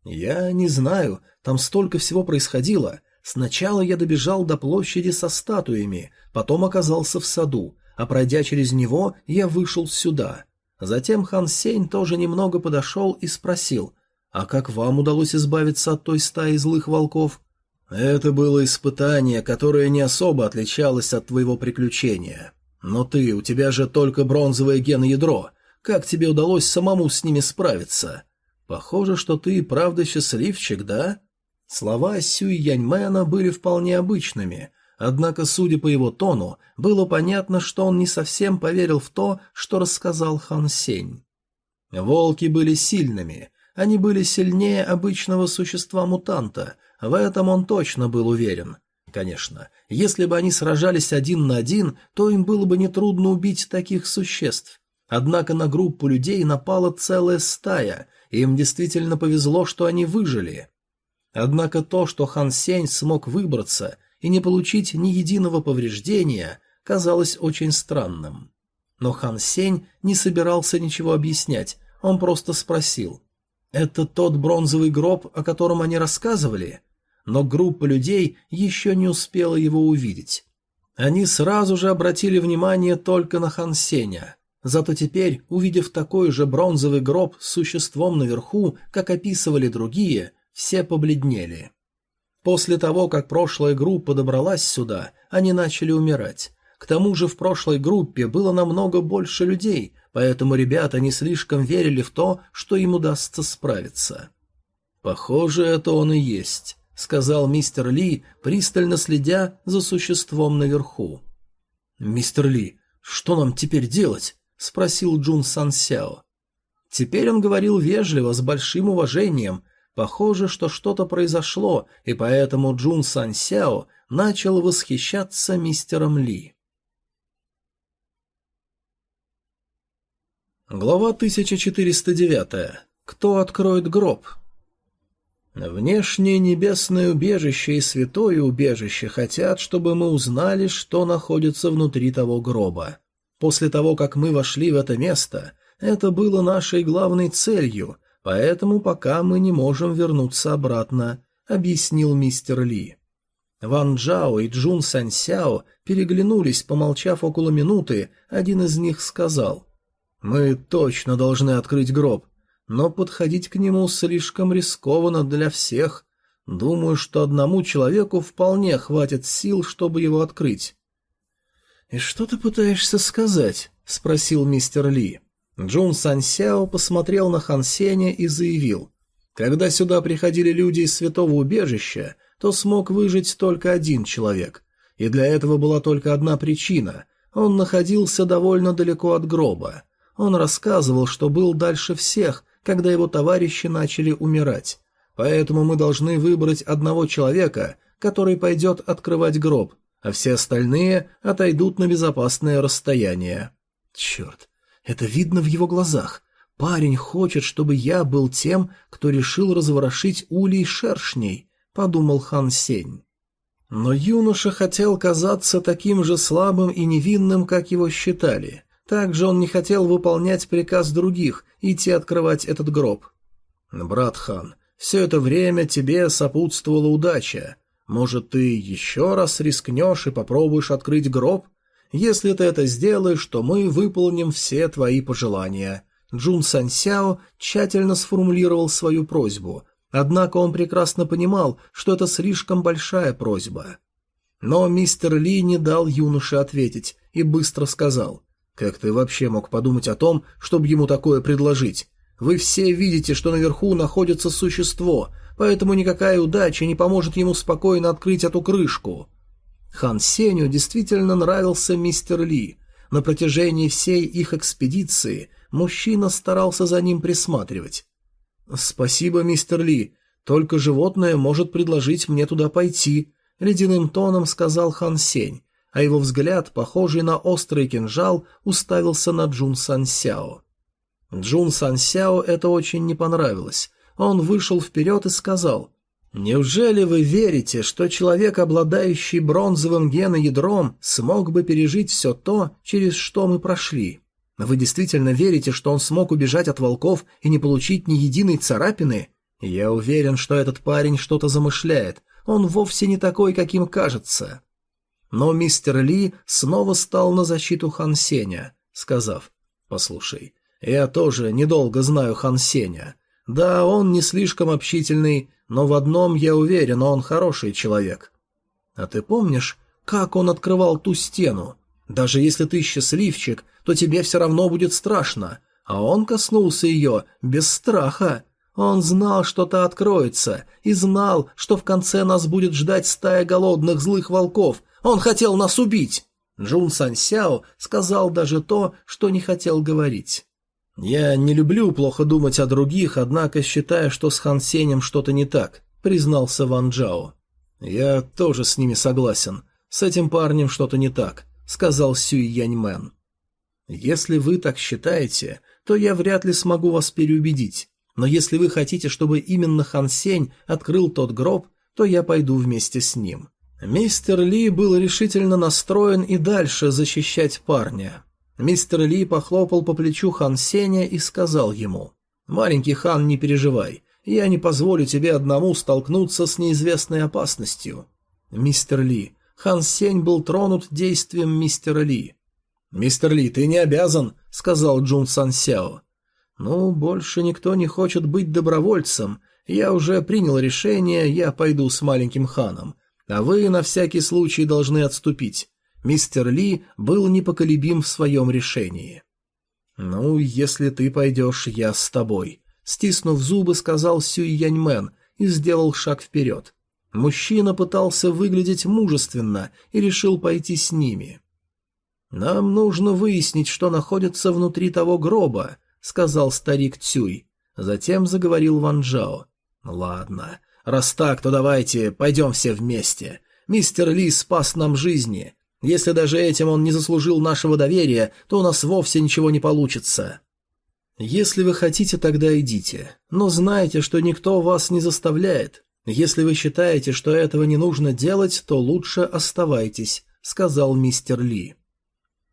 «Я не знаю, там столько всего происходило. Сначала я добежал до площади со статуями, потом оказался в саду, а пройдя через него, я вышел сюда. Затем хан Сень тоже немного подошел и спросил, «А как вам удалось избавиться от той стаи злых волков?» «Это было испытание, которое не особо отличалось от твоего приключения. Но ты, у тебя же только бронзовое геноядро. Как тебе удалось самому с ними справиться? Похоже, что ты правда счастливчик, да?» Слова Сюй Яньмена были вполне обычными, однако, судя по его тону, было понятно, что он не совсем поверил в то, что рассказал Хан Сень. Волки были сильными, они были сильнее обычного существа-мутанта, в этом он точно был уверен. Конечно, если бы они сражались один на один, то им было бы нетрудно убить таких существ. Однако на группу людей напала целая стая, им действительно повезло, что они выжили. Однако то, что Хан Сень смог выбраться и не получить ни единого повреждения, казалось очень странным. Но Хан Сень не собирался ничего объяснять, он просто спросил. «Это тот бронзовый гроб, о котором они рассказывали?» Но группа людей еще не успела его увидеть. Они сразу же обратили внимание только на Хан Сеня. Зато теперь, увидев такой же бронзовый гроб с существом наверху, как описывали другие, все побледнели. После того, как прошлая группа добралась сюда, они начали умирать. К тому же в прошлой группе было намного больше людей, поэтому ребята не слишком верили в то, что им удастся справиться. «Похоже, это он и есть», — сказал мистер Ли, пристально следя за существом наверху. «Мистер Ли, что нам теперь делать?» — спросил Джун Сан Сяо. Теперь он говорил вежливо, с большим уважением. Похоже, что что-то произошло, и поэтому Джун Сан Сяо начал восхищаться мистером Ли. Глава 1409. Кто откроет гроб? Внешнее небесное убежище и святое убежище хотят, чтобы мы узнали, что находится внутри того гроба. После того, как мы вошли в это место, это было нашей главной целью, поэтому пока мы не можем вернуться обратно, объяснил мистер Ли. Ван Джао и Джун Сянсяо переглянулись, помолчав около минуты, один из них сказал «Мы точно должны открыть гроб, но подходить к нему слишком рискованно для всех. Думаю, что одному человеку вполне хватит сил, чтобы его открыть. «И что ты пытаешься сказать?» — спросил мистер Ли. Джун Сянсяо посмотрел на Хан Сеня и заявил. «Когда сюда приходили люди из святого убежища, то смог выжить только один человек. И для этого была только одна причина — он находился довольно далеко от гроба. Он рассказывал, что был дальше всех, когда его товарищи начали умирать. Поэтому мы должны выбрать одного человека, который пойдет открывать гроб, а все остальные отойдут на безопасное расстояние. Черт, это видно в его глазах. Парень хочет, чтобы я был тем, кто решил разворошить улей шершней, подумал Хан Сень. Но юноша хотел казаться таким же слабым и невинным, как его считали. Также он не хотел выполнять приказ других, идти открывать этот гроб. «Брат Хан, все это время тебе сопутствовала удача. Может, ты еще раз рискнешь и попробуешь открыть гроб? Если ты это сделаешь, то мы выполним все твои пожелания». Джун Сянсяо тщательно сформулировал свою просьбу, однако он прекрасно понимал, что это слишком большая просьба. Но мистер Ли не дал юноше ответить и быстро сказал, «Как ты вообще мог подумать о том, чтобы ему такое предложить? Вы все видите, что наверху находится существо, поэтому никакая удача не поможет ему спокойно открыть эту крышку. Хан Сеню действительно нравился мистер Ли. На протяжении всей их экспедиции мужчина старался за ним присматривать. «Спасибо, мистер Ли, только животное может предложить мне туда пойти», — ледяным тоном сказал Хан Сень, а его взгляд, похожий на острый кинжал, уставился на Джун Сан Сяо. Джун Сан Сяо это очень не понравилось, он вышел вперед и сказал, «Неужели вы верите, что человек, обладающий бронзовым геноядром, смог бы пережить все то, через что мы прошли? Вы действительно верите, что он смог убежать от волков и не получить ни единой царапины? Я уверен, что этот парень что-то замышляет, он вовсе не такой, каким кажется». Но мистер Ли снова стал на защиту Хан Сеня, сказав, «Послушай, я тоже недолго знаю Хан Сеня. Да, он не слишком общительный, но в одном я уверен, он хороший человек. А ты помнишь, как он открывал ту стену? Даже если ты счастливчик, то тебе все равно будет страшно, а он коснулся ее без страха. Он знал, что та откроется, и знал, что в конце нас будет ждать стая голодных злых волков. Он хотел нас убить. Джун Сан Сяо сказал даже то, что не хотел говорить. «Я не люблю плохо думать о других, однако считаю, что с Хан Сенем что-то не так», — признался Ван Джао. «Я тоже с ними согласен. С этим парнем что-то не так», — сказал Сюй Яньмен. «Если вы так считаете, то я вряд ли смогу вас переубедить. Но если вы хотите, чтобы именно Хан Сень открыл тот гроб, то я пойду вместе с ним». Мистер Ли был решительно настроен и дальше защищать парня. Мистер Ли похлопал по плечу Хан Сеня и сказал ему, «Маленький хан, не переживай, я не позволю тебе одному столкнуться с неизвестной опасностью». Мистер Ли. Хан Сень был тронут действием мистера Ли. «Мистер Ли, ты не обязан», — сказал Джун Сан Сяо. «Ну, больше никто не хочет быть добровольцем. Я уже принял решение, я пойду с маленьким ханом. А вы на всякий случай должны отступить. Мистер Ли был непоколебим в своем решении. «Ну, если ты пойдешь, я с тобой», — стиснув зубы, сказал Сюй Яньмен и сделал шаг вперед. Мужчина пытался выглядеть мужественно и решил пойти с ними. «Нам нужно выяснить, что находится внутри того гроба», — сказал старик Цюй. Затем заговорил Ван Джао. «Ладно, раз так, то давайте пойдем все вместе. Мистер Ли спас нам жизни. Если даже этим он не заслужил нашего доверия, то у нас вовсе ничего не получится. Если вы хотите, тогда идите. Но знайте, что никто вас не заставляет. Если вы считаете, что этого не нужно делать, то лучше оставайтесь, сказал мистер Ли.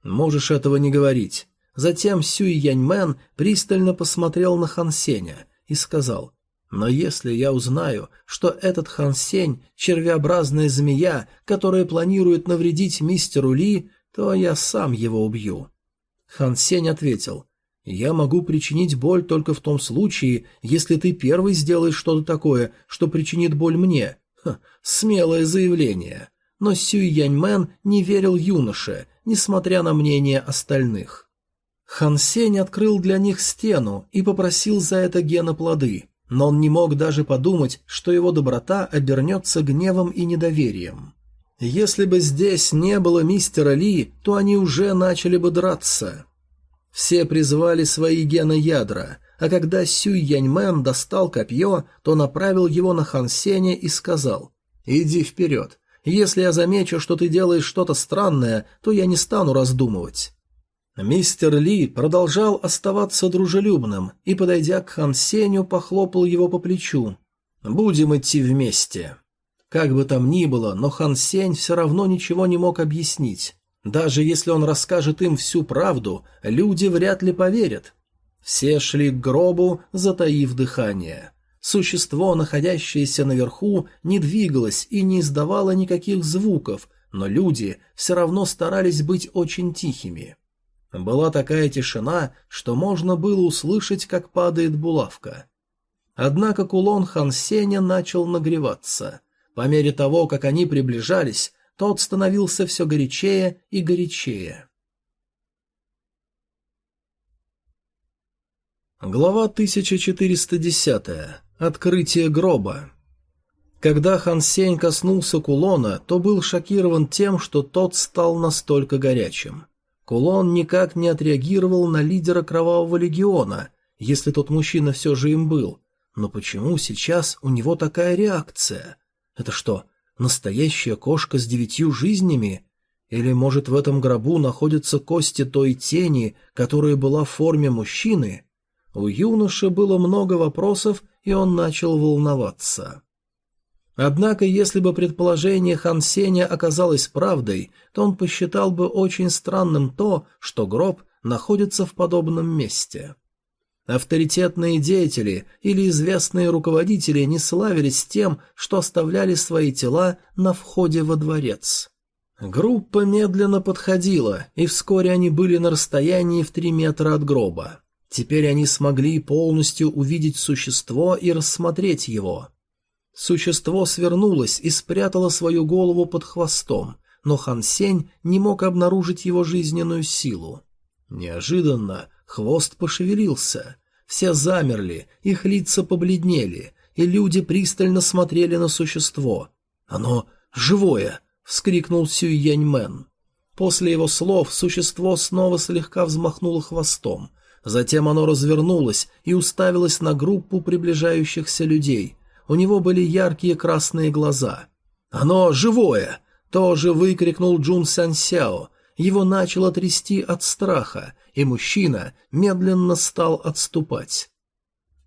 Можешь этого не говорить. Затем Сюй Яньмен пристально посмотрел на Хан Сеня и сказал: но если я узнаю, что этот Хан Сень – червеобразная змея, которая планирует навредить мистеру Ли, то я сам его убью. Хан Сень ответил, «Я могу причинить боль только в том случае, если ты первый сделаешь что-то такое, что причинит боль мне». Ха, смелое заявление. Но Сюй Яньмен не верил юноше, несмотря на мнение остальных. Хан Сень открыл для них стену и попросил за это гена плоды – но он не мог даже подумать, что его доброта обернется гневом и недоверием. Если бы здесь не было мистера Ли, то они уже начали бы драться. Все призвали свои геноядра, а когда Сюй Яньмен достал копье, то направил его на Хан Сеня и сказал «Иди вперед. Если я замечу, что ты делаешь что-то странное, то я не стану раздумывать». Мистер Ли продолжал оставаться дружелюбным и, подойдя к Хан Сеню, похлопал его по плечу. «Будем идти вместе». Как бы там ни было, но Хан Сень все равно ничего не мог объяснить. Даже если он расскажет им всю правду, люди вряд ли поверят. Все шли к гробу, затаив дыхание. Существо, находящееся наверху, не двигалось и не издавало никаких звуков, но люди все равно старались быть очень тихими. Была такая тишина, что можно было услышать, как падает булавка. Однако кулон Хан Сеня начал нагреваться. По мере того, как они приближались, тот становился все горячее и горячее. Глава 1410. Открытие гроба. Когда Хан Сень коснулся кулона, то был шокирован тем, что тот стал настолько горячим. Кулон никак не отреагировал на лидера Кровавого Легиона, если тот мужчина все же им был. Но почему сейчас у него такая реакция? Это что, настоящая кошка с девятью жизнями? Или, может, в этом гробу находятся кости той тени, которая была в форме мужчины? У юноши было много вопросов, и он начал волноваться. Однако, если бы предположение Хан Сеня оказалось правдой, то он посчитал бы очень странным то, что гроб находится в подобном месте. Авторитетные деятели или известные руководители не славились тем, что оставляли свои тела на входе во дворец. Группа медленно подходила, и вскоре они были на расстоянии в три метра от гроба. Теперь они смогли полностью увидеть существо и рассмотреть его. Существо свернулось и спрятало свою голову под хвостом, но Хан Сень не мог обнаружить его жизненную силу. Неожиданно хвост пошевелился. Все замерли, их лица побледнели, и люди пристально смотрели на существо. «Оно живое!» — вскрикнул Сюй Яньмен. После его слов существо снова слегка взмахнуло хвостом. Затем оно развернулось и уставилось на группу приближающихся людей, у него были яркие красные глаза. «Оно живое!» — тоже выкрикнул Джун Сянсяо. Его начало трясти от страха, и мужчина медленно стал отступать.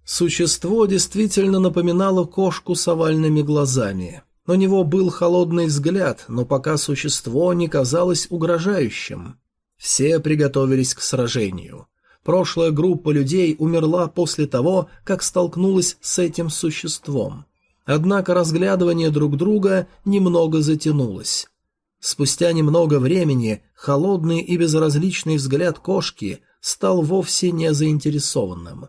Существо действительно напоминало кошку с овальными глазами. У него был холодный взгляд, но пока существо не казалось угрожающим. Все приготовились к сражению. Прошлая группа людей умерла после того, как столкнулась с этим существом. Однако разглядывание друг друга немного затянулось. Спустя немного времени холодный и безразличный взгляд кошки стал вовсе не заинтересованным.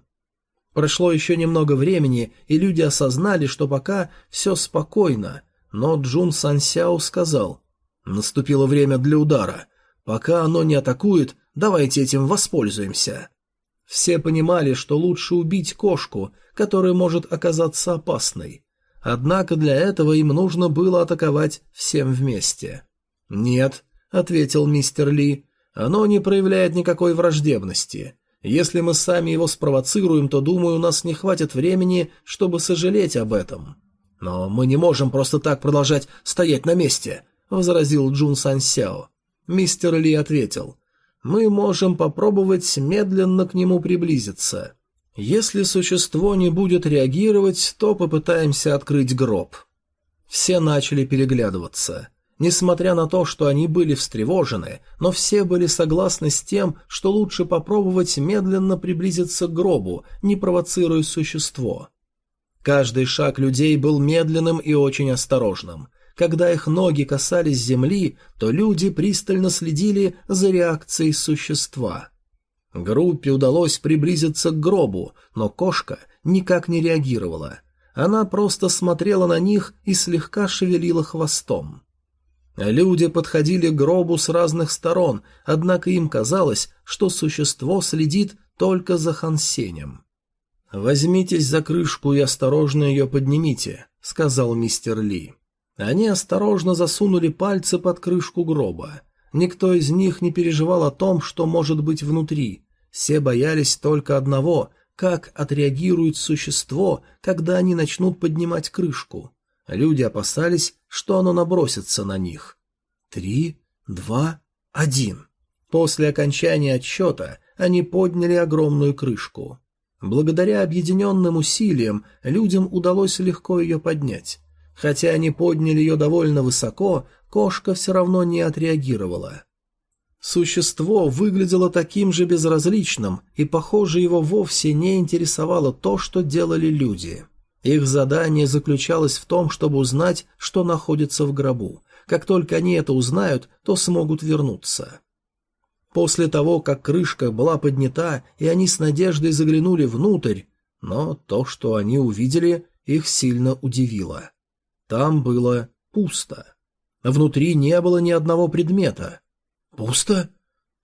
Прошло еще немного времени, и люди осознали, что пока все спокойно, но Джун Сансяо сказал, «Наступило время для удара. Пока оно не атакует, давайте этим воспользуемся». Все понимали, что лучше убить кошку, которая может оказаться опасной. Однако для этого им нужно было атаковать всем вместе. «Нет», — ответил мистер Ли, — «оно не проявляет никакой враждебности. Если мы сами его спровоцируем, то, думаю, у нас не хватит времени, чтобы сожалеть об этом. Но мы не можем просто так продолжать стоять на месте, возразил Джун Сан Сяо. Мистер Ли ответил: мы можем попробовать медленно к нему приблизиться. Если существо не будет реагировать, то попытаемся открыть гроб. Все начали переглядываться. Несмотря на то, что они были встревожены, но все были согласны с тем, что лучше попробовать медленно приблизиться к гробу, не провоцируя существо. Каждый шаг людей был медленным и очень осторожным. Когда их ноги касались земли, то люди пристально следили за реакцией существа. Группе удалось приблизиться к гробу, но кошка никак не реагировала. Она просто смотрела на них и слегка шевелила хвостом. Люди подходили к гробу с разных сторон, однако им казалось, что существо следит только за Хансенем. «Возьмитесь за крышку и осторожно ее поднимите», — сказал мистер Ли. Они осторожно засунули пальцы под крышку гроба. Никто из них не переживал о том, что может быть внутри. Все боялись только одного — как отреагирует существо, когда они начнут поднимать крышку. Люди опасались, что оно набросится на них. Три, два, один. После окончания отсчета они подняли огромную крышку. Благодаря объединенным усилиям людям удалось легко ее поднять. Хотя они подняли ее довольно высоко, кошка все равно не отреагировала. Существо выглядело таким же безразличным, и, похоже, его вовсе не интересовало то, что делали люди. Их задание заключалось в том, чтобы узнать, что находится в гробу. Как только они это узнают, то смогут вернуться. После того, как крышка была поднята, и они с надеждой заглянули внутрь, но то, что они увидели, их сильно удивило. Там было пусто. Внутри не было ни одного предмета. «Пусто?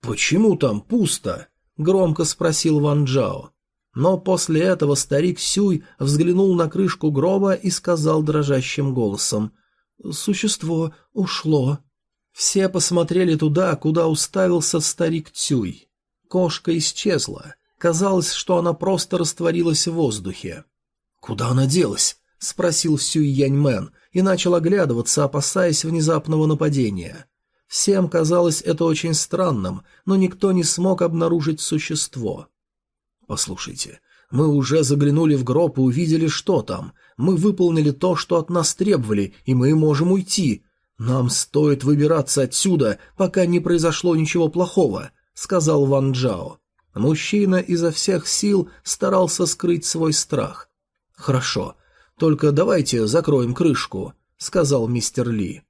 Почему там пусто?» — громко спросил Ван Джао. Но после этого старик Сюй взглянул на крышку гроба и сказал дрожащим голосом «Существо ушло». Все посмотрели туда, куда уставился старик Цюй. Кошка исчезла. Казалось, что она просто растворилась в воздухе. «Куда она делась?» — спросил Сюй Яньмен и начал оглядываться, опасаясь внезапного нападения. Всем казалось это очень странным, но никто не смог обнаружить существо. «Послушайте, мы уже заглянули в гроб и увидели, что там. Мы выполнили то, что от нас требовали, и мы можем уйти. Нам стоит выбираться отсюда, пока не произошло ничего плохого», — сказал Ван Джао. Мужчина изо всех сил старался скрыть свой страх. «Хорошо, только давайте закроем крышку», — сказал мистер Ли.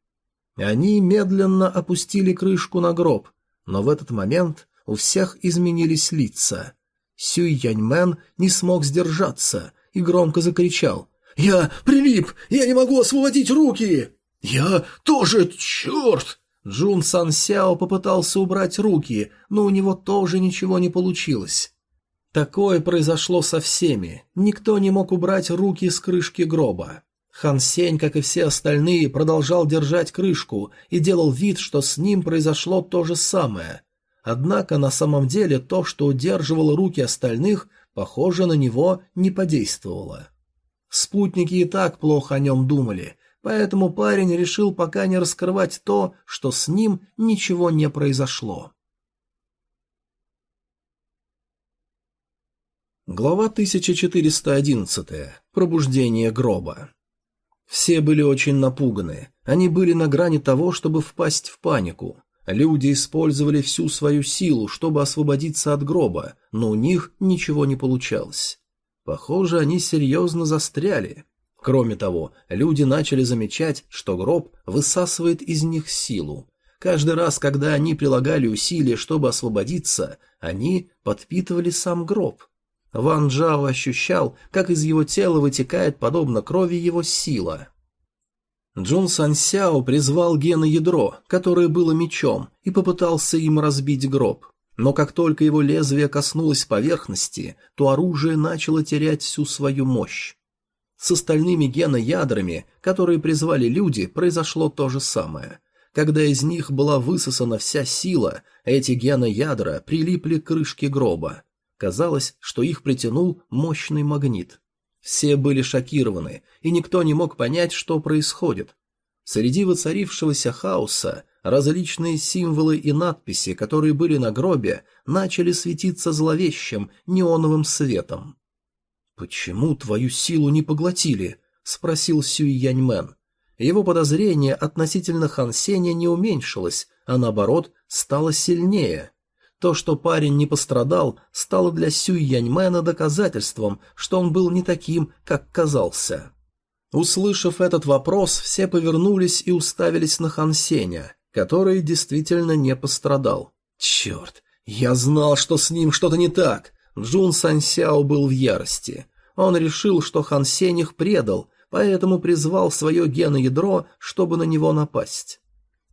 Они медленно опустили крышку на гроб, но в этот момент у всех изменились лица. Сюй Яньмен не смог сдержаться и громко закричал. «Я прилип! Я не могу освободить руки!» «Я тоже, черт!» Джун Сан Сяо попытался убрать руки, но у него тоже ничего не получилось. Такое произошло со всеми. Никто не мог убрать руки с крышки гроба. Хан Сень, как и все остальные, продолжал держать крышку и делал вид, что с ним произошло то же самое. Однако на самом деле то, что удерживало руки остальных, похоже, на него не подействовало. Спутники и так плохо о нем думали, поэтому парень решил пока не раскрывать то, что с ним ничего не произошло. Глава 1411. Пробуждение гроба. Все были очень напуганы. Они были на грани того, чтобы впасть в панику. Люди использовали всю свою силу, чтобы освободиться от гроба, но у них ничего не получалось. Похоже, они серьезно застряли. Кроме того, люди начали замечать, что гроб высасывает из них силу. Каждый раз, когда они прилагали усилия, чтобы освободиться, они подпитывали сам гроб. Ван Джао ощущал, как из его тела вытекает, подобно крови, его сила. Джун Сан Сяо призвал геноядро, которое было мечом, и попытался им разбить гроб. Но как только его лезвие коснулось поверхности, то оружие начало терять всю свою мощь. С остальными геноядрами, которые призвали люди, произошло то же самое. Когда из них была высосана вся сила, эти геноядра прилипли к крышке гроба. Казалось, что их притянул мощный магнит. Все были шокированы, и никто не мог понять, что происходит. Среди воцарившегося хаоса различные символы и надписи, которые были на гробе, начали светиться зловещим неоновым светом. «Почему твою силу не поглотили?» — спросил Сюй Яньмен. Его подозрение относительно Хан Сеня не уменьшилось, а наоборот стало сильнее. То, что парень не пострадал, стало для Сюй Яньмена доказательством, что он был не таким, как казался. Услышав этот вопрос, все повернулись и уставились на Хан Сеня, который действительно не пострадал. «Черт! Я знал, что с ним что-то не так!» Джун Сянсяо был в ярости. Он решил, что Хан Сень их предал, поэтому призвал свое геноядро, чтобы на него напасть.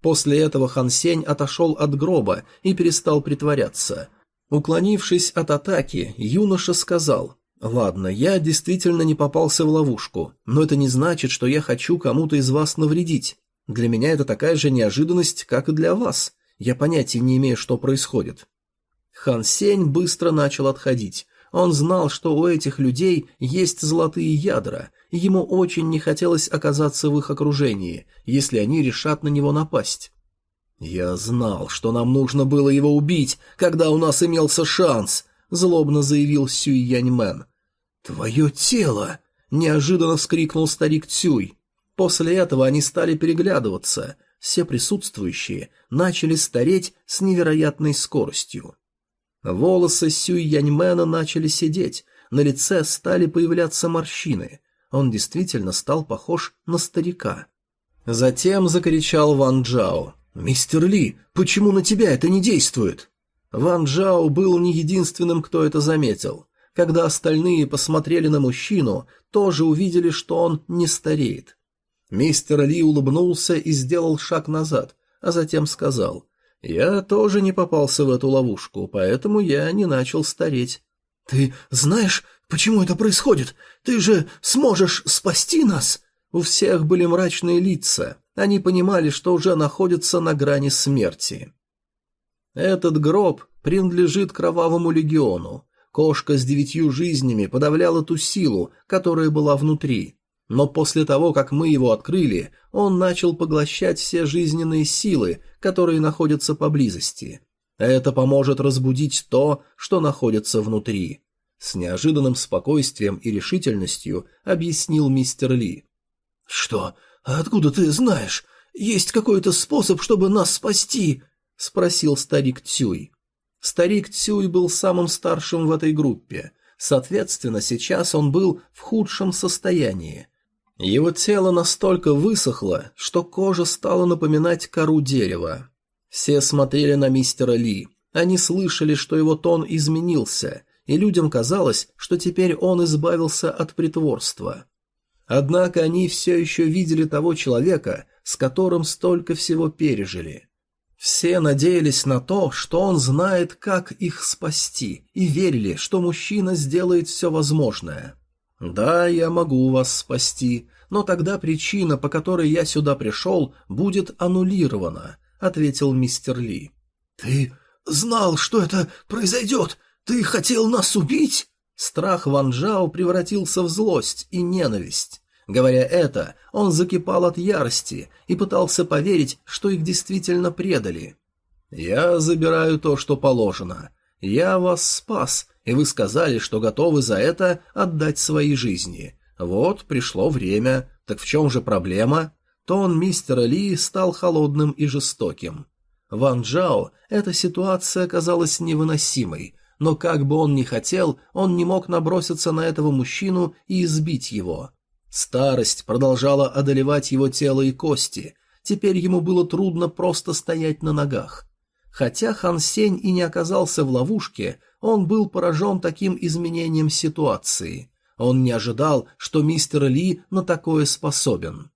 После этого Хан Сень отошел от гроба и перестал притворяться. Уклонившись от атаки, юноша сказал «Ладно, я действительно не попался в ловушку, но это не значит, что я хочу кому-то из вас навредить. Для меня это такая же неожиданность, как и для вас. Я понятия не имею, что происходит». Хан Сень быстро начал отходить. Он знал, что у этих людей есть золотые ядра, ему очень не хотелось оказаться в их окружении, если они решат на него напасть. «Я знал, что нам нужно было его убить, когда у нас имелся шанс», — злобно заявил Сюй Яньмен. «Твое тело!» — неожиданно вскрикнул старик Цюй. После этого они стали переглядываться. Все присутствующие начали стареть с невероятной скоростью. Волосы Сюй Яньмена начали сидеть, на лице стали появляться морщины. Он действительно стал похож на старика. Затем закричал Ван Джао. «Мистер Ли, почему на тебя это не действует?» Ван Джао был не единственным, кто это заметил. Когда остальные посмотрели на мужчину, тоже увидели, что он не стареет. Мистер Ли улыбнулся и сделал шаг назад, а затем сказал, «Я тоже не попался в эту ловушку, поэтому я не начал стареть». «Ты знаешь, почему это происходит? Ты же сможешь спасти нас?» У всех были мрачные лица. Они понимали, что уже находятся на грани смерти. Этот гроб принадлежит Кровавому Легиону. Кошка с девятью жизнями подавляла ту силу, которая была внутри. Но после того, как мы его открыли, он начал поглощать все жизненные силы, которые находятся поблизости. Это поможет разбудить то, что находится внутри. С неожиданным спокойствием и решительностью объяснил мистер Ли. «Что? Откуда ты знаешь? Есть какой-то способ, чтобы нас спасти?» — спросил старик Цюй. Старик Цюй был самым старшим в этой группе. Соответственно, сейчас он был в худшем состоянии. Его тело настолько высохло, что кожа стала напоминать кору дерева. Все смотрели на мистера Ли. Они слышали, что его тон изменился, и людям казалось, что теперь он избавился от притворства. Однако они все еще видели того человека, с которым столько всего пережили. Все надеялись на то, что он знает, как их спасти, и верили, что мужчина сделает все возможное. «Да, я могу вас спасти, но тогда причина, по которой я сюда пришел, будет аннулирована», — ответил мистер Ли. «Ты знал, что это произойдет? Ты хотел нас убить?» Страх Ван Джао превратился в злость и ненависть. Говоря это, он закипал от ярости и пытался поверить, что их действительно предали. «Я забираю то, что положено. Я вас спас, и вы сказали, что готовы за это отдать свои жизни. Вот, пришло время. Так в чем же проблема? Тон мистера Ли стал холодным и жестоким. Ван Джао эта ситуация казалась невыносимой, но как бы он ни хотел, он не мог наброситься на этого мужчину и избить его. Старость продолжала одолевать его тело и кости, теперь ему было трудно просто стоять на ногах. Хотя Хан Сень и не оказался в ловушке, он был поражен таким изменением ситуации. Он не ожидал, что мистер Ли на такое способен.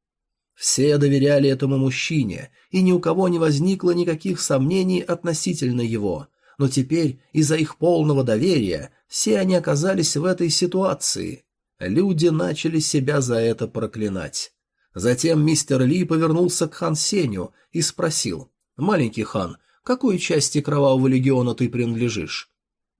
Все доверяли этому мужчине, и ни у кого не возникло никаких сомнений относительно его. Но теперь, из-за их полного доверия, все они оказались в этой ситуации. Люди начали себя за это проклинать. Затем мистер Ли повернулся к хан Сеню и спросил, «Маленький хан, какой части Кровавого Легиона ты принадлежишь?»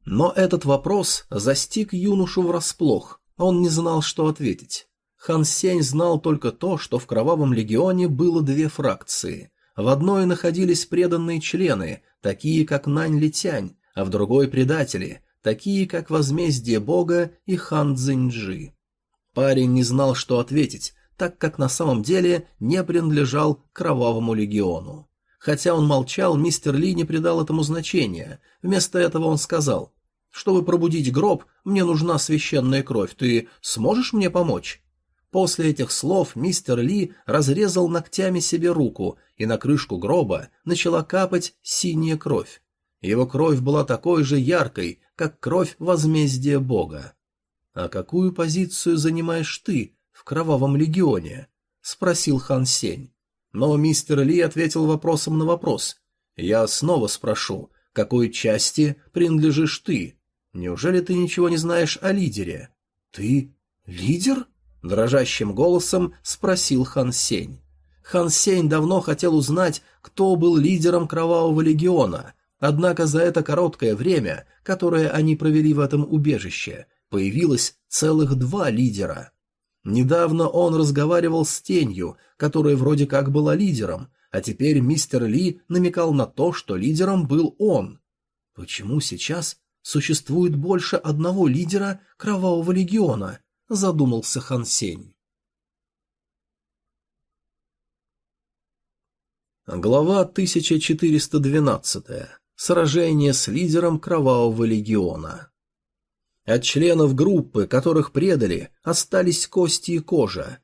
Но этот вопрос застиг юношу врасплох, он не знал, что ответить. Хан Сень знал только то, что в Кровавом Легионе было две фракции. В одной находились преданные члены, такие как Нань Литянь, а в другой предатели, такие как Возмездие Бога и Хан Цзиньджи. Парень не знал, что ответить, так как на самом деле не принадлежал Кровавому Легиону. Хотя он молчал, мистер Ли не придал этому значения. Вместо этого он сказал, «Чтобы пробудить гроб, мне нужна священная кровь. Ты сможешь мне помочь?» После этих слов мистер Ли разрезал ногтями себе руку, и на крышку гроба начала капать синяя кровь. Его кровь была такой же яркой, как кровь возмездия Бога. «А какую позицию занимаешь ты в Кровавом Легионе?» — спросил Хан Сень. Но мистер Ли ответил вопросом на вопрос. «Я снова спрошу, какой части принадлежишь ты? Неужели ты ничего не знаешь о лидере?» «Ты лидер?» — дрожащим голосом спросил Хан Сень. Хан Сень давно хотел узнать, кто был лидером Кровавого Легиона, однако за это короткое время, которое они провели в этом убежище, появилось целых два лидера. Недавно он разговаривал с тенью, которая вроде как была лидером, а теперь мистер Ли намекал на то, что лидером был он. Почему сейчас существует больше одного лидера Кровавого Легиона? Задумался Хан Сень. Глава 1412. Сражение с лидером Кровавого Легиона. От членов группы, которых предали, остались кости и кожа.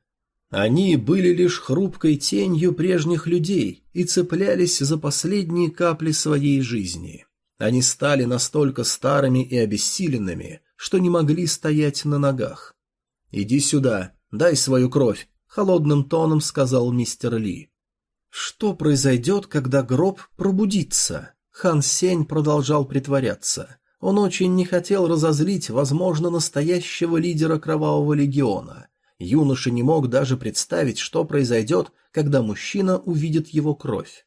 Они были лишь хрупкой тенью прежних людей и цеплялись за последние капли своей жизни. Они стали настолько старыми и обессиленными, что не могли стоять на ногах. «Иди сюда, дай свою кровь», — холодным тоном сказал мистер Ли. Что произойдет, когда гроб пробудится? Хан Сень продолжал притворяться. Он очень не хотел разозлить, возможно, настоящего лидера Кровавого Легиона. Юноша не мог даже представить, что произойдет, когда мужчина увидит его кровь.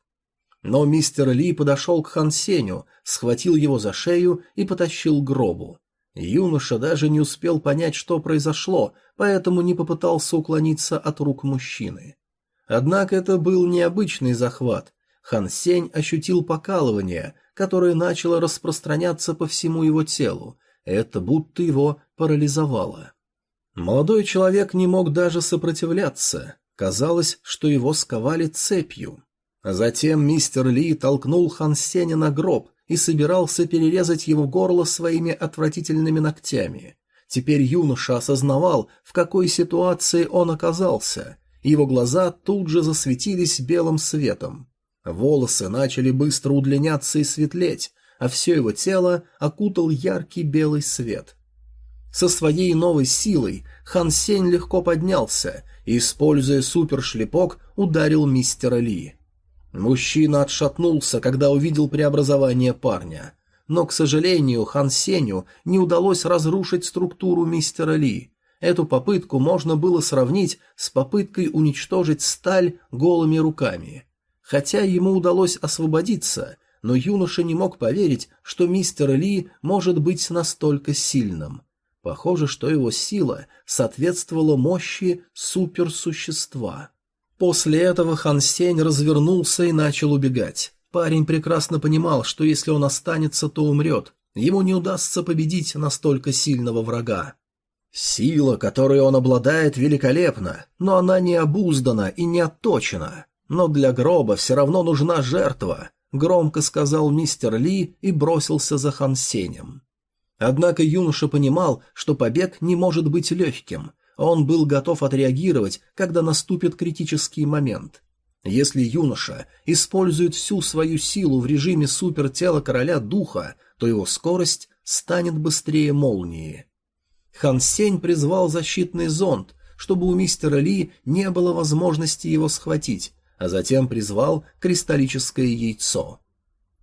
Но мистер Ли подошел к Хан Сеню, схватил его за шею и потащил к гробу. Юноша даже не успел понять, что произошло, поэтому не попытался уклониться от рук мужчины. Однако это был необычный захват. Хан Сень ощутил покалывание, которое начало распространяться по всему его телу. Это будто его парализовало. Молодой человек не мог даже сопротивляться. Казалось, что его сковали цепью. Затем мистер Ли толкнул Хан Сеня на гроб и собирался перерезать его горло своими отвратительными ногтями. Теперь юноша осознавал, в какой ситуации он оказался. Его глаза тут же засветились белым светом. Волосы начали быстро удлиняться и светлеть, а все его тело окутал яркий белый свет. Со своей новой силой Хан Сень легко поднялся и, используя супершлепок, ударил мистера Ли. Мужчина отшатнулся, когда увидел преобразование парня. Но, к сожалению, Хан Сеню не удалось разрушить структуру мистера Ли. Эту попытку можно было сравнить с попыткой уничтожить сталь голыми руками. Хотя ему удалось освободиться, но юноша не мог поверить, что мистер Ли может быть настолько сильным. Похоже, что его сила соответствовала мощи суперсущества. После этого Хан Сень развернулся и начал убегать. Парень прекрасно понимал, что если он останется, то умрет. Ему не удастся победить настолько сильного врага. Сила, которой он обладает, великолепна, но она не обуздана и не отточена. Но для гроба все равно нужна жертва. — громко сказал мистер Ли и бросился за Хан Сенем. Однако юноша понимал, что побег не может быть легким. Он был готов отреагировать, когда наступит критический момент. Если юноша использует всю свою силу в режиме супертела короля духа, то его скорость станет быстрее молнии. Хан Сень призвал защитный зонд, чтобы у мистера Ли не было возможности его схватить, а затем призвал кристаллическое яйцо.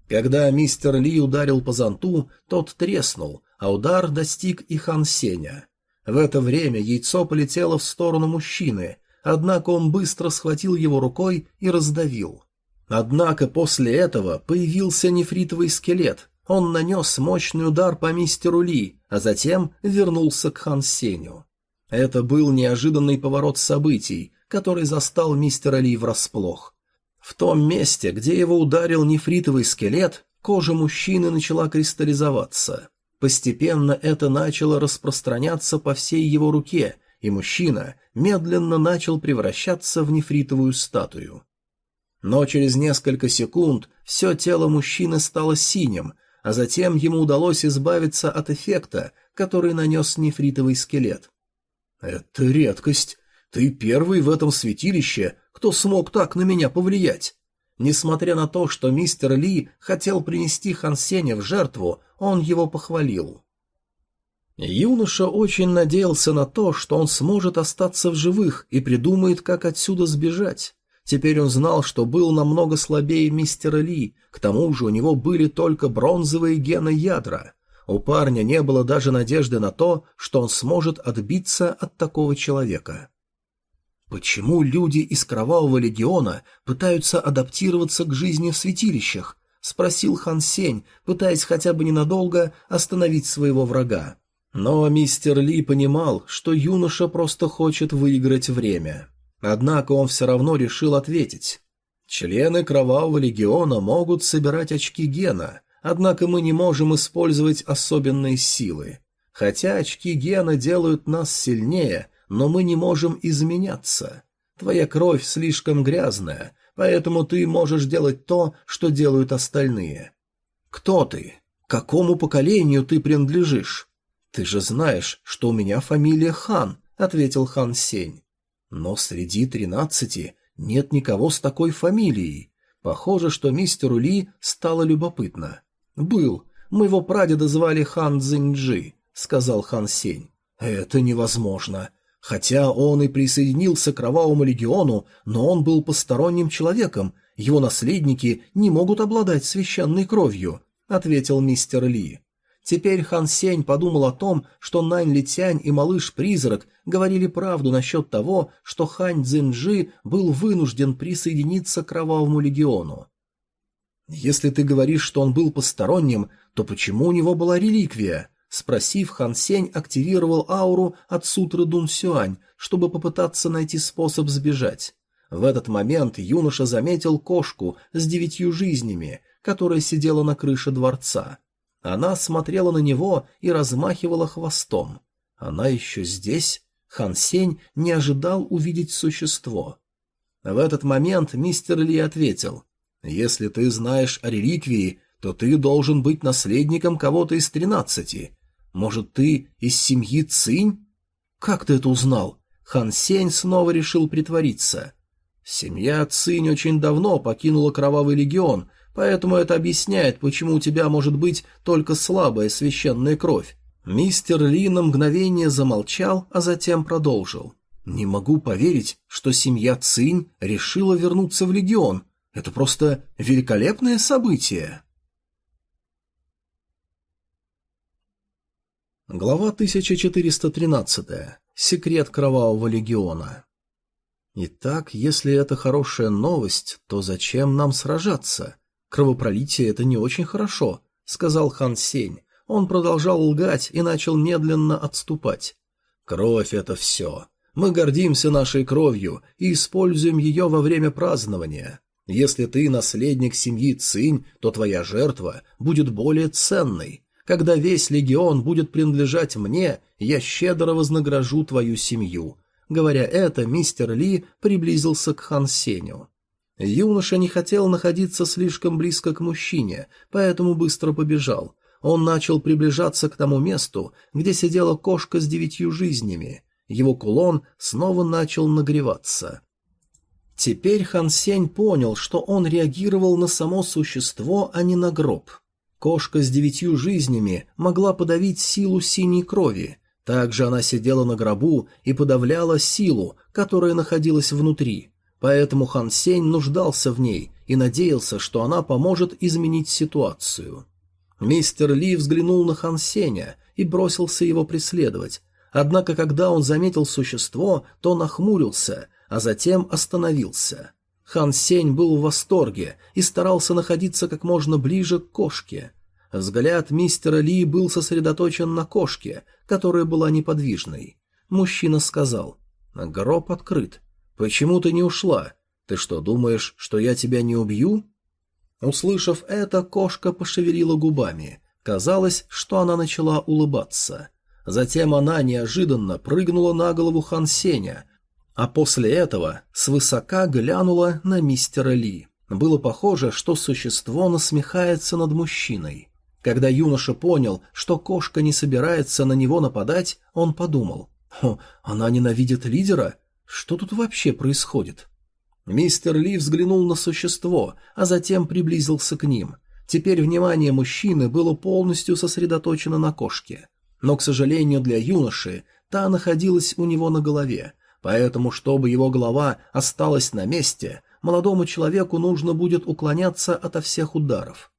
Когда мистер Ли ударил по зонту, тот треснул, а удар достиг и Хан Сеня. В это время яйцо полетело в сторону мужчины, однако он быстро схватил его рукой и раздавил. Однако после этого появился нефритовый скелет. Он нанес мощный удар по мистеру Ли, а затем вернулся к Хан Сеню. Это был неожиданный поворот событий, который застал мистера Ли врасплох. В том месте, где его ударил нефритовый скелет, кожа мужчины начала кристаллизоваться. Постепенно это начало распространяться по всей его руке, и мужчина медленно начал превращаться в нефритовую статую. Но через несколько секунд все тело мужчины стало синим, а затем ему удалось избавиться от эффекта, который нанес нефритовый скелет. «Это редкость. Ты первый в этом святилище, кто смог так на меня повлиять». Несмотря на то, что мистер Ли хотел принести Хан Сеня в жертву, он его похвалил. Юноша очень надеялся на то, что он сможет остаться в живых и придумает, как отсюда сбежать. Теперь он знал, что был намного слабее мистера Ли, к тому же у него были только бронзовые гены ядра. У парня не было даже надежды на то, что он сможет отбиться от такого человека. Почему люди из Кровавого Легиона пытаются адаптироваться к жизни в святилищах? Спросил Хан Сень, пытаясь хотя бы ненадолго остановить своего врага. Но мистер Ли понимал, что юноша просто хочет выиграть время. Однако он все равно решил ответить. Члены Кровавого Легиона могут собирать очки гена, однако мы не можем использовать особенные силы. Хотя очки гена делают нас сильнее, но мы не можем изменяться. Твоя кровь слишком грязная, поэтому ты можешь делать то, что делают остальные. Кто ты? Какому поколению ты принадлежишь? «Ты же знаешь, что у меня фамилия Хан», — ответил Хан Сень. «Но среди тринадцати нет никого с такой фамилией. Похоже, что мистеру Ли стало любопытно». «Был. Моего прадеда звали Хан Цзиньджи», — сказал Хан Сень. «Это невозможно. Хотя он и присоединился к Кровавому Легиону, но он был посторонним человеком, его наследники не могут обладать священной кровью», — ответил мистер Ли. Теперь Хан Сень подумал о том, что Нань Литянь и малыш-призрак говорили правду насчет того, что Хань Цзиньжи был вынужден присоединиться к Кровавому Легиону. «Если ты говоришь, что он был посторонним, то почему у него была реликвия?» Спросив, Хан Сень активировал ауру от сутры Дун Сюань, чтобы попытаться найти способ сбежать. В этот момент юноша заметил кошку с девятью жизнями, которая сидела на крыше дворца. Она смотрела на него и размахивала хвостом. Она еще здесь? Хан Сень не ожидал увидеть существо. В этот момент мистер Ли ответил, «Если ты знаешь о реликвии, то ты должен быть наследником кого-то из тринадцати. Может, ты из семьи Цинь?» «Как ты это узнал?» Хан Сень снова решил притвориться. «Семья Цинь очень давно покинула Кровавый Легион, Поэтому это объясняет, почему у тебя может быть только слабая священная кровь. Мистер Ли на мгновение замолчал, а затем продолжил. «Не могу поверить, что семья Цинь решила вернуться в Легион. Это просто великолепное событие». Глава 1413. Секрет Кровавого Легиона. Итак, если это хорошая новость, то зачем нам сражаться? «Кровопролитие — это не очень хорошо», — сказал хан Сень. Он продолжал лгать и начал медленно отступать. «Кровь — это все. Мы гордимся нашей кровью и используем ее во время празднования. Если ты наследник семьи Цинь, то твоя жертва будет более ценной. Когда весь легион будет принадлежать мне, я щедро вознагражу твою семью». Говоря это, мистер Ли приблизился к хан Сеню. Юноша не хотел находиться слишком близко к мужчине, поэтому быстро побежал. Он начал приближаться к тому месту, где сидела кошка с девятью жизнями. Его кулон снова начал нагреваться. Теперь Хан Сень понял, что он реагировал на само существо, а не на гроб. Кошка с девятью жизнями могла подавить силу синей крови. Также она сидела на гробу и подавляла силу, которая находилась внутри. Поэтому Хан Сень нуждался в ней и надеялся, что она поможет изменить ситуацию. Мистер Ли взглянул на Хан Сеня и бросился его преследовать. Однако, когда он заметил существо, то нахмурился, а затем остановился. Хан Сень был в восторге и старался находиться как можно ближе к кошке. Взгляд мистера Ли был сосредоточен на кошке, которая была неподвижной. Мужчина сказал, «Гроб открыт. Почему ты не ушла? Ты что, думаешь, что я тебя не убью?» Услышав это, кошка пошевелила губами. Казалось, что она начала улыбаться. Затем она неожиданно прыгнула на голову Хан Сеня, а после этого свысока глянула на мистера Ли. Было похоже, что существо насмехается над мужчиной. Когда юноша понял, что кошка не собирается на него нападать, он подумал, «О, она ненавидит лидера? Что тут вообще происходит?» Мистер Ли взглянул на существо, а затем приблизился к ним. Теперь внимание мужчины было полностью сосредоточено на кошке. Но, к сожалению для юноши, та находилась у него на голове, поэтому, чтобы его голова осталась на месте, молодому человеку нужно будет уклоняться ото всех ударов.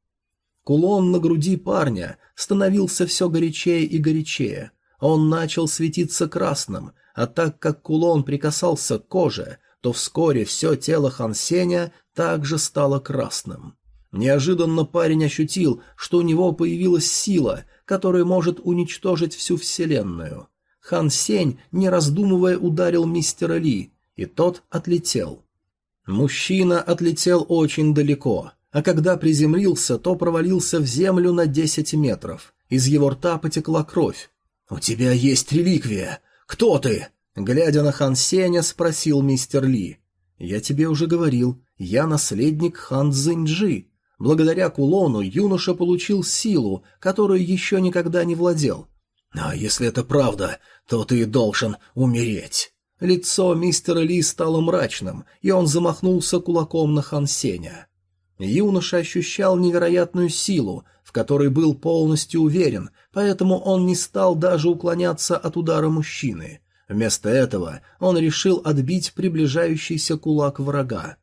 Кулон на груди парня становился все горячее и горячее. Он начал светиться красным, а так как кулон прикасался к коже, то вскоре все тело Хансеня также стало красным. Неожиданно парень ощутил, что у него появилась сила, которая может уничтожить всю Вселенную. Хан Сень, не раздумывая, ударил мистера Ли, и тот отлетел. Мужчина отлетел очень далеко, а когда приземлился, то провалился в землю на десять метров. Из его рта потекла кровь. «У тебя есть реликвия! Кто ты?» Глядя на хан Сеня, спросил мистер Ли. «Я тебе уже говорил, я наследник хан Цзиньджи. Благодаря кулону юноша получил силу, которую еще никогда не владел. А если это правда, то ты должен умереть». Лицо мистера Ли стало мрачным, и он замахнулся кулаком на хан Сеня. Юноша ощущал невероятную силу, в которой был полностью уверен, поэтому он не стал даже уклоняться от удара мужчины. Вместо этого он решил отбить приближающийся кулак врага.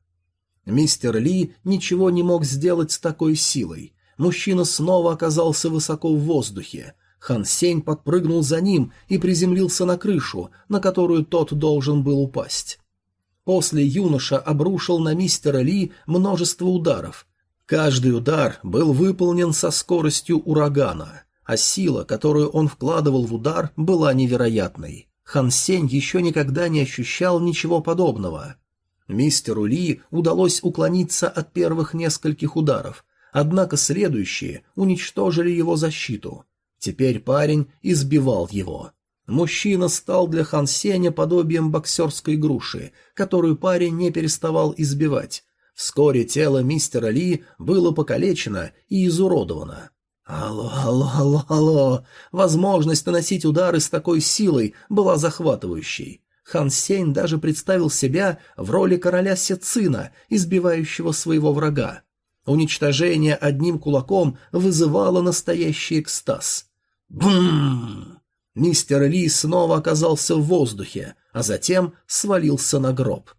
Мистер Ли ничего не мог сделать с такой силой. Мужчина снова оказался высоко в воздухе. Хан Сень подпрыгнул за ним и приземлился на крышу, на которую тот должен был упасть. После юноша обрушил на мистера Ли множество ударов. Каждый удар был выполнен со скоростью урагана, а сила, которую он вкладывал в удар, была невероятной. Хан Сень еще никогда не ощущал ничего подобного. Мистеру Ли удалось уклониться от первых нескольких ударов, однако следующие уничтожили его защиту. Теперь парень избивал его. Мужчина стал для Хан Сеня подобием боксерской груши, которую парень не переставал избивать. Вскоре тело мистера Ли было покалечено и изуродовано. Алло, алло, алло, алло. Возможность наносить удары с такой силой была захватывающей. Хан Сень даже представил себя в роли короля Сецина, избивающего своего врага. Уничтожение одним кулаком вызывало настоящий экстаз. Бум! Мистер Ли снова оказался в воздухе, а затем свалился на гроб.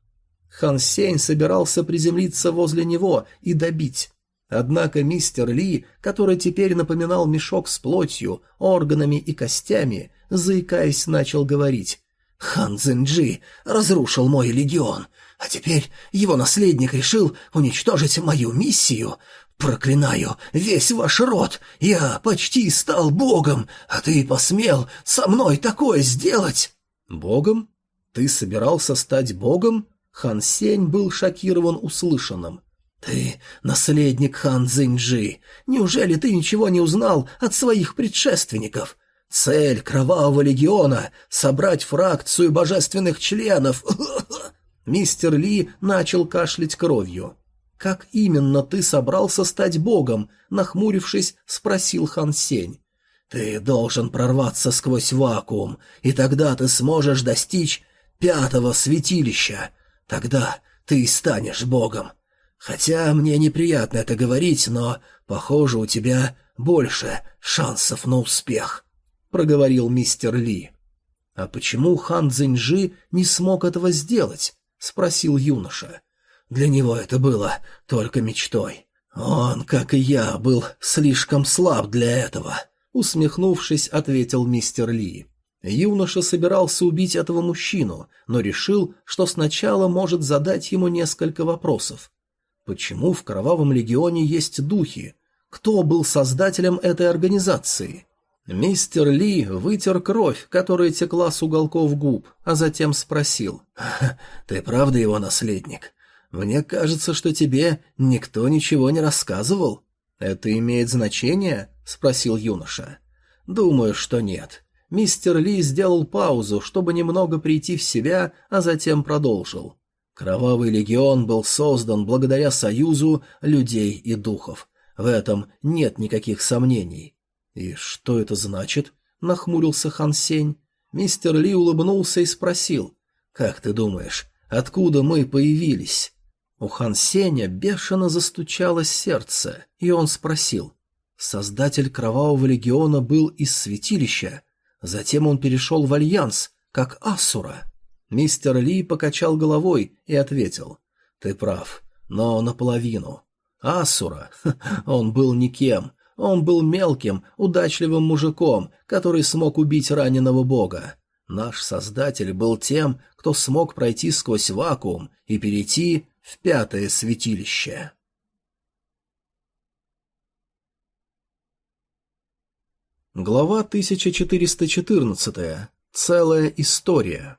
Хан Сень собирался приземлиться возле него и добить, Однако мистер Ли, который теперь напоминал мешок с плотью, органами и костями, заикаясь, начал говорить. «Хан Цзинджи разрушил мой легион, а теперь его наследник решил уничтожить мою миссию. Проклинаю весь ваш род, я почти стал богом, а ты посмел со мной такое сделать!» «Богом? Ты собирался стать богом?» Хан Сень был шокирован услышанным. «Ты наследник хан Цзиньджи. Неужели ты ничего не узнал от своих предшественников? Цель Кровавого Легиона — собрать фракцию божественных членов. [laughs] Мистер Ли начал кашлять кровью. «Как именно ты собрался стать богом?» – нахмурившись, спросил Хан Сень. «Ты должен прорваться сквозь вакуум, и тогда ты сможешь достичь пятого святилища. Тогда ты станешь богом. Хотя мне неприятно это говорить, но, похоже, у тебя больше шансов на успех», — проговорил мистер Ли. «А почему хан Цзиньжи не смог этого сделать?» — спросил юноша. «Для него это было только мечтой. Он, как и я, был слишком слаб для этого», — усмехнувшись, ответил мистер Ли. Юноша собирался убить этого мужчину, но решил, что сначала может задать ему несколько вопросов. Почему в Кровавом Легионе есть духи? Кто был создателем этой организации? Мистер Ли вытер кровь, которая текла с уголков губ, а затем спросил. «Ты правда его наследник? Мне кажется, что тебе никто ничего не рассказывал». «Это имеет значение?» — спросил юноша. «Думаю, что нет». Мистер Ли сделал паузу, чтобы немного прийти в себя, а затем продолжил. Кровавый легион был создан благодаря союзу людей и духов. В этом нет никаких сомнений. «И что это значит?» — нахмурился Хан Сень. Мистер Ли улыбнулся и спросил. «Как ты думаешь, откуда мы появились?» У Хан Сеня бешено застучалось сердце, и он спросил. «Создатель Кровавого Легиона был из святилища, затем он перешел в Альянс, как Асура». Мистер Ли покачал головой и ответил. «Ты прав, но наполовину. Асура, [laughs] он был никем, он был мелким, удачливым мужиком, который смог убить раненого бога. Наш Создатель был тем, кто смог пройти сквозь вакуум и перейти в пятое святилище. Глава 1414. Целая история.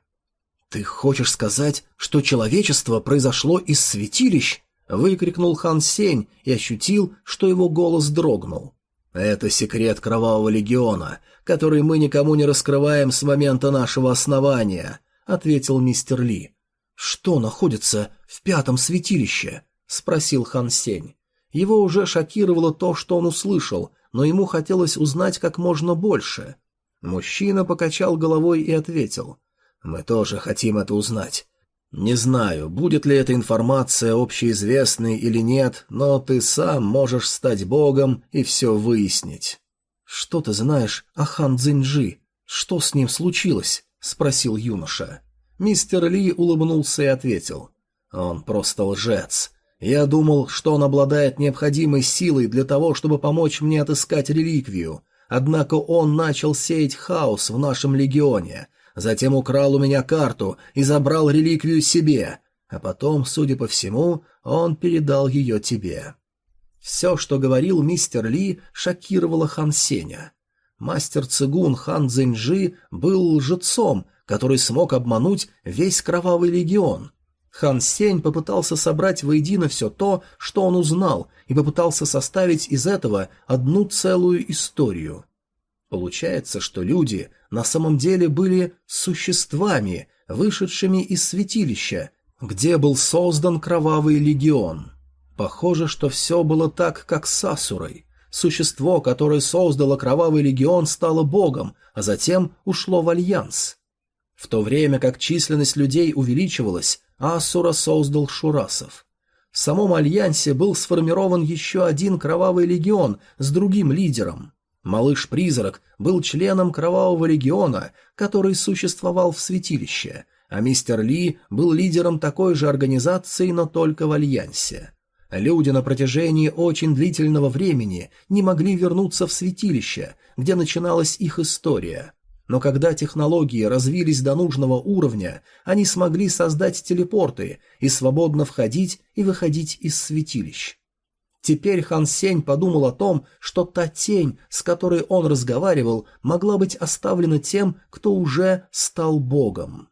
«Ты хочешь сказать, что человечество произошло из святилищ?» выкрикнул Хан Сень и ощутил, что его голос дрогнул. «Это секрет Кровавого Легиона, который мы никому не раскрываем с момента нашего основания», — ответил мистер Ли. «Что находится в пятом святилище?» — спросил Хан Сень. Его уже шокировало то, что он услышал, но ему хотелось узнать как можно больше. Мужчина покачал головой и ответил. «Мы тоже хотим это узнать. Не знаю, будет ли эта информация общеизвестной или нет, но ты сам можешь стать богом и все выяснить. Что ты знаешь о хан Цзиньжи? Что с ним случилось? спросил юноша. Мистер Ли улыбнулся и ответил: Он просто лжец. Я думал, что он обладает необходимой силой для того, чтобы помочь мне отыскать реликвию. Однако он начал сеять хаос в нашем легионе, затем украл у меня карту и забрал реликвию себе, а потом, судя по всему, он передал ее тебе. Все, что говорил мистер Ли, шокировало Хан Сеня. Мастер Цигун Хан Цзиньжи был лжецом, который смог обмануть весь Кровавый Легион. Хан Сень попытался собрать воедино все то, что он узнал, и попытался составить из этого одну целую историю. Получается, что люди на самом деле были существами, вышедшими из святилища, где был создан Кровавый Легион. Похоже, что все было так, как с Асурой. Существо, которое создало Кровавый Легион, стало богом, а затем ушло в Альянс. В то время как численность людей увеличивалась, Асура создал Шурасов. В самом Альянсе был сформирован еще один Кровавый Легион с другим лидером. Малыш-призрак был членом Кровавого Легиона, который существовал в святилище, а мистер Ли был лидером такой же организации, но только в Альянсе. Люди на протяжении очень длительного времени не могли вернуться в святилище, где начиналась их история. Но когда технологии развились до нужного уровня, они смогли создать телепорты и свободно входить и выходить из святилищ. Теперь Хан Сень подумал о том, что та тень, с которой он разговаривал, могла быть оставлена тем, кто уже стал богом.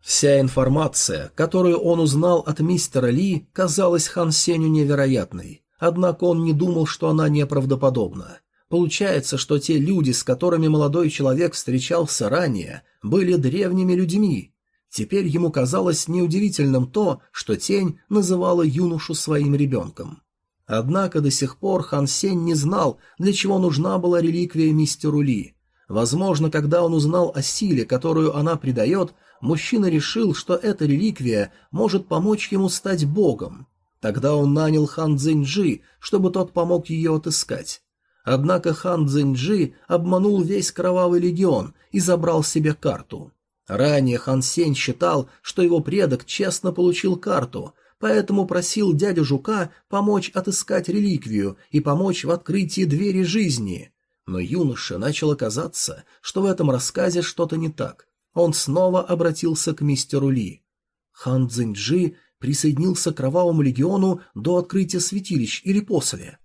Вся информация, которую он узнал от мистера Ли, казалась Хан Сенью невероятной, однако он не думал, что она неправдоподобна. Получается, что те люди, с которыми молодой человек встречался ранее, были древними людьми. Теперь ему казалось неудивительным то, что тень называла юношу своим ребенком. Однако до сих пор Хан Сень не знал, для чего нужна была реликвия мистеру Ли. Возможно, когда он узнал о силе, которую она придает, мужчина решил, что эта реликвия может помочь ему стать богом. Тогда он нанял хан Цзиньджи, чтобы тот помог ее отыскать. Однако хан Цзиньджи обманул весь Кровавый Легион и забрал себе карту. Ранее хан Сень считал, что его предок честно получил карту, поэтому просил дядю Жука помочь отыскать реликвию и помочь в открытии двери жизни. Но юноше начало казаться, что в этом рассказе что-то не так. Он снова обратился к мистеру Ли. Хан Цзиньджи присоединился к Кровавому легиону до открытия святилищ или после.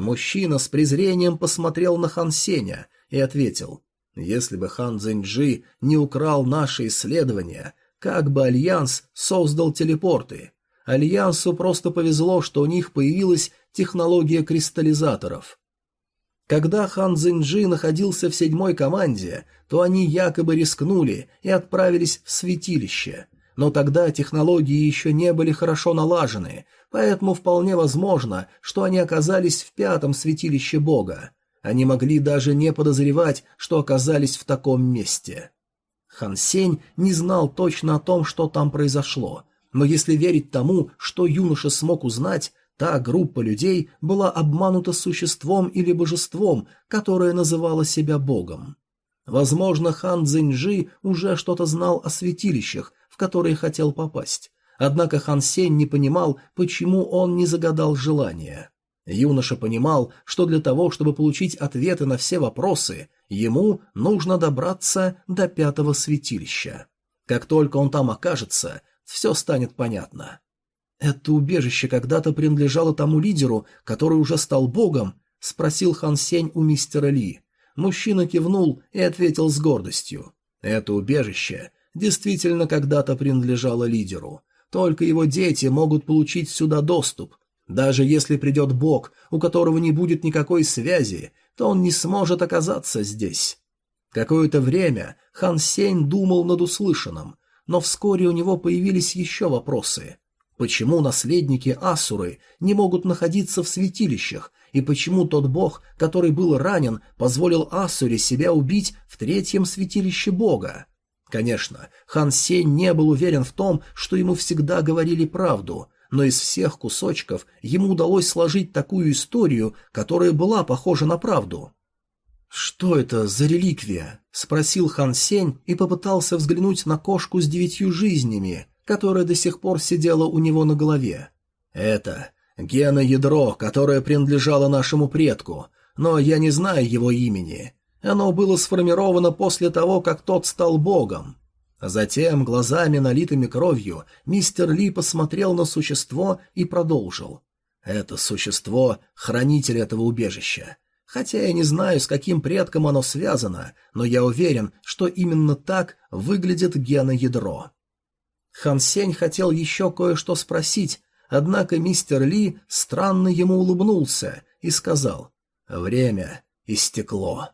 Мужчина с презрением посмотрел на Хан Сеня и ответил, «Если бы Хан Цзиньджи не украл наши исследования, как бы Альянс создал телепорты? Альянсу просто повезло, что у них появилась технология кристаллизаторов. Когда Хан Цзиньджи находился в седьмой команде, то они якобы рискнули и отправились в святилище. Но тогда технологии еще не были хорошо налажены, поэтому вполне возможно, что они оказались в пятом святилище Бога. Они могли даже не подозревать, что оказались в таком месте. Хан Сень не знал точно о том, что там произошло, но если верить тому, что юноша смог узнать, Та группа людей была обманута существом или божеством, которое называло себя богом. Возможно, хан Цзиньжи уже что-то знал о святилищах, в которые хотел попасть. Однако хан Сень не понимал, почему он не загадал желания. Юноша понимал, что для того, чтобы получить ответы на все вопросы, ему нужно добраться до пятого святилища. Как только он там окажется, все станет понятно. «Это убежище когда-то принадлежало тому лидеру, который уже стал богом?» — спросил Хан Сень у мистера Ли. Мужчина кивнул и ответил с гордостью. «Это убежище действительно когда-то принадлежало лидеру. Только его дети могут получить сюда доступ. Даже если придет бог, у которого не будет никакой связи, то он не сможет оказаться здесь». Какое-то время Хан Сень думал над услышанным, но вскоре у него появились еще вопросы. Почему наследники Асуры не могут находиться в святилищах, и почему тот бог, который был ранен, позволил Асуре себя убить в третьем святилище бога? Конечно, Хан Сень не был уверен в том, что ему всегда говорили правду, но из всех кусочков ему удалось сложить такую историю, которая была похожа на правду. «Что это за реликвия?» — спросил Хан Сень и попытался взглянуть на кошку с девятью жизнями, которая до сих пор сидела у него на голове. «Это геноядро, которое принадлежало нашему предку, но я не знаю его имени. Оно было сформировано после того, как тот стал богом». Затем, глазами налитыми кровью, мистер Ли посмотрел на существо и продолжил. «Это существо — хранитель этого убежища. Хотя я не знаю, с каким предком оно связано, но я уверен, что именно так выглядит геноядро. Хан Сень хотел еще кое-что спросить, однако мистер Ли странно ему улыбнулся и сказал «Время истекло».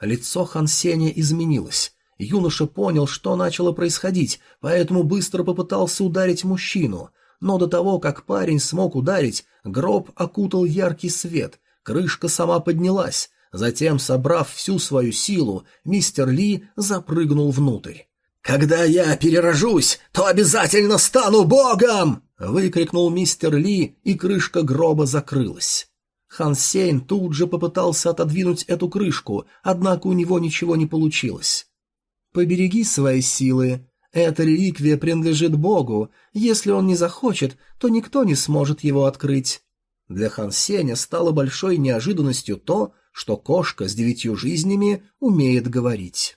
Лицо Хан Сеня изменилось. Юноша понял, что начало происходить, поэтому быстро попытался ударить мужчину, но до того, как парень смог ударить, гроб окутал яркий свет, крышка сама поднялась, затем, собрав всю свою силу, мистер Ли запрыгнул внутрь. «Когда я перерожусь, то обязательно стану богом!» — выкрикнул мистер Ли, и крышка гроба закрылась. Хан Сейн тут же попытался отодвинуть эту крышку, однако у него ничего не получилось. «Побереги свои силы. Эта реликвия принадлежит Богу. Если он не захочет, то никто не сможет его открыть». Для Хан Сеня стало большой неожиданностью то, что кошка с девятью жизнями умеет говорить.